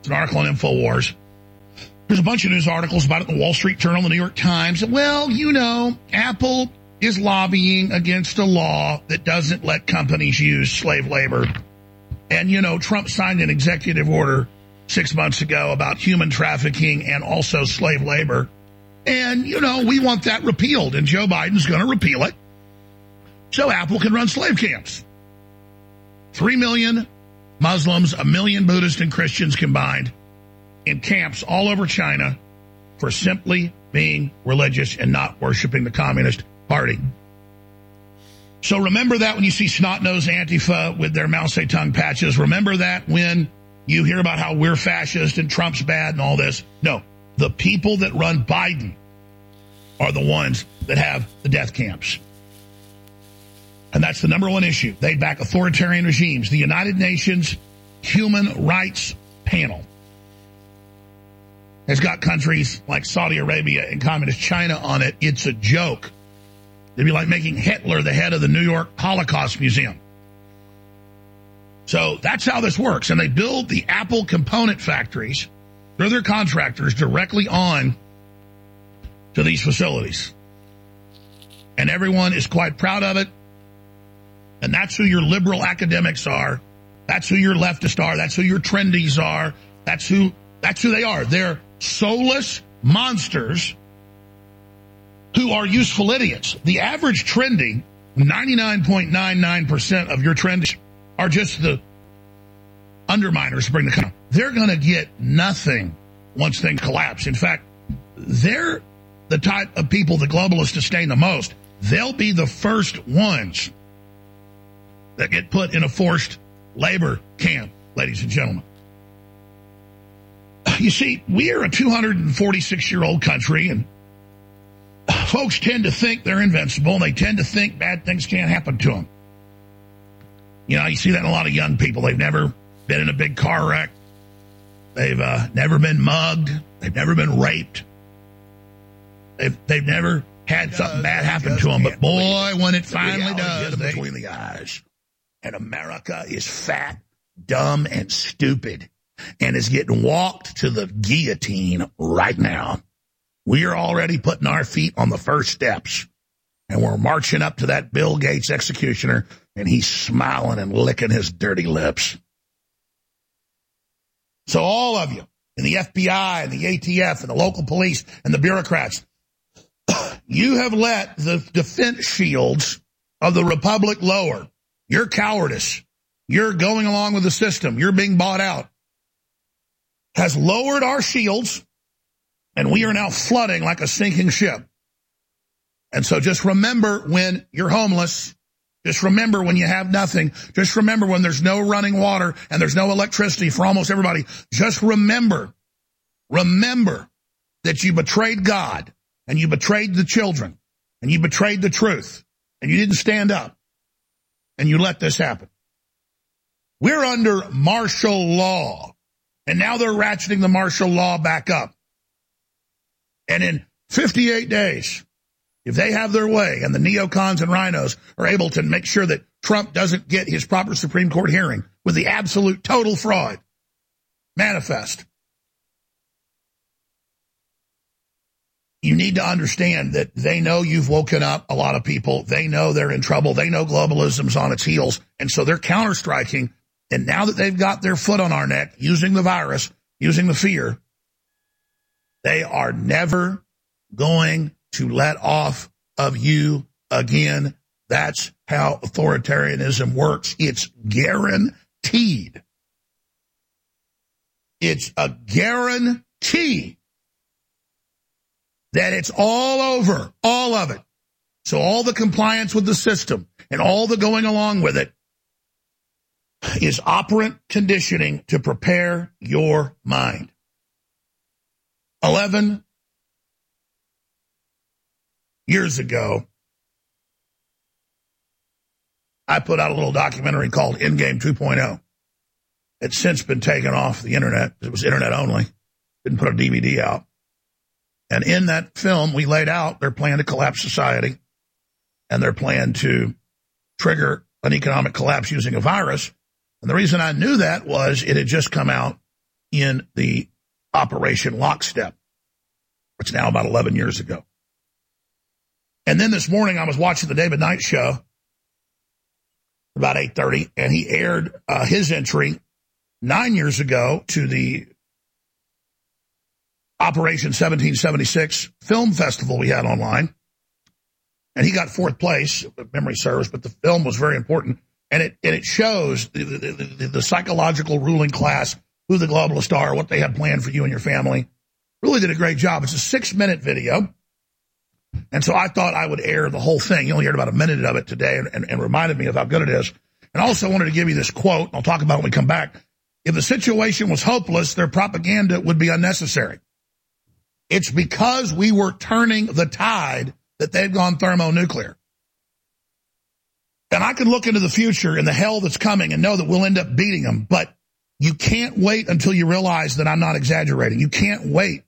It's an article on InfoWars. There's a bunch of news articles about it in the Wall Street Journal, the New York Times. Well, you know, Apple is lobbying against a law that doesn't let companies use slave labor. And, you know, Trump signed an executive order six months ago about human trafficking and also slave labor. And, you know, we want that repealed, and Joe Biden's going to repeal it. so Apple can run slave camps. Three million Muslims, a million Buddhists and Christians combined in camps all over China for simply being religious and not worshiping the Communist Party. So remember that when you see snot-nosed Antifa with their Mao Zedong patches. Remember that when you hear about how we're fascist and Trump's bad and all this. No, the people that run Biden are the ones that have the death camps. And that's the number one issue. They back authoritarian regimes. The United Nations Human Rights Panel has got countries like Saudi Arabia and Communist China on it. It's a joke. It'd be like making Hitler the head of the New York Holocaust Museum. So that's how this works. And they build the Apple component factories through their contractors directly on to these facilities. And everyone is quite proud of it. And that's who your liberal academics are. That's who your leftists are. That's who your trendies are. That's who that's who they are. They're soulless monsters who are useful idiots. The average trending, 99.99% of your trendies are just the underminers bring the country. They're going to get nothing once things collapse. In fact, they're the type of people the globalists disdain the most. They'll be the first ones that get put in a forced labor camp, ladies and gentlemen. You see, we are a 246 year old country and folks tend to think they're invincible and they tend to think bad things can't happen to them. You know, you see that in a lot of young people. They've never been in a big car wreck. They've uh, never been mugged. They've never been raped. They've, they've never had something bad happen to them. But boy, when it finally does, they... between the eyes. And America is fat, dumb, and stupid and is getting walked to the guillotine right now. We are already putting our feet on the first steps and we're marching up to that Bill Gates executioner and he's smiling and licking his dirty lips. So all of you in the FBI and the ATF and the local police and the bureaucrats, you have let the defense shields of the Republic lower. You're cowardice. You're going along with the system. You're being bought out. Has lowered our shields and we are now flooding like a sinking ship. And so just remember when you're homeless, just remember when you have nothing. Just remember when there's no running water and there's no electricity for almost everybody. Just remember, remember that you betrayed God and you betrayed the children and you betrayed the truth and you didn't stand up and you let this happen. We're under martial law and now they're ratcheting the martial law back up. And in 58 days, if they have their way and the neocons and rhinos are able to make sure that Trump doesn't get his proper Supreme Court hearing with the absolute total fraud manifest, you need to understand that they know you've woken up a lot of people. They know they're in trouble. They know globalism's on its heels. And so they're counterstriking. And now that they've got their foot on our neck using the virus, using the fear, they are never going to let off of you again. That's how authoritarianism works. It's guaranteed. It's a guarantee that it's all over, all of it. So all the compliance with the system and all the going along with it is operant conditioning to prepare your mind. 11 years ago, I put out a little documentary called Endgame 2.0. It's since been taken off the internet. It was internet only. Didn't put a DVD out. And in that film, we laid out their plan to collapse society and their plan to trigger an economic collapse using a virus. And the reason I knew that was it had just come out in the Operation Lockstep, which now about 11 years ago. And then this morning I was watching the David Knight show about 8.30 and he aired uh, his entry nine years ago to the Operation 1776 film festival we had online. and he got fourth place, memory serves. But the film was very important, and it and it shows the, the, the, the psychological ruling class, who the globalists are, what they have planned for you and your family. Really did a great job. It's a six minute video. And so I thought I would air the whole thing. You only heard about a minute of it today and, and, and reminded me of how good it is. And also wanted to give you this quote. I'll talk about when we come back. If the situation was hopeless, their propaganda would be unnecessary. It's because we were turning the tide that they've gone thermonuclear. And I can look into the future and the hell that's coming and know that we'll end up beating them. But you can't wait until you realize that I'm not exaggerating. You can't wait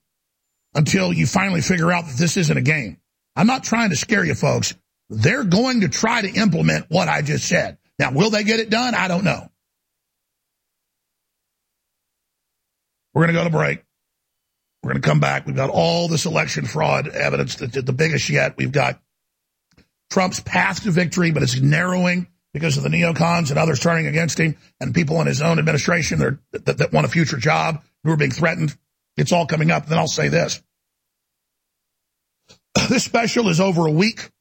until you finally figure out that this isn't a game. I'm not trying to scare you folks. They're going to try to implement what I just said. Now, will they get it done? I don't know. We're going to go to break. We're going to come back. We've got all this election fraud evidence, the, the biggest yet. We've got Trump's path to victory, but it's narrowing because of the neocons and others turning against him and people in his own administration that, that, that want a future job who are being threatened. It's all coming up. Then I'll say this. This special is over a week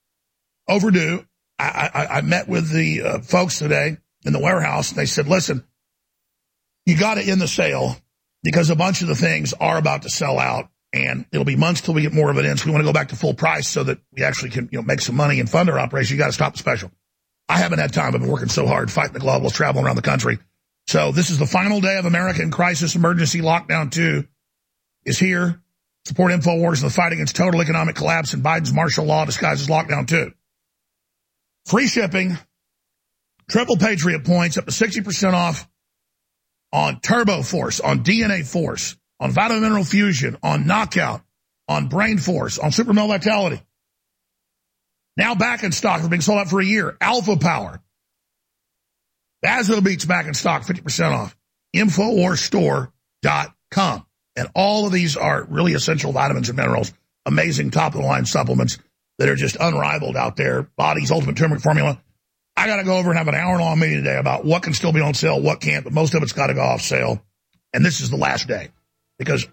overdue. I, I, I met with the uh, folks today in the warehouse. And they said, listen, you got to end the sale because a bunch of the things are about to sell out and it'll be months till we get more evidence. We want to go back to full price so that we actually can, you know, make some money and fund our operation. You got to stop the special. I haven't had time. I've been working so hard fighting the globalists, traveling around the country. So this is the final day of American crisis emergency lockdown two is here. Support InfoWars in the fight against total economic collapse and Biden's martial law disguises lockdown too. Free shipping, triple Patriot points, up to 60% off on Turbo Force, on DNA Force, on Vitamin Mineral Fusion, on Knockout, on Brain Force, on Super Male Vitality. Now back in stock for being sold out for a year. Alpha Power. Vaso Beats back in stock, 50% off. Infowarsstore.com. And all of these are really essential vitamins and minerals, amazing top of the line supplements that are just unrivaled out there. Body's Ultimate Turmeric Formula. I got to go over and have an hour long meeting today about what can still be on sale, what can't, but most of it's got to go off sale. And this is the last day because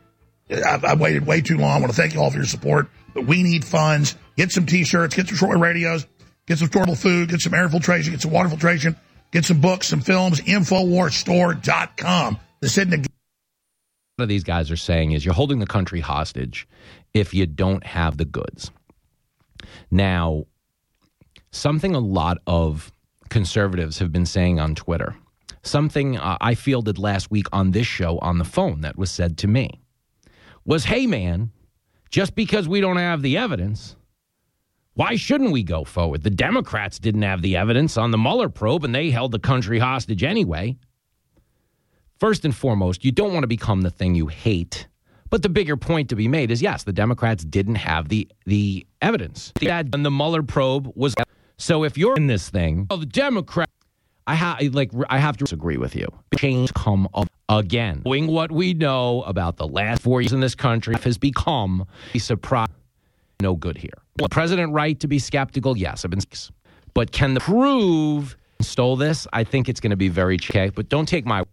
I've, I've, waited way too long. I want to thank you all for your support, but we need funds. Get some t-shirts, get some short radios, get some storable food, get some air filtration, get some water filtration, get some books, some films, infowarsstore.com. Sydney one of these guys are saying is you're holding the country hostage if you don't have the goods. Now, something a lot of conservatives have been saying on Twitter, something uh, I fielded last week on this show on the phone that was said to me was, hey, man, just because we don't have the evidence, why shouldn't we go forward? The Democrats didn't have the evidence on the Mueller probe and they held the country hostage anyway. First and foremost, you don't want to become the thing you hate. But the bigger point to be made is yes, the Democrats didn't have the the evidence. That and the Mueller probe was so if you're in this thing, well, the Democrat I have like I have to disagree with you. Change come up again. Knowing what we know about the last four years in this country has become a surprise. No good here. Well, President right to be skeptical? Yes, I've been. But can the prove stole this? I think it's going to be very okay. But don't take my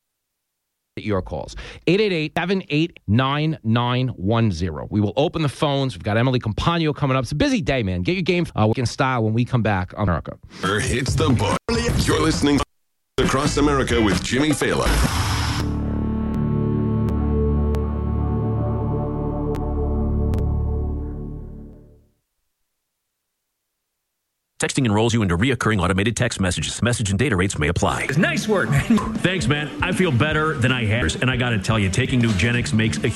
your calls. 888-789910 we will open the phones. We've got emily compagno coming up. It's a busy day man. Get your game uh, in style when we come back on america. Hits the bar you're listening across america with jimmy Failla. Texting enrolls you into reoccurring automated text messages. Message and data rates may apply. Nice work, man. Thanks, man. I feel better than I had. And I got to tell you, taking Nugenix makes a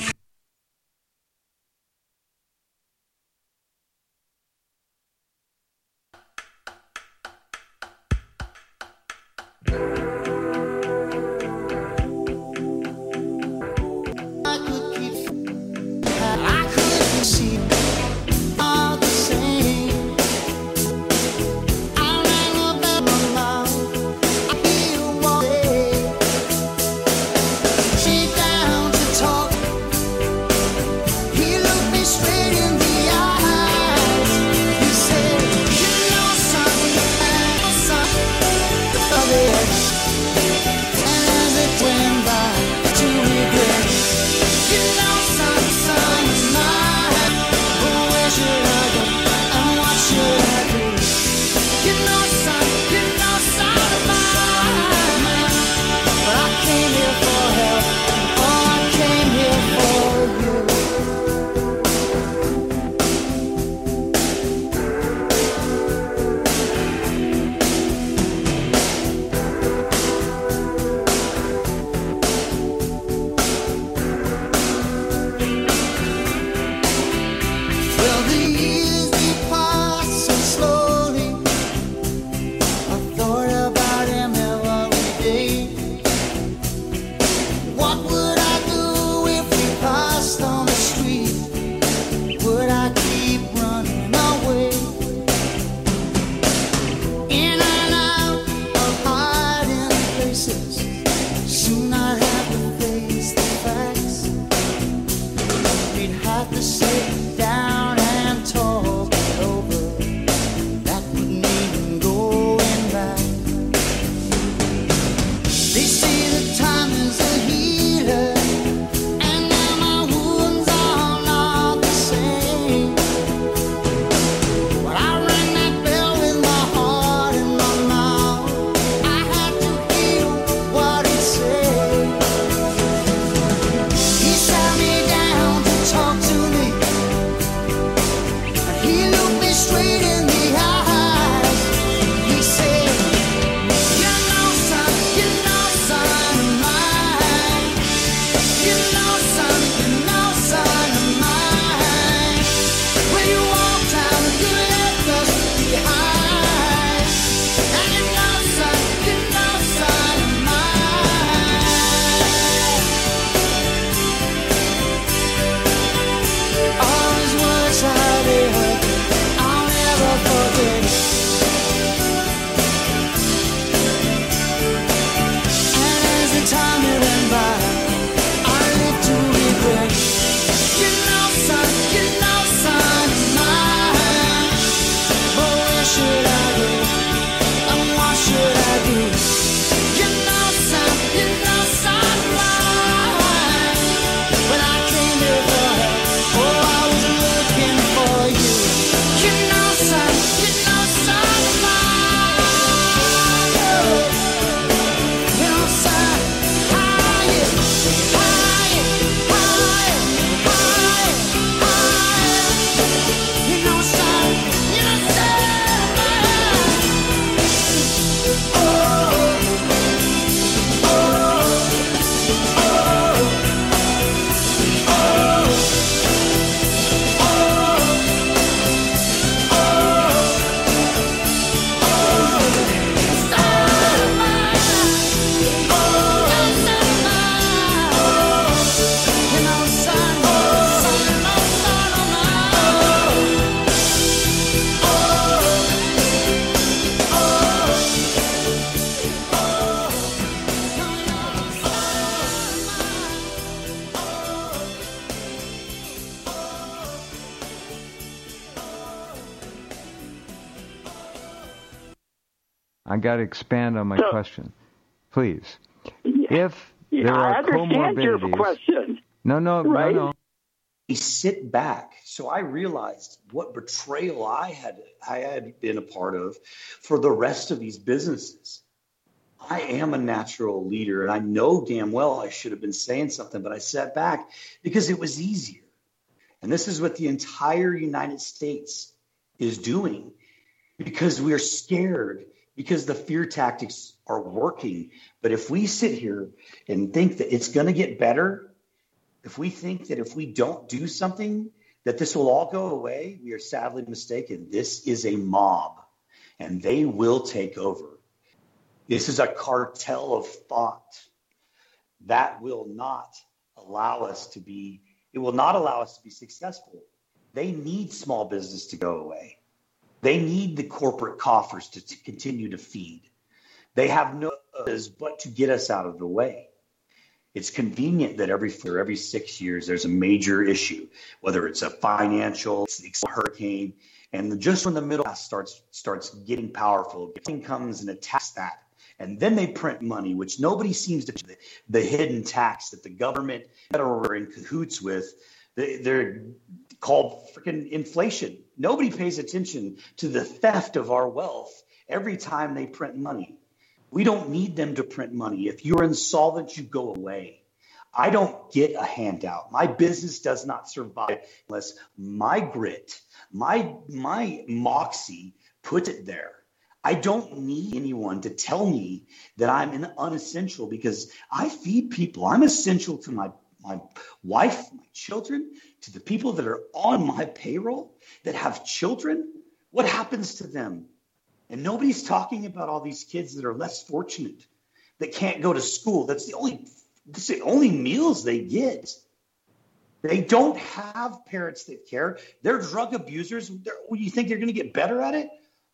to expand on my So- question, please. If Yeah, there I are understand your comorbidities, question. no, no, Right? no, no. We sit back. So I realized what betrayal I had I had been a part of for the rest of these businesses. I am a natural leader and I know damn well I should have been saying something, but I sat back because it was easier. And this is what the entire United States is doing because we're scared because the fear tactics are working. But if we sit here and think that it's going to get better, if we think that if we don't do something, that this will all go away, we are sadly mistaken. This is a mob and they will take over. This is a cartel of thought that will not allow us to be, it will not allow us to be successful. They need small business to go away. They need the corporate coffers to, to continue to feed. They have no but to get us out of the way. It's convenient that every four, every six years there's a major issue, whether it's a financial it's a hurricane, and just when the middle class starts starts getting powerful, comes and attacks that, and then they print money, which nobody seems to the, the hidden tax that the government federal are in cahoots with. They, they're called freaking inflation. Nobody pays attention to the theft of our wealth every time they print money. We don't need them to print money. If you're insolvent, you go away. I don't get a handout. My business does not survive unless my grit, my my moxie put it there. I don't need anyone to tell me that I'm an unessential because I feed people. I'm essential to my my wife, my children, to the people that are on my payroll that have children. What happens to them? And nobody's talking about all these kids that are less fortunate, that can't go to school. That's the only that's the only meals they get. They don't have parents that care. They're drug abusers. They're, you think they're going to get better at it?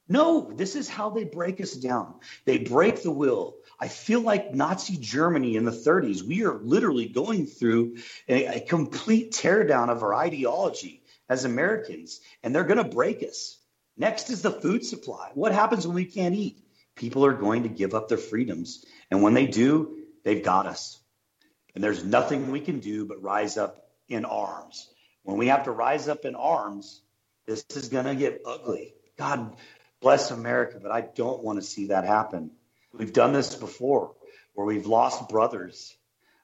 No, this is how they break us down. They break the will. I feel like Nazi Germany in the 30s. We are literally going through a, a complete teardown of our ideology as Americans, and they're going to break us. Next is the food supply. What happens when we can't eat? People are going to give up their freedoms. And when they do, they've got us. And there's nothing we can do but rise up in arms. When we have to rise up in arms, this is going to get ugly. God bless America, but I don't want to see that happen. We've done this before where we've lost brothers,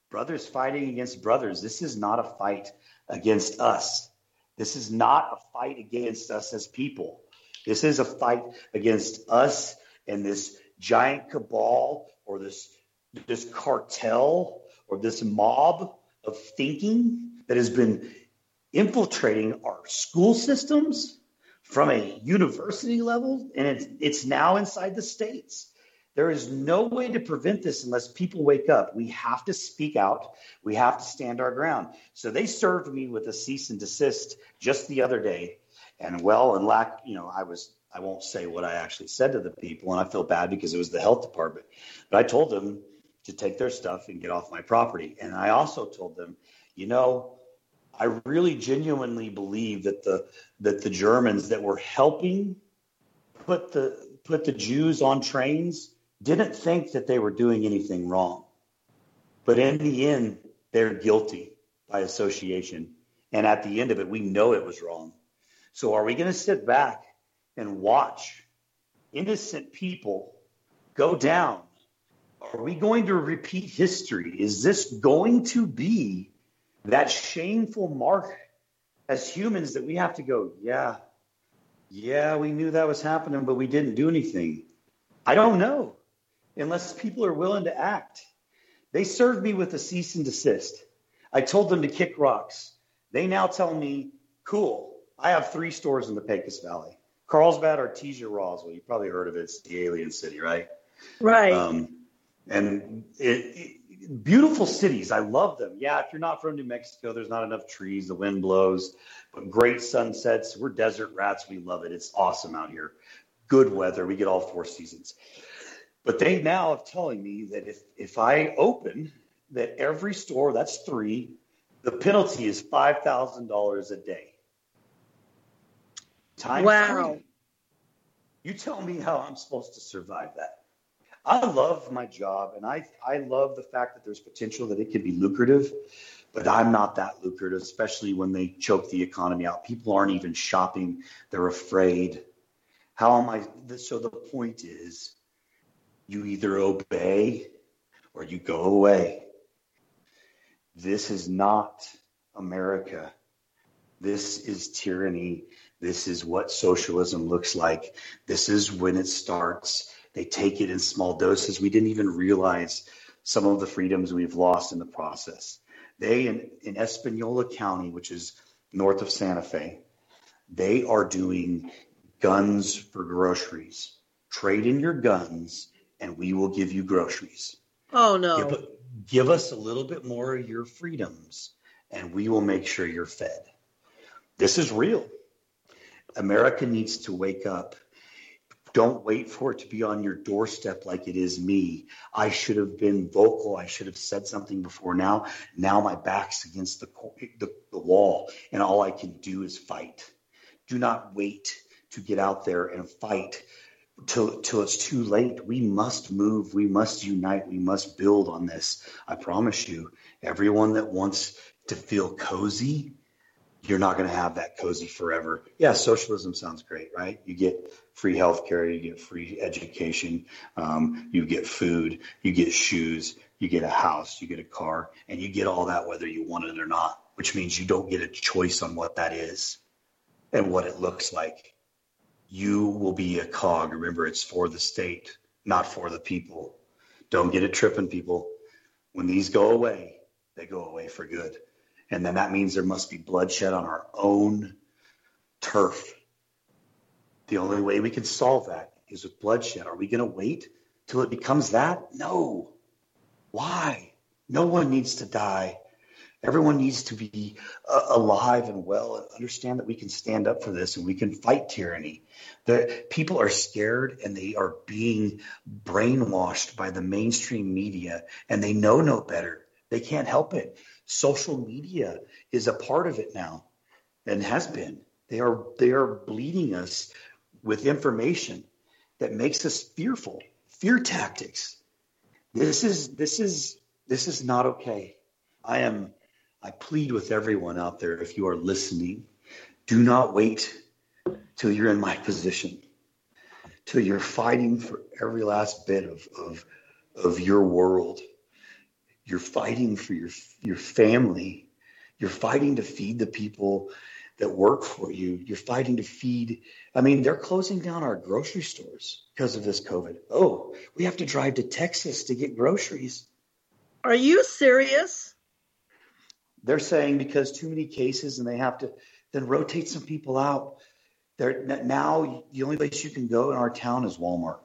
brothers fighting against brothers. This is not a fight against us. This is not a fight against us as people. This is a fight against us and this giant cabal or this this cartel or this mob of thinking that has been infiltrating our school systems from a university level and it's, it's now inside the states. There is no way to prevent this unless people wake up. We have to speak out. We have to stand our ground. So they served me with a cease and desist just the other day. And well, and lack, you know, I was, I won't say what I actually said to the people, and I feel bad because it was the health department. But I told them to take their stuff and get off my property. And I also told them, you know, I really genuinely believe that the that the Germans that were helping put the put the Jews on trains didn't think that they were doing anything wrong. But in the end, they're guilty by association. And at the end of it, we know it was wrong. So are we going to sit back and watch innocent people go down? Are we going to repeat history? Is this going to be that shameful mark as humans that we have to go, yeah, yeah, we knew that was happening, but we didn't do anything? I don't know unless people are willing to act. They served me with a cease and desist. I told them to kick rocks. They now tell me, cool, I have three stores in the Pecos Valley. Carlsbad, Artesia, Roswell. You probably heard of it. It's the alien city, right? Right. Um, and it, it, beautiful cities. I love them. Yeah, if you're not from New Mexico, there's not enough trees. The wind blows, but great sunsets. We're desert rats. We love it. It's awesome out here. Good weather. We get all four seasons. But they now are telling me that if, if I open, that every store, that's three, the penalty is $5,000 a day. Time Wow. free. You tell me how I'm supposed to survive that. I love my job and I, I love the fact that there's potential that it could be lucrative, but I'm not that lucrative, especially when they choke the economy out. People aren't even shopping, they're afraid. How am I? So the point is you either obey or you go away. This is not America. This is tyranny. This is what socialism looks like. This is when it starts. They take it in small doses. We didn't even realize some of the freedoms we've lost in the process. They, in, in Espanola County, which is north of Santa Fe, they are doing guns for groceries. Trade in your guns and we will give you groceries. Oh, no. Give, give us a little bit more of your freedoms and we will make sure you're fed. This is real. America needs to wake up. Don't wait for it to be on your doorstep like it is me. I should have been vocal. I should have said something before now. Now my back's against the, the, the wall and all I can do is fight. Do not wait to get out there and fight till till it's too late. We must move. We must unite. We must build on this. I promise you, everyone that wants to feel cozy, you're not going to have that cozy forever. Yeah, socialism sounds great, right? You get free healthcare, you get free education, um, you get food, you get shoes, you get a house, you get a car, and you get all that whether you want it or not. Which means you don't get a choice on what that is and what it looks like you will be a cog. Remember, it's for the state, not for the people. Don't get it tripping, people. When these go away, they go away for good. And then that means there must be bloodshed on our own turf. The only way we can solve that is with bloodshed. Are we going to wait till it becomes that? No. Why? No one needs to die Everyone needs to be uh, alive and well and understand that we can stand up for this and we can fight tyranny. The people are scared and they are being brainwashed by the mainstream media and they know no better. They can't help it. Social media is a part of it now and has been. They are they are bleeding us with information that makes us fearful. Fear tactics. This is this is this is not okay. I am I plead with everyone out there if you are listening, do not wait till you're in my position, till you're fighting for every last bit of, of, of your world. You're fighting for your, your family. You're fighting to feed the people that work for you. You're fighting to feed. I mean, they're closing down our grocery stores because of this COVID. Oh, we have to drive to Texas to get groceries. Are you serious? They're saying because too many cases and they have to then rotate some people out. They're now the only place you can go in our town is Walmart.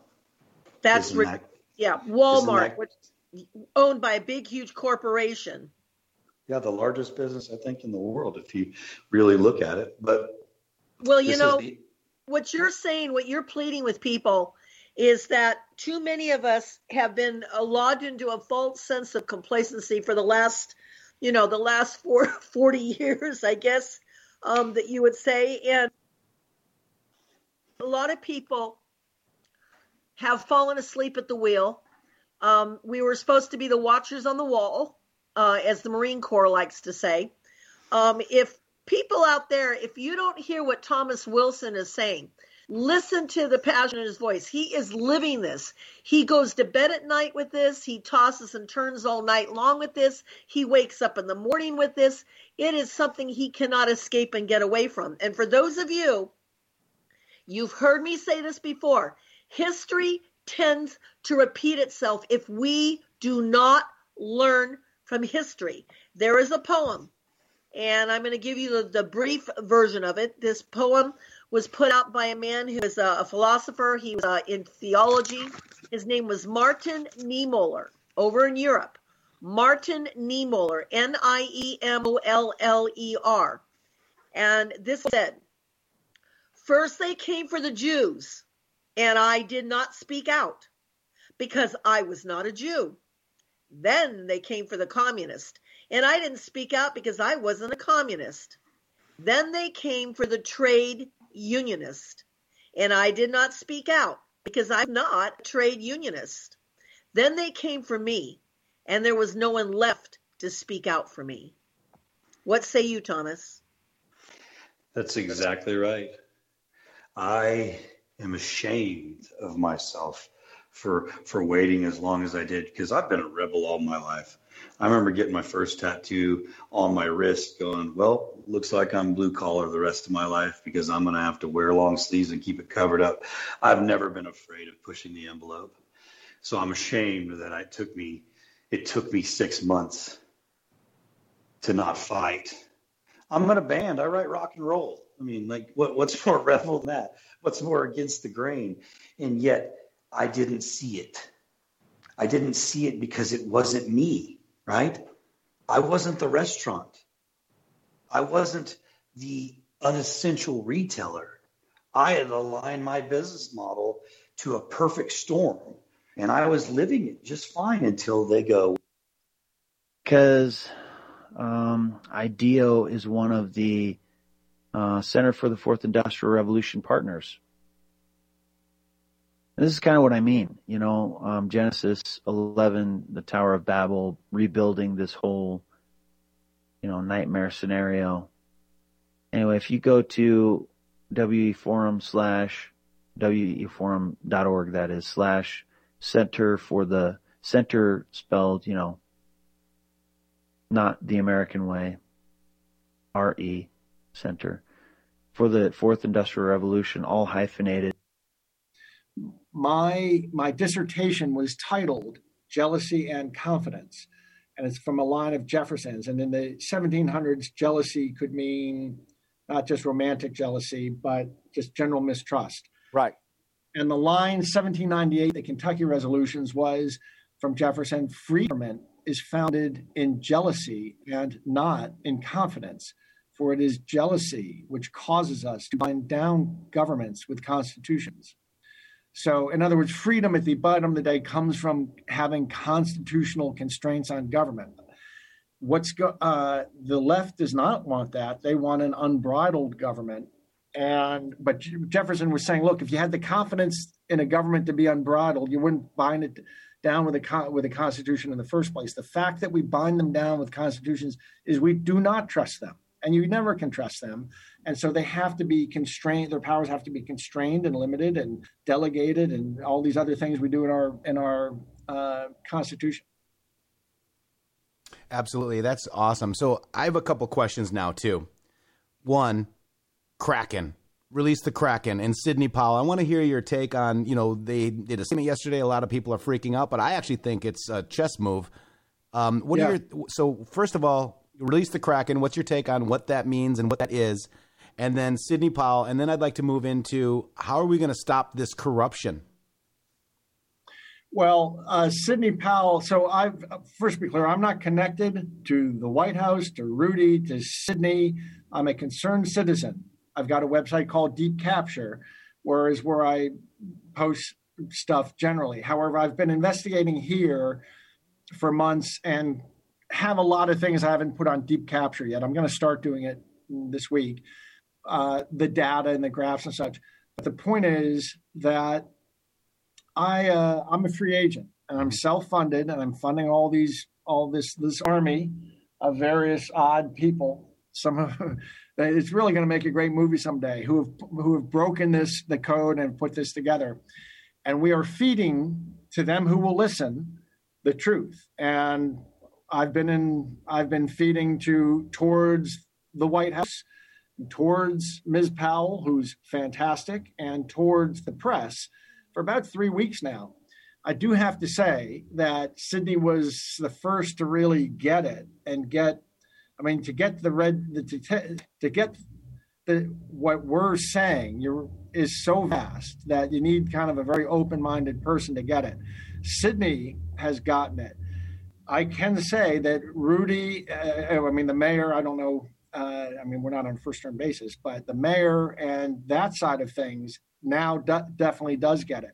That's re- that, yeah, Walmart, that, which owned by a big, huge corporation. Yeah, the largest business I think in the world, if you really look at it. But well, you know the, what you're saying, what you're pleading with people is that too many of us have been lulled into a false sense of complacency for the last you know, the last four, 40 years, I guess, um, that you would say. And a lot of people have fallen asleep at the wheel. Um, we were supposed to be the watchers on the wall, uh, as the Marine Corps likes to say. Um, if people out there, if you don't hear what Thomas Wilson is saying, Listen to the passion in his voice. He is living this. He goes to bed at night with this. He tosses and turns all night long with this. He wakes up in the morning with this. It is something he cannot escape and get away from. And for those of you, you've heard me say this before history tends to repeat itself if we do not learn from history. There is a poem, and I'm going to give you the, the brief version of it. This poem was put out by a man who is a, a philosopher. He was uh, in theology. His name was Martin Niemöller over in Europe. Martin Niemöller, N I E M O L L E R. And this said, First they came for the Jews, and I did not speak out because I was not a Jew. Then they came for the communist, and I didn't speak out because I wasn't a communist. Then they came for the trade unionist. and I did not speak out because I'm not a trade unionist. Then they came for me, and there was no one left to speak out for me. What say you, Thomas? That's exactly right. I am ashamed of myself for for waiting as long as I did because I've been a rebel all my life. I remember getting my first tattoo on my wrist going, well, looks like I'm blue collar the rest of my life because I'm going to have to wear long sleeves and keep it covered up. I've never been afraid of pushing the envelope. So I'm ashamed that it took me it took me 6 months to not fight. I'm in a band. I write rock and roll. I mean, like what what's more rebel than that? What's more against the grain? And yet I didn't see it. I didn't see it because it wasn't me, right? I wasn't the restaurant. I wasn't the unessential retailer. I had aligned my business model to a perfect storm and I was living it just fine until they go. Because um, IDEO is one of the uh, Center for the Fourth Industrial Revolution partners. This is kind of what I mean, you know, um, Genesis 11, the Tower of Babel, rebuilding this whole, you know, nightmare scenario. Anyway, if you go to weforum slash weforum.org, that is slash center for the center spelled, you know, not the American way, R-E, center, for the fourth industrial revolution, all hyphenated my my dissertation was titled Jealousy and Confidence, and it's from a line of Jefferson's. And in the 1700s, jealousy could mean not just romantic jealousy, but just general mistrust. Right. And the line 1798, the Kentucky resolutions, was from Jefferson free government is founded in jealousy and not in confidence. For it is jealousy which causes us to bind down governments with constitutions. So, in other words, freedom at the bottom of the day comes from having constitutional constraints on government. What's go- uh, the left does not want that; they want an unbridled government. And but Jefferson was saying, look, if you had the confidence in a government to be unbridled, you wouldn't bind it down with a with a constitution in the first place. The fact that we bind them down with constitutions is we do not trust them and you never can trust them. And so they have to be constrained. Their powers have to be constrained and limited and delegated, and all these other things we do in our in our uh, constitution. Absolutely, that's awesome. So I have a couple questions now too. One, Kraken release the Kraken and Sidney Powell. I want to hear your take on, you know, they did a statement yesterday. A lot of people are freaking out, but I actually think it's a chess move. Um, what yeah. are your, so first of all, release the Kraken. What's your take on what that means and what that is? And then Sidney Powell. And then I'd like to move into how are we going to stop this corruption? Well, uh, Sidney Powell. So I've first be clear, I'm not connected to the White House, to Rudy, to Sidney. I'm a concerned citizen. I've got a website called Deep Capture, where is where I post stuff generally. However, I've been investigating here for months and have a lot of things I haven't put on deep capture yet. I'm going to start doing it this week, uh, the data and the graphs and such. But the point is that I uh, I'm a free agent and I'm self-funded and I'm funding all these all this this army of various odd people. Some of it's really going to make a great movie someday. Who have who have broken this the code and put this together, and we are feeding to them who will listen the truth and I've been in I've been feeding to towards the White House, towards Ms. Powell, who's fantastic, and towards the press for about three weeks now. I do have to say that Sydney was the first to really get it and get, I mean, to get the red, the, to, to get the what we're saying you're, is so vast that you need kind of a very open-minded person to get it. Sydney has gotten it. I can say that Rudy, uh, I mean, the mayor, I don't know, uh, I mean, we're not on a first term basis, but the mayor and that side of things now de- definitely does get it.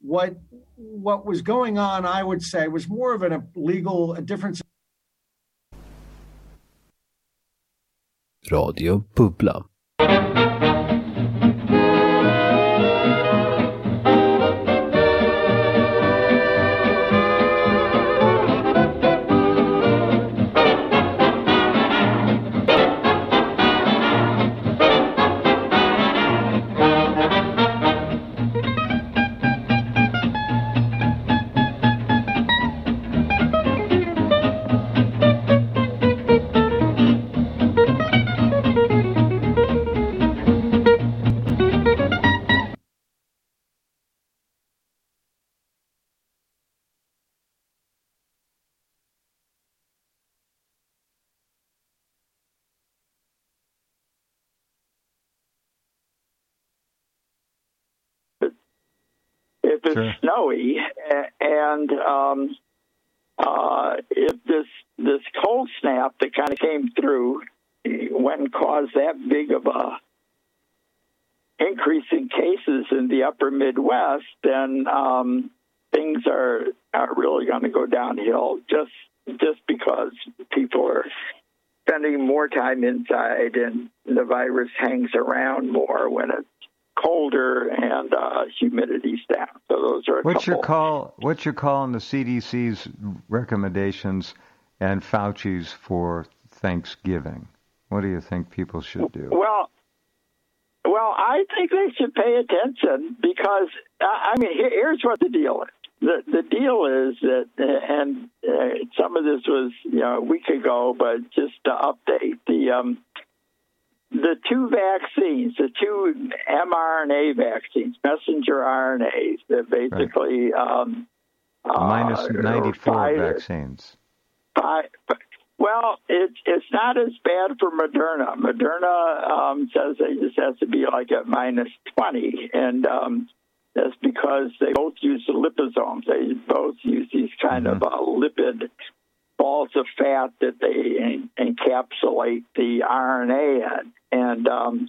What what was going on, I would say, was more of a legal a difference. Radio Bubbla. A- and um, uh, if this this cold snap that kind of came through went and caused that big of a increase in cases in the upper Midwest, then um, things are are really going to go downhill. Just just because people are spending more time inside and the virus hangs around more when it's colder and uh, humidity's down. So those are a What's couple. your call? What's your call on the CDC's recommendations and Fauci's for Thanksgiving? What do you think people should do? Well, well, I think they should pay attention because I mean, here's what the deal is. The the deal is that, and uh, some of this was you know a week ago, but just to update the um, the two vaccines, the two mRNA vaccines, messenger RNAs that basically um, Minus uh, 94 Pfizer- vaccines. Fi- Well, it's it's not as bad for Moderna. Moderna um, says it just has to be like at minus twenty, and um, that's because they both use the liposomes. They both use these kind of uh, lipid balls of fat that they en- encapsulate the RNA in, and um,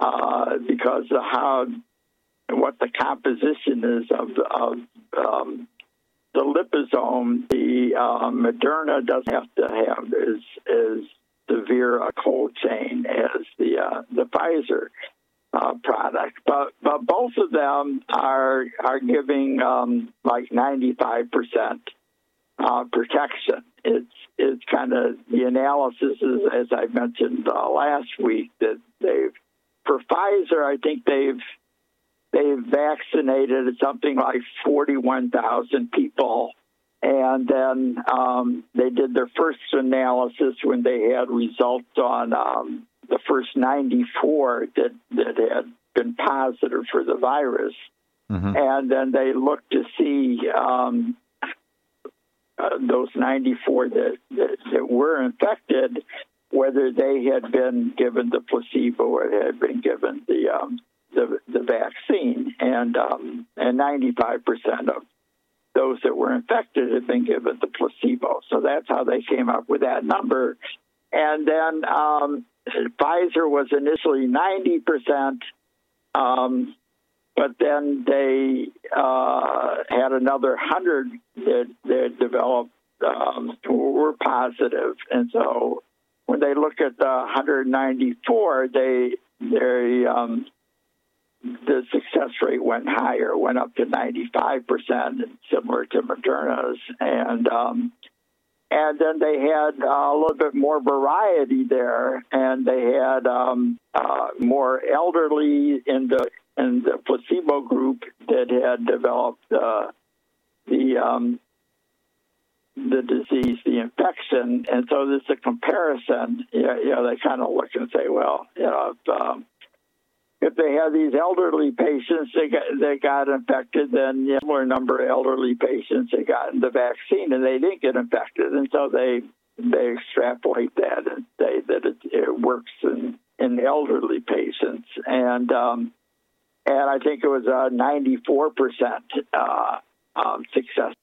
uh, because of how what the composition is of of um, the liposome, the uh, Moderna doesn't have to have as as severe a cold chain as the uh, the Pfizer uh, product, but but both of them are are giving um, like ninety five percent uh, protection. It's it's kind of the analysis is as I mentioned uh, last week that they've for Pfizer, I think they've they've vaccinated something like 41,000 people. And then um, they did their first analysis when they had results on um, the first 94 that, that had been positive for the virus. And then they looked to see um, uh, those 94 that, that, that were infected, whether they had been given the placebo or had been given the um, the, the vaccine, and um, and 95 percent of those that were infected had been given the placebo. So that's how they came up with that number. And then um, Pfizer was initially 90 percent, um, but then they uh, had another hundred that, developed um, were positive, and so when they look at the 194, they they um, the success rate went higher, went up to 95 percent, similar to Moderna's, and um, and then they had a little bit more variety there, and they had um, uh, more elderly in the in the placebo group that had developed uh, the um, the disease, the infection, and so there's a comparison. You know, you know they kind of look and say, well, you know, if, um, if they have these elderly patients that got, that got infected, then know, similar number of elderly patients that got the vaccine and they didn't get infected, and so they they extrapolate that and say that it, it works in in elderly patients, and um, and I think it was a 94 percent uh, um, success.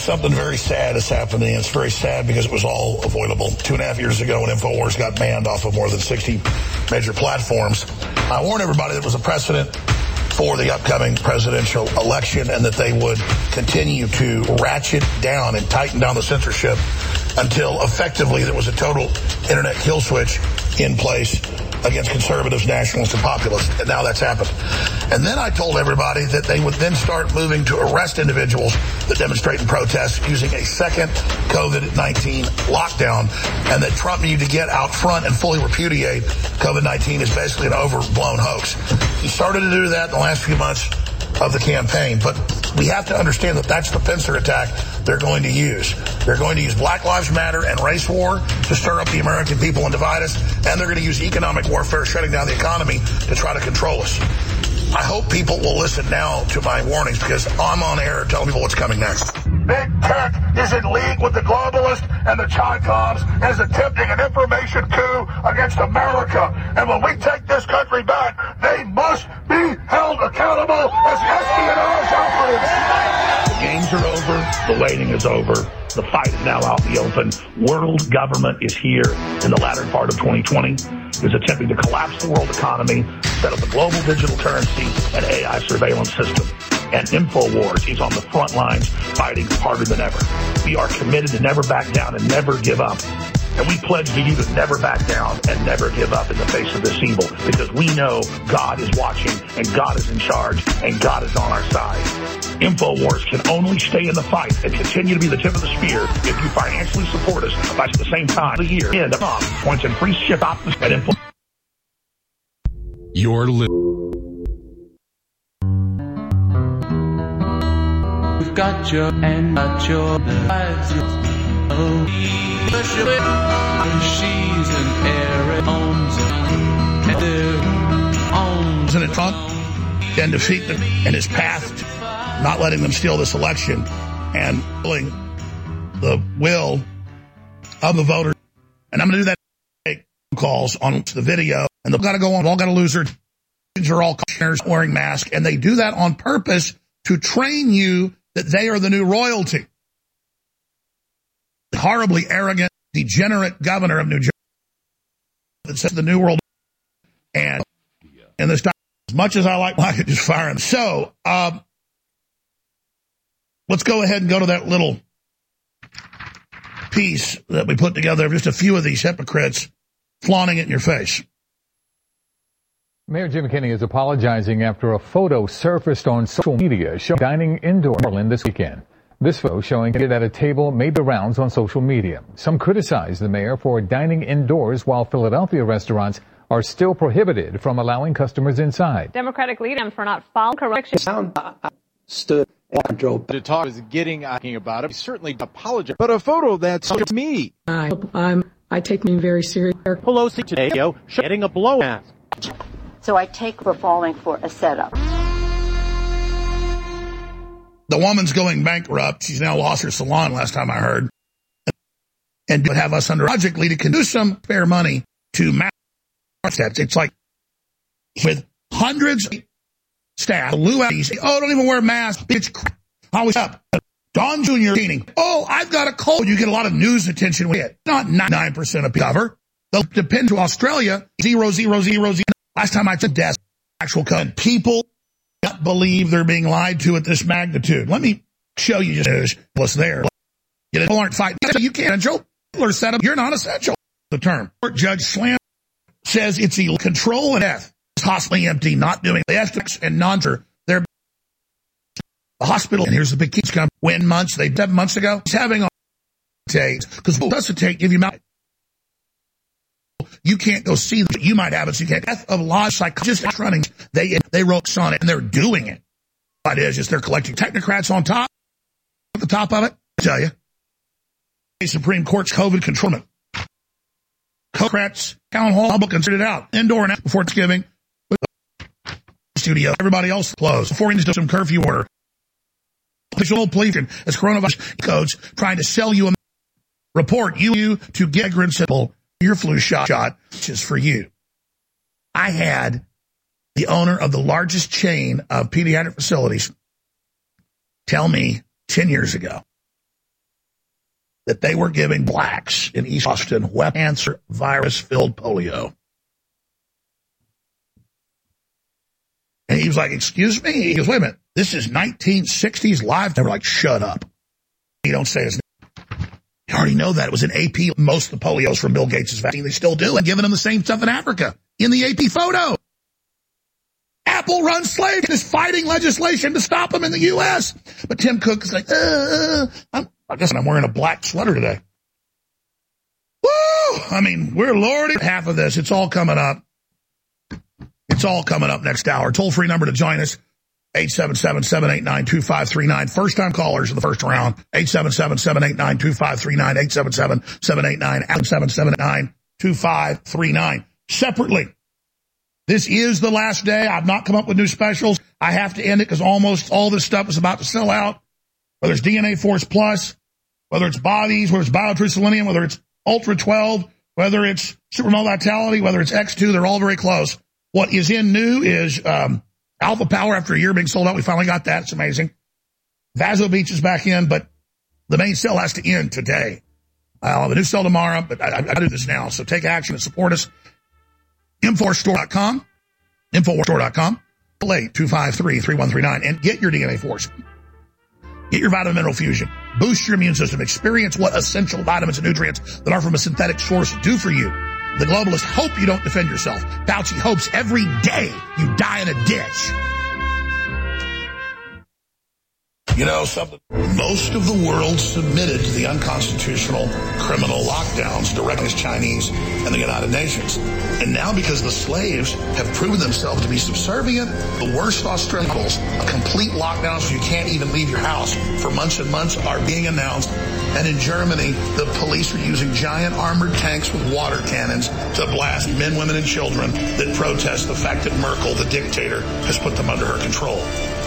Something very sad is happening. It's very sad because it was all avoidable. Two and a half years ago when InfoWars got banned off of more than 60 major platforms, I warned everybody that was a precedent for the upcoming presidential election and that they would continue to ratchet down and tighten down the censorship until effectively there was a total internet kill switch in place against conservatives, nationalists, and populists. And now that's happened. And then I told everybody that they would then start moving to arrest individuals that demonstrate and protest using a second COVID-19 lockdown and that Trump needed to get out front and fully repudiate COVID-19 is basically an overblown hoax. He started to do that in the last few months of the campaign. But we have to understand that that's the pincer attack they're going to use. They're going to use Black Lives Matter and race war to stir up the American people and divide us, and they're going to use economic warfare, shutting down the economy to try to control us. I hope people will listen now to my warnings because I'm on air telling people what's coming next. Big tech is in league with the globalists and the Chi-Coms and is attempting an information coup against America. And when we take this country back, they must be held accountable as espionage operatives. The games are over. The waiting is over. The fight is now out in the open. World government is here in the latter part of 2020, is attempting to collapse the world economy, set up a global digital currency and AI surveillance system. And InfoWars is on the front lines fighting harder than ever. We are committed to never back down and never give up. And we pledge to you to never back down and never give up in the face of this evil because we know God is watching and God is in charge and God is on our side. InfoWars can only stay in the fight and continue to be the tip of the spear if you financially support us by at the same time the year end of points and free ship options at Info. You're li- You've got your and got your lives. And their Trump can defeat them in his path not letting them steal this election and pulling the will of the voters. And I'm going to do that take calls on the video and they've got to go on. All got to lose their are all wearing masks and they do that on purpose to train you that they are the new royalty. The horribly arrogant, degenerate governor of New Jersey that says the new world and and this time as much as I like I could just fire him. So um, let's go ahead and go to that little piece that we put together of just a few of these hypocrites flaunting it in your face. Mayor Jim Kenney is apologizing after a photo surfaced on social media showing dining indoor in Portland this weekend. This photo showing it at a table made the rounds on social media. Some criticized the mayor for dining indoors while Philadelphia restaurants are still prohibited from allowing customers inside. Democratic lead for not following correction. Sound stood and drove. The talk is getting asking about it. He certainly apologize, but a photo that's me. I, I'm, I take me very seriously. Pelosi today, yo, getting a blow mask. So I take for falling for a setup. The woman's going bankrupt. She's now lost her salon last time I heard. And would have us under logically to do some spare money to match steps. It's like with hundreds of staff, oh, don't even wear masks. Bitch, always up. Don Jr. Teaning, oh, I've got a cold. You get a lot of news attention with it. Not 99% of cover. They'll depend to Australia. Zero, zero, zero, zero. Last time I took death, actual cut. People don't believe they're being lied to at this magnitude. Let me show you just what's there. You know, aren't fighting. You can't. Joe Hitler set up. You're not essential. The term. Court Judge Slam says it's illegal control and death. It's hospital empty, not doing the ethics and non They're the hospital. And here's the big key. Come when months they seven months ago. He's having a because resuscitate give you mouth you can't go see them. You might have it. So you can't. Death of law psychologists running. They they wrote on it and they're doing it. But it is just they're collecting technocrats on top. At the top of it, I tell you. Supreme Court's COVID control. Democrats, town hall, Republicans it out indoor and out before Thanksgiving. Studio, everybody else closed. Before do some curfew order. Official police as coronavirus codes trying to sell you a report you to get simple your flu shot, shot, which is for you. I had the owner of the largest chain of pediatric facilities tell me 10 years ago that they were giving blacks in East Austin wet cancer virus filled polio. And he was like, excuse me? He goes, wait a minute. This is 1960s live. They were like, shut up. You don't say his name. You already know that. It was an AP, most of the polios from Bill Gates' vaccine. They still do and giving them the same stuff in Africa in the AP photo. Apple runs slave and is fighting legislation to stop them in the U.S. But Tim Cook is like, uh, I'm, I guess I'm wearing a black sweater today. Woo! I mean, we're lording half of this. It's all coming up. It's all coming up next hour. Toll free number to join us. 877-789-2539. First time callers in the first round. 877-789-2539. 877-789-2539. Separately. This is the last day. I've not come up with new specials. I have to end it because almost all this stuff is about to sell out. Whether it's DNA Force Plus, whether it's bodies, whether it's BioTrue Selenium, whether it's Ultra 12, whether it's Supermodal Vitality, whether it's X2, they're all very close. What is in new is um, Alpha Power after a year being sold out. We finally got that. It's amazing. Vaso Beach is back in, but the main sale has to end today. Uh, I'll have a new sale tomorrow, but I, I, I do this now. So take action and support us. Inforstore.com, Inforstore.com, 253-3139, and get your DNA Force. Get your vitamin mineral fusion. Boost your immune system. Experience what essential vitamins and nutrients that are from a synthetic source do for you. The globalists hope you don't defend yourself. Fauci hopes every day you die in a ditch. You know something? Most of the world submitted to the unconstitutional criminal lockdowns directed against Chinese and the United Nations. And now because the slaves have proven themselves to be subservient, the worst Australians, a complete lockdown so you can't even leave your house for months and months are being announced. And in Germany, the police are using giant armored tanks with water cannons to blast men, women, and children that protest the fact that Merkel, the dictator, has put them under her control.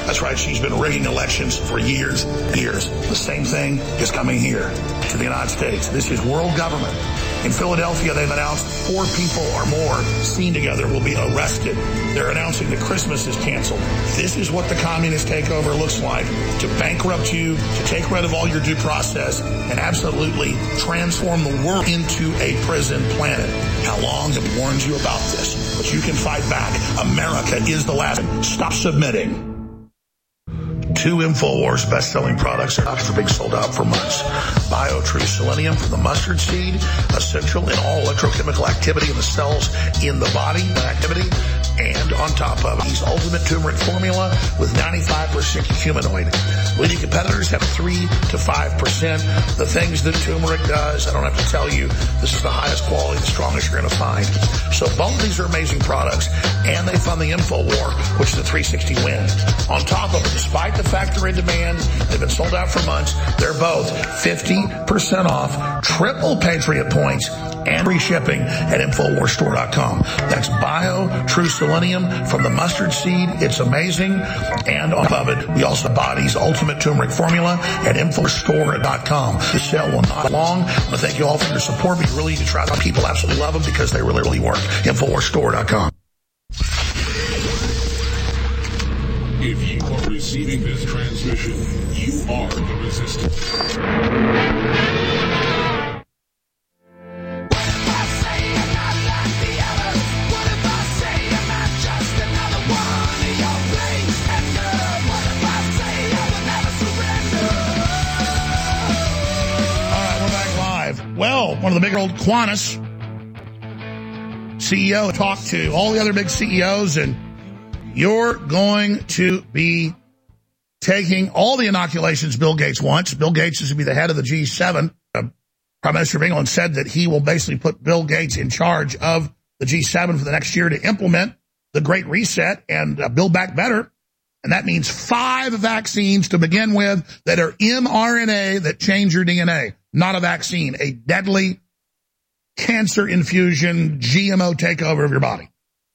That's right, she's been rigging elections for years years. The same thing is coming here to the United States. This is world government. In Philadelphia, they've announced four people or more seen together will be arrested. They're announcing that Christmas is canceled. This is what the communist takeover looks like to bankrupt you, to take rid of all your due process, and absolutely transform the world into a prison planet. How long have warned you about this? But you can fight back. America is the last. Stop submitting. Two InfoWars best-selling products are being sold out for months. BioTrue Selenium from the mustard seed, essential in all electrochemical activity in the cells in the body activity. And on top of he's ultimate turmeric formula with 95% humanoid. Leading competitors have 3 to 5%. The things that turmeric does, I don't have to tell you, this is the highest quality, the strongest you're going to find. So both of these are amazing products, and they fund the Info War, which is a 360 win. On top of it, despite the fact they're in demand, they've been sold out for months, they're both 50% off, triple Patriot points, and free shipping at InfoWarsStore.com. That's Bio Selenium from the mustard seed. It's amazing. And on top of it, we also Body's Ultimate Turmeric Formula at InfoWarsStore.com. The sale will not long. I want to thank you all for your support. We really need to try to people absolutely love them because they really, really work. InfoWarsStore.com. If you are receiving this transmission, you are the resistance. Well, one of the big old Qantas CEO talked to all the other big CEOs, and you're going to be taking all the inoculations Bill Gates wants. Bill Gates is to be the head of the G7. Uh, Prime Minister of England said that he will basically put Bill Gates in charge of the G7 for the next year to implement the Great Reset and uh, build back better. And that means five vaccines to begin with that are mRNA that change your DNA, not a vaccine, a deadly cancer infusion GMO takeover of your body.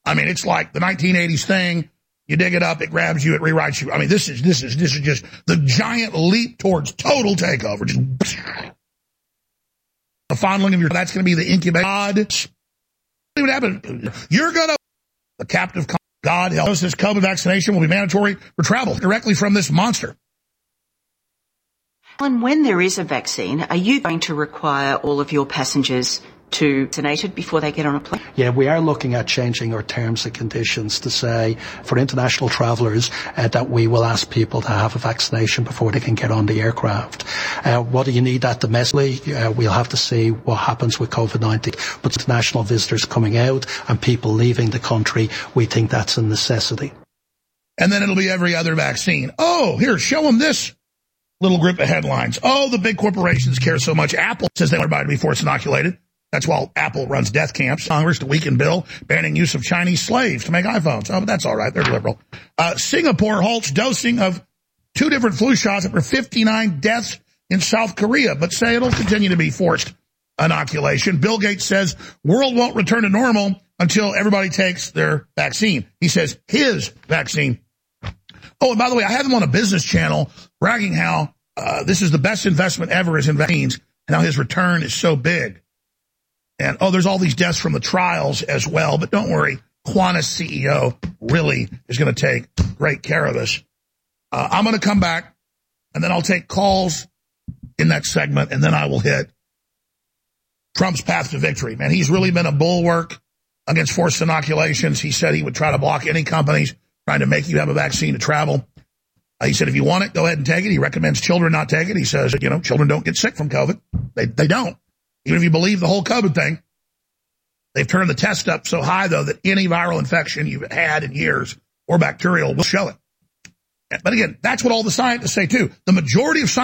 I mean, it's like the 1980s thing. You dig it up, it grabs you, it rewrites you. I mean, this is, this is, this is just the giant leap towards total takeover. Just the fondling of your, that's going to be the incubation. What happened? You're going to, the captive God help us, this COVID vaccination will be mandatory for travel directly from this monster. And when there is a vaccine, are you going to require all of your passengers to be vaccinated before they get on a plane? Yeah, we are looking at changing our terms and conditions to say for international travellers uh, that we will ask people to have a vaccination before they can get on the aircraft. Uh, what do you need that domestically? Uh, we'll have to see what happens with COVID-19. But international visitors coming out and people leaving the country, we think that's a necessity. And then it'll be every other vaccine. Oh, here, show them this little group of headlines. Oh, the big corporations care so much. Apple says they want everybody to be forced inoculated. That's why Apple runs death camps. Congress to weaken bill banning use of Chinese slaves to make iPhones. Oh, but that's all right. They're liberal. Uh, Singapore halts dosing of two different flu shots after 59 deaths in South Korea, but say it'll continue to be forced inoculation. Bill Gates says world won't return to normal until everybody takes their vaccine. He says his vaccine. Oh, and by the way, I have him on a business channel bragging how uh, this is the best investment ever is in vaccines and how his return is so big. And oh, there's all these deaths from the trials as well, but don't worry. Qantas CEO really is going to take great care of us. Uh, I'm going to come back and then I'll take calls in that segment and then I will hit Trump's path to victory. Man, he's really been a bulwark against forced inoculations. He said he would try to block any companies trying to make you have a vaccine to travel. He said, if you want it, go ahead and take it. He recommends children not take it. He says, you know, children don't get sick from COVID. They, they don't. Even if you believe the whole COVID thing, they've turned the test up so high, though, that any viral infection you've had in years or bacterial will show it. But again, that's what all the scientists say, too. The majority of scientists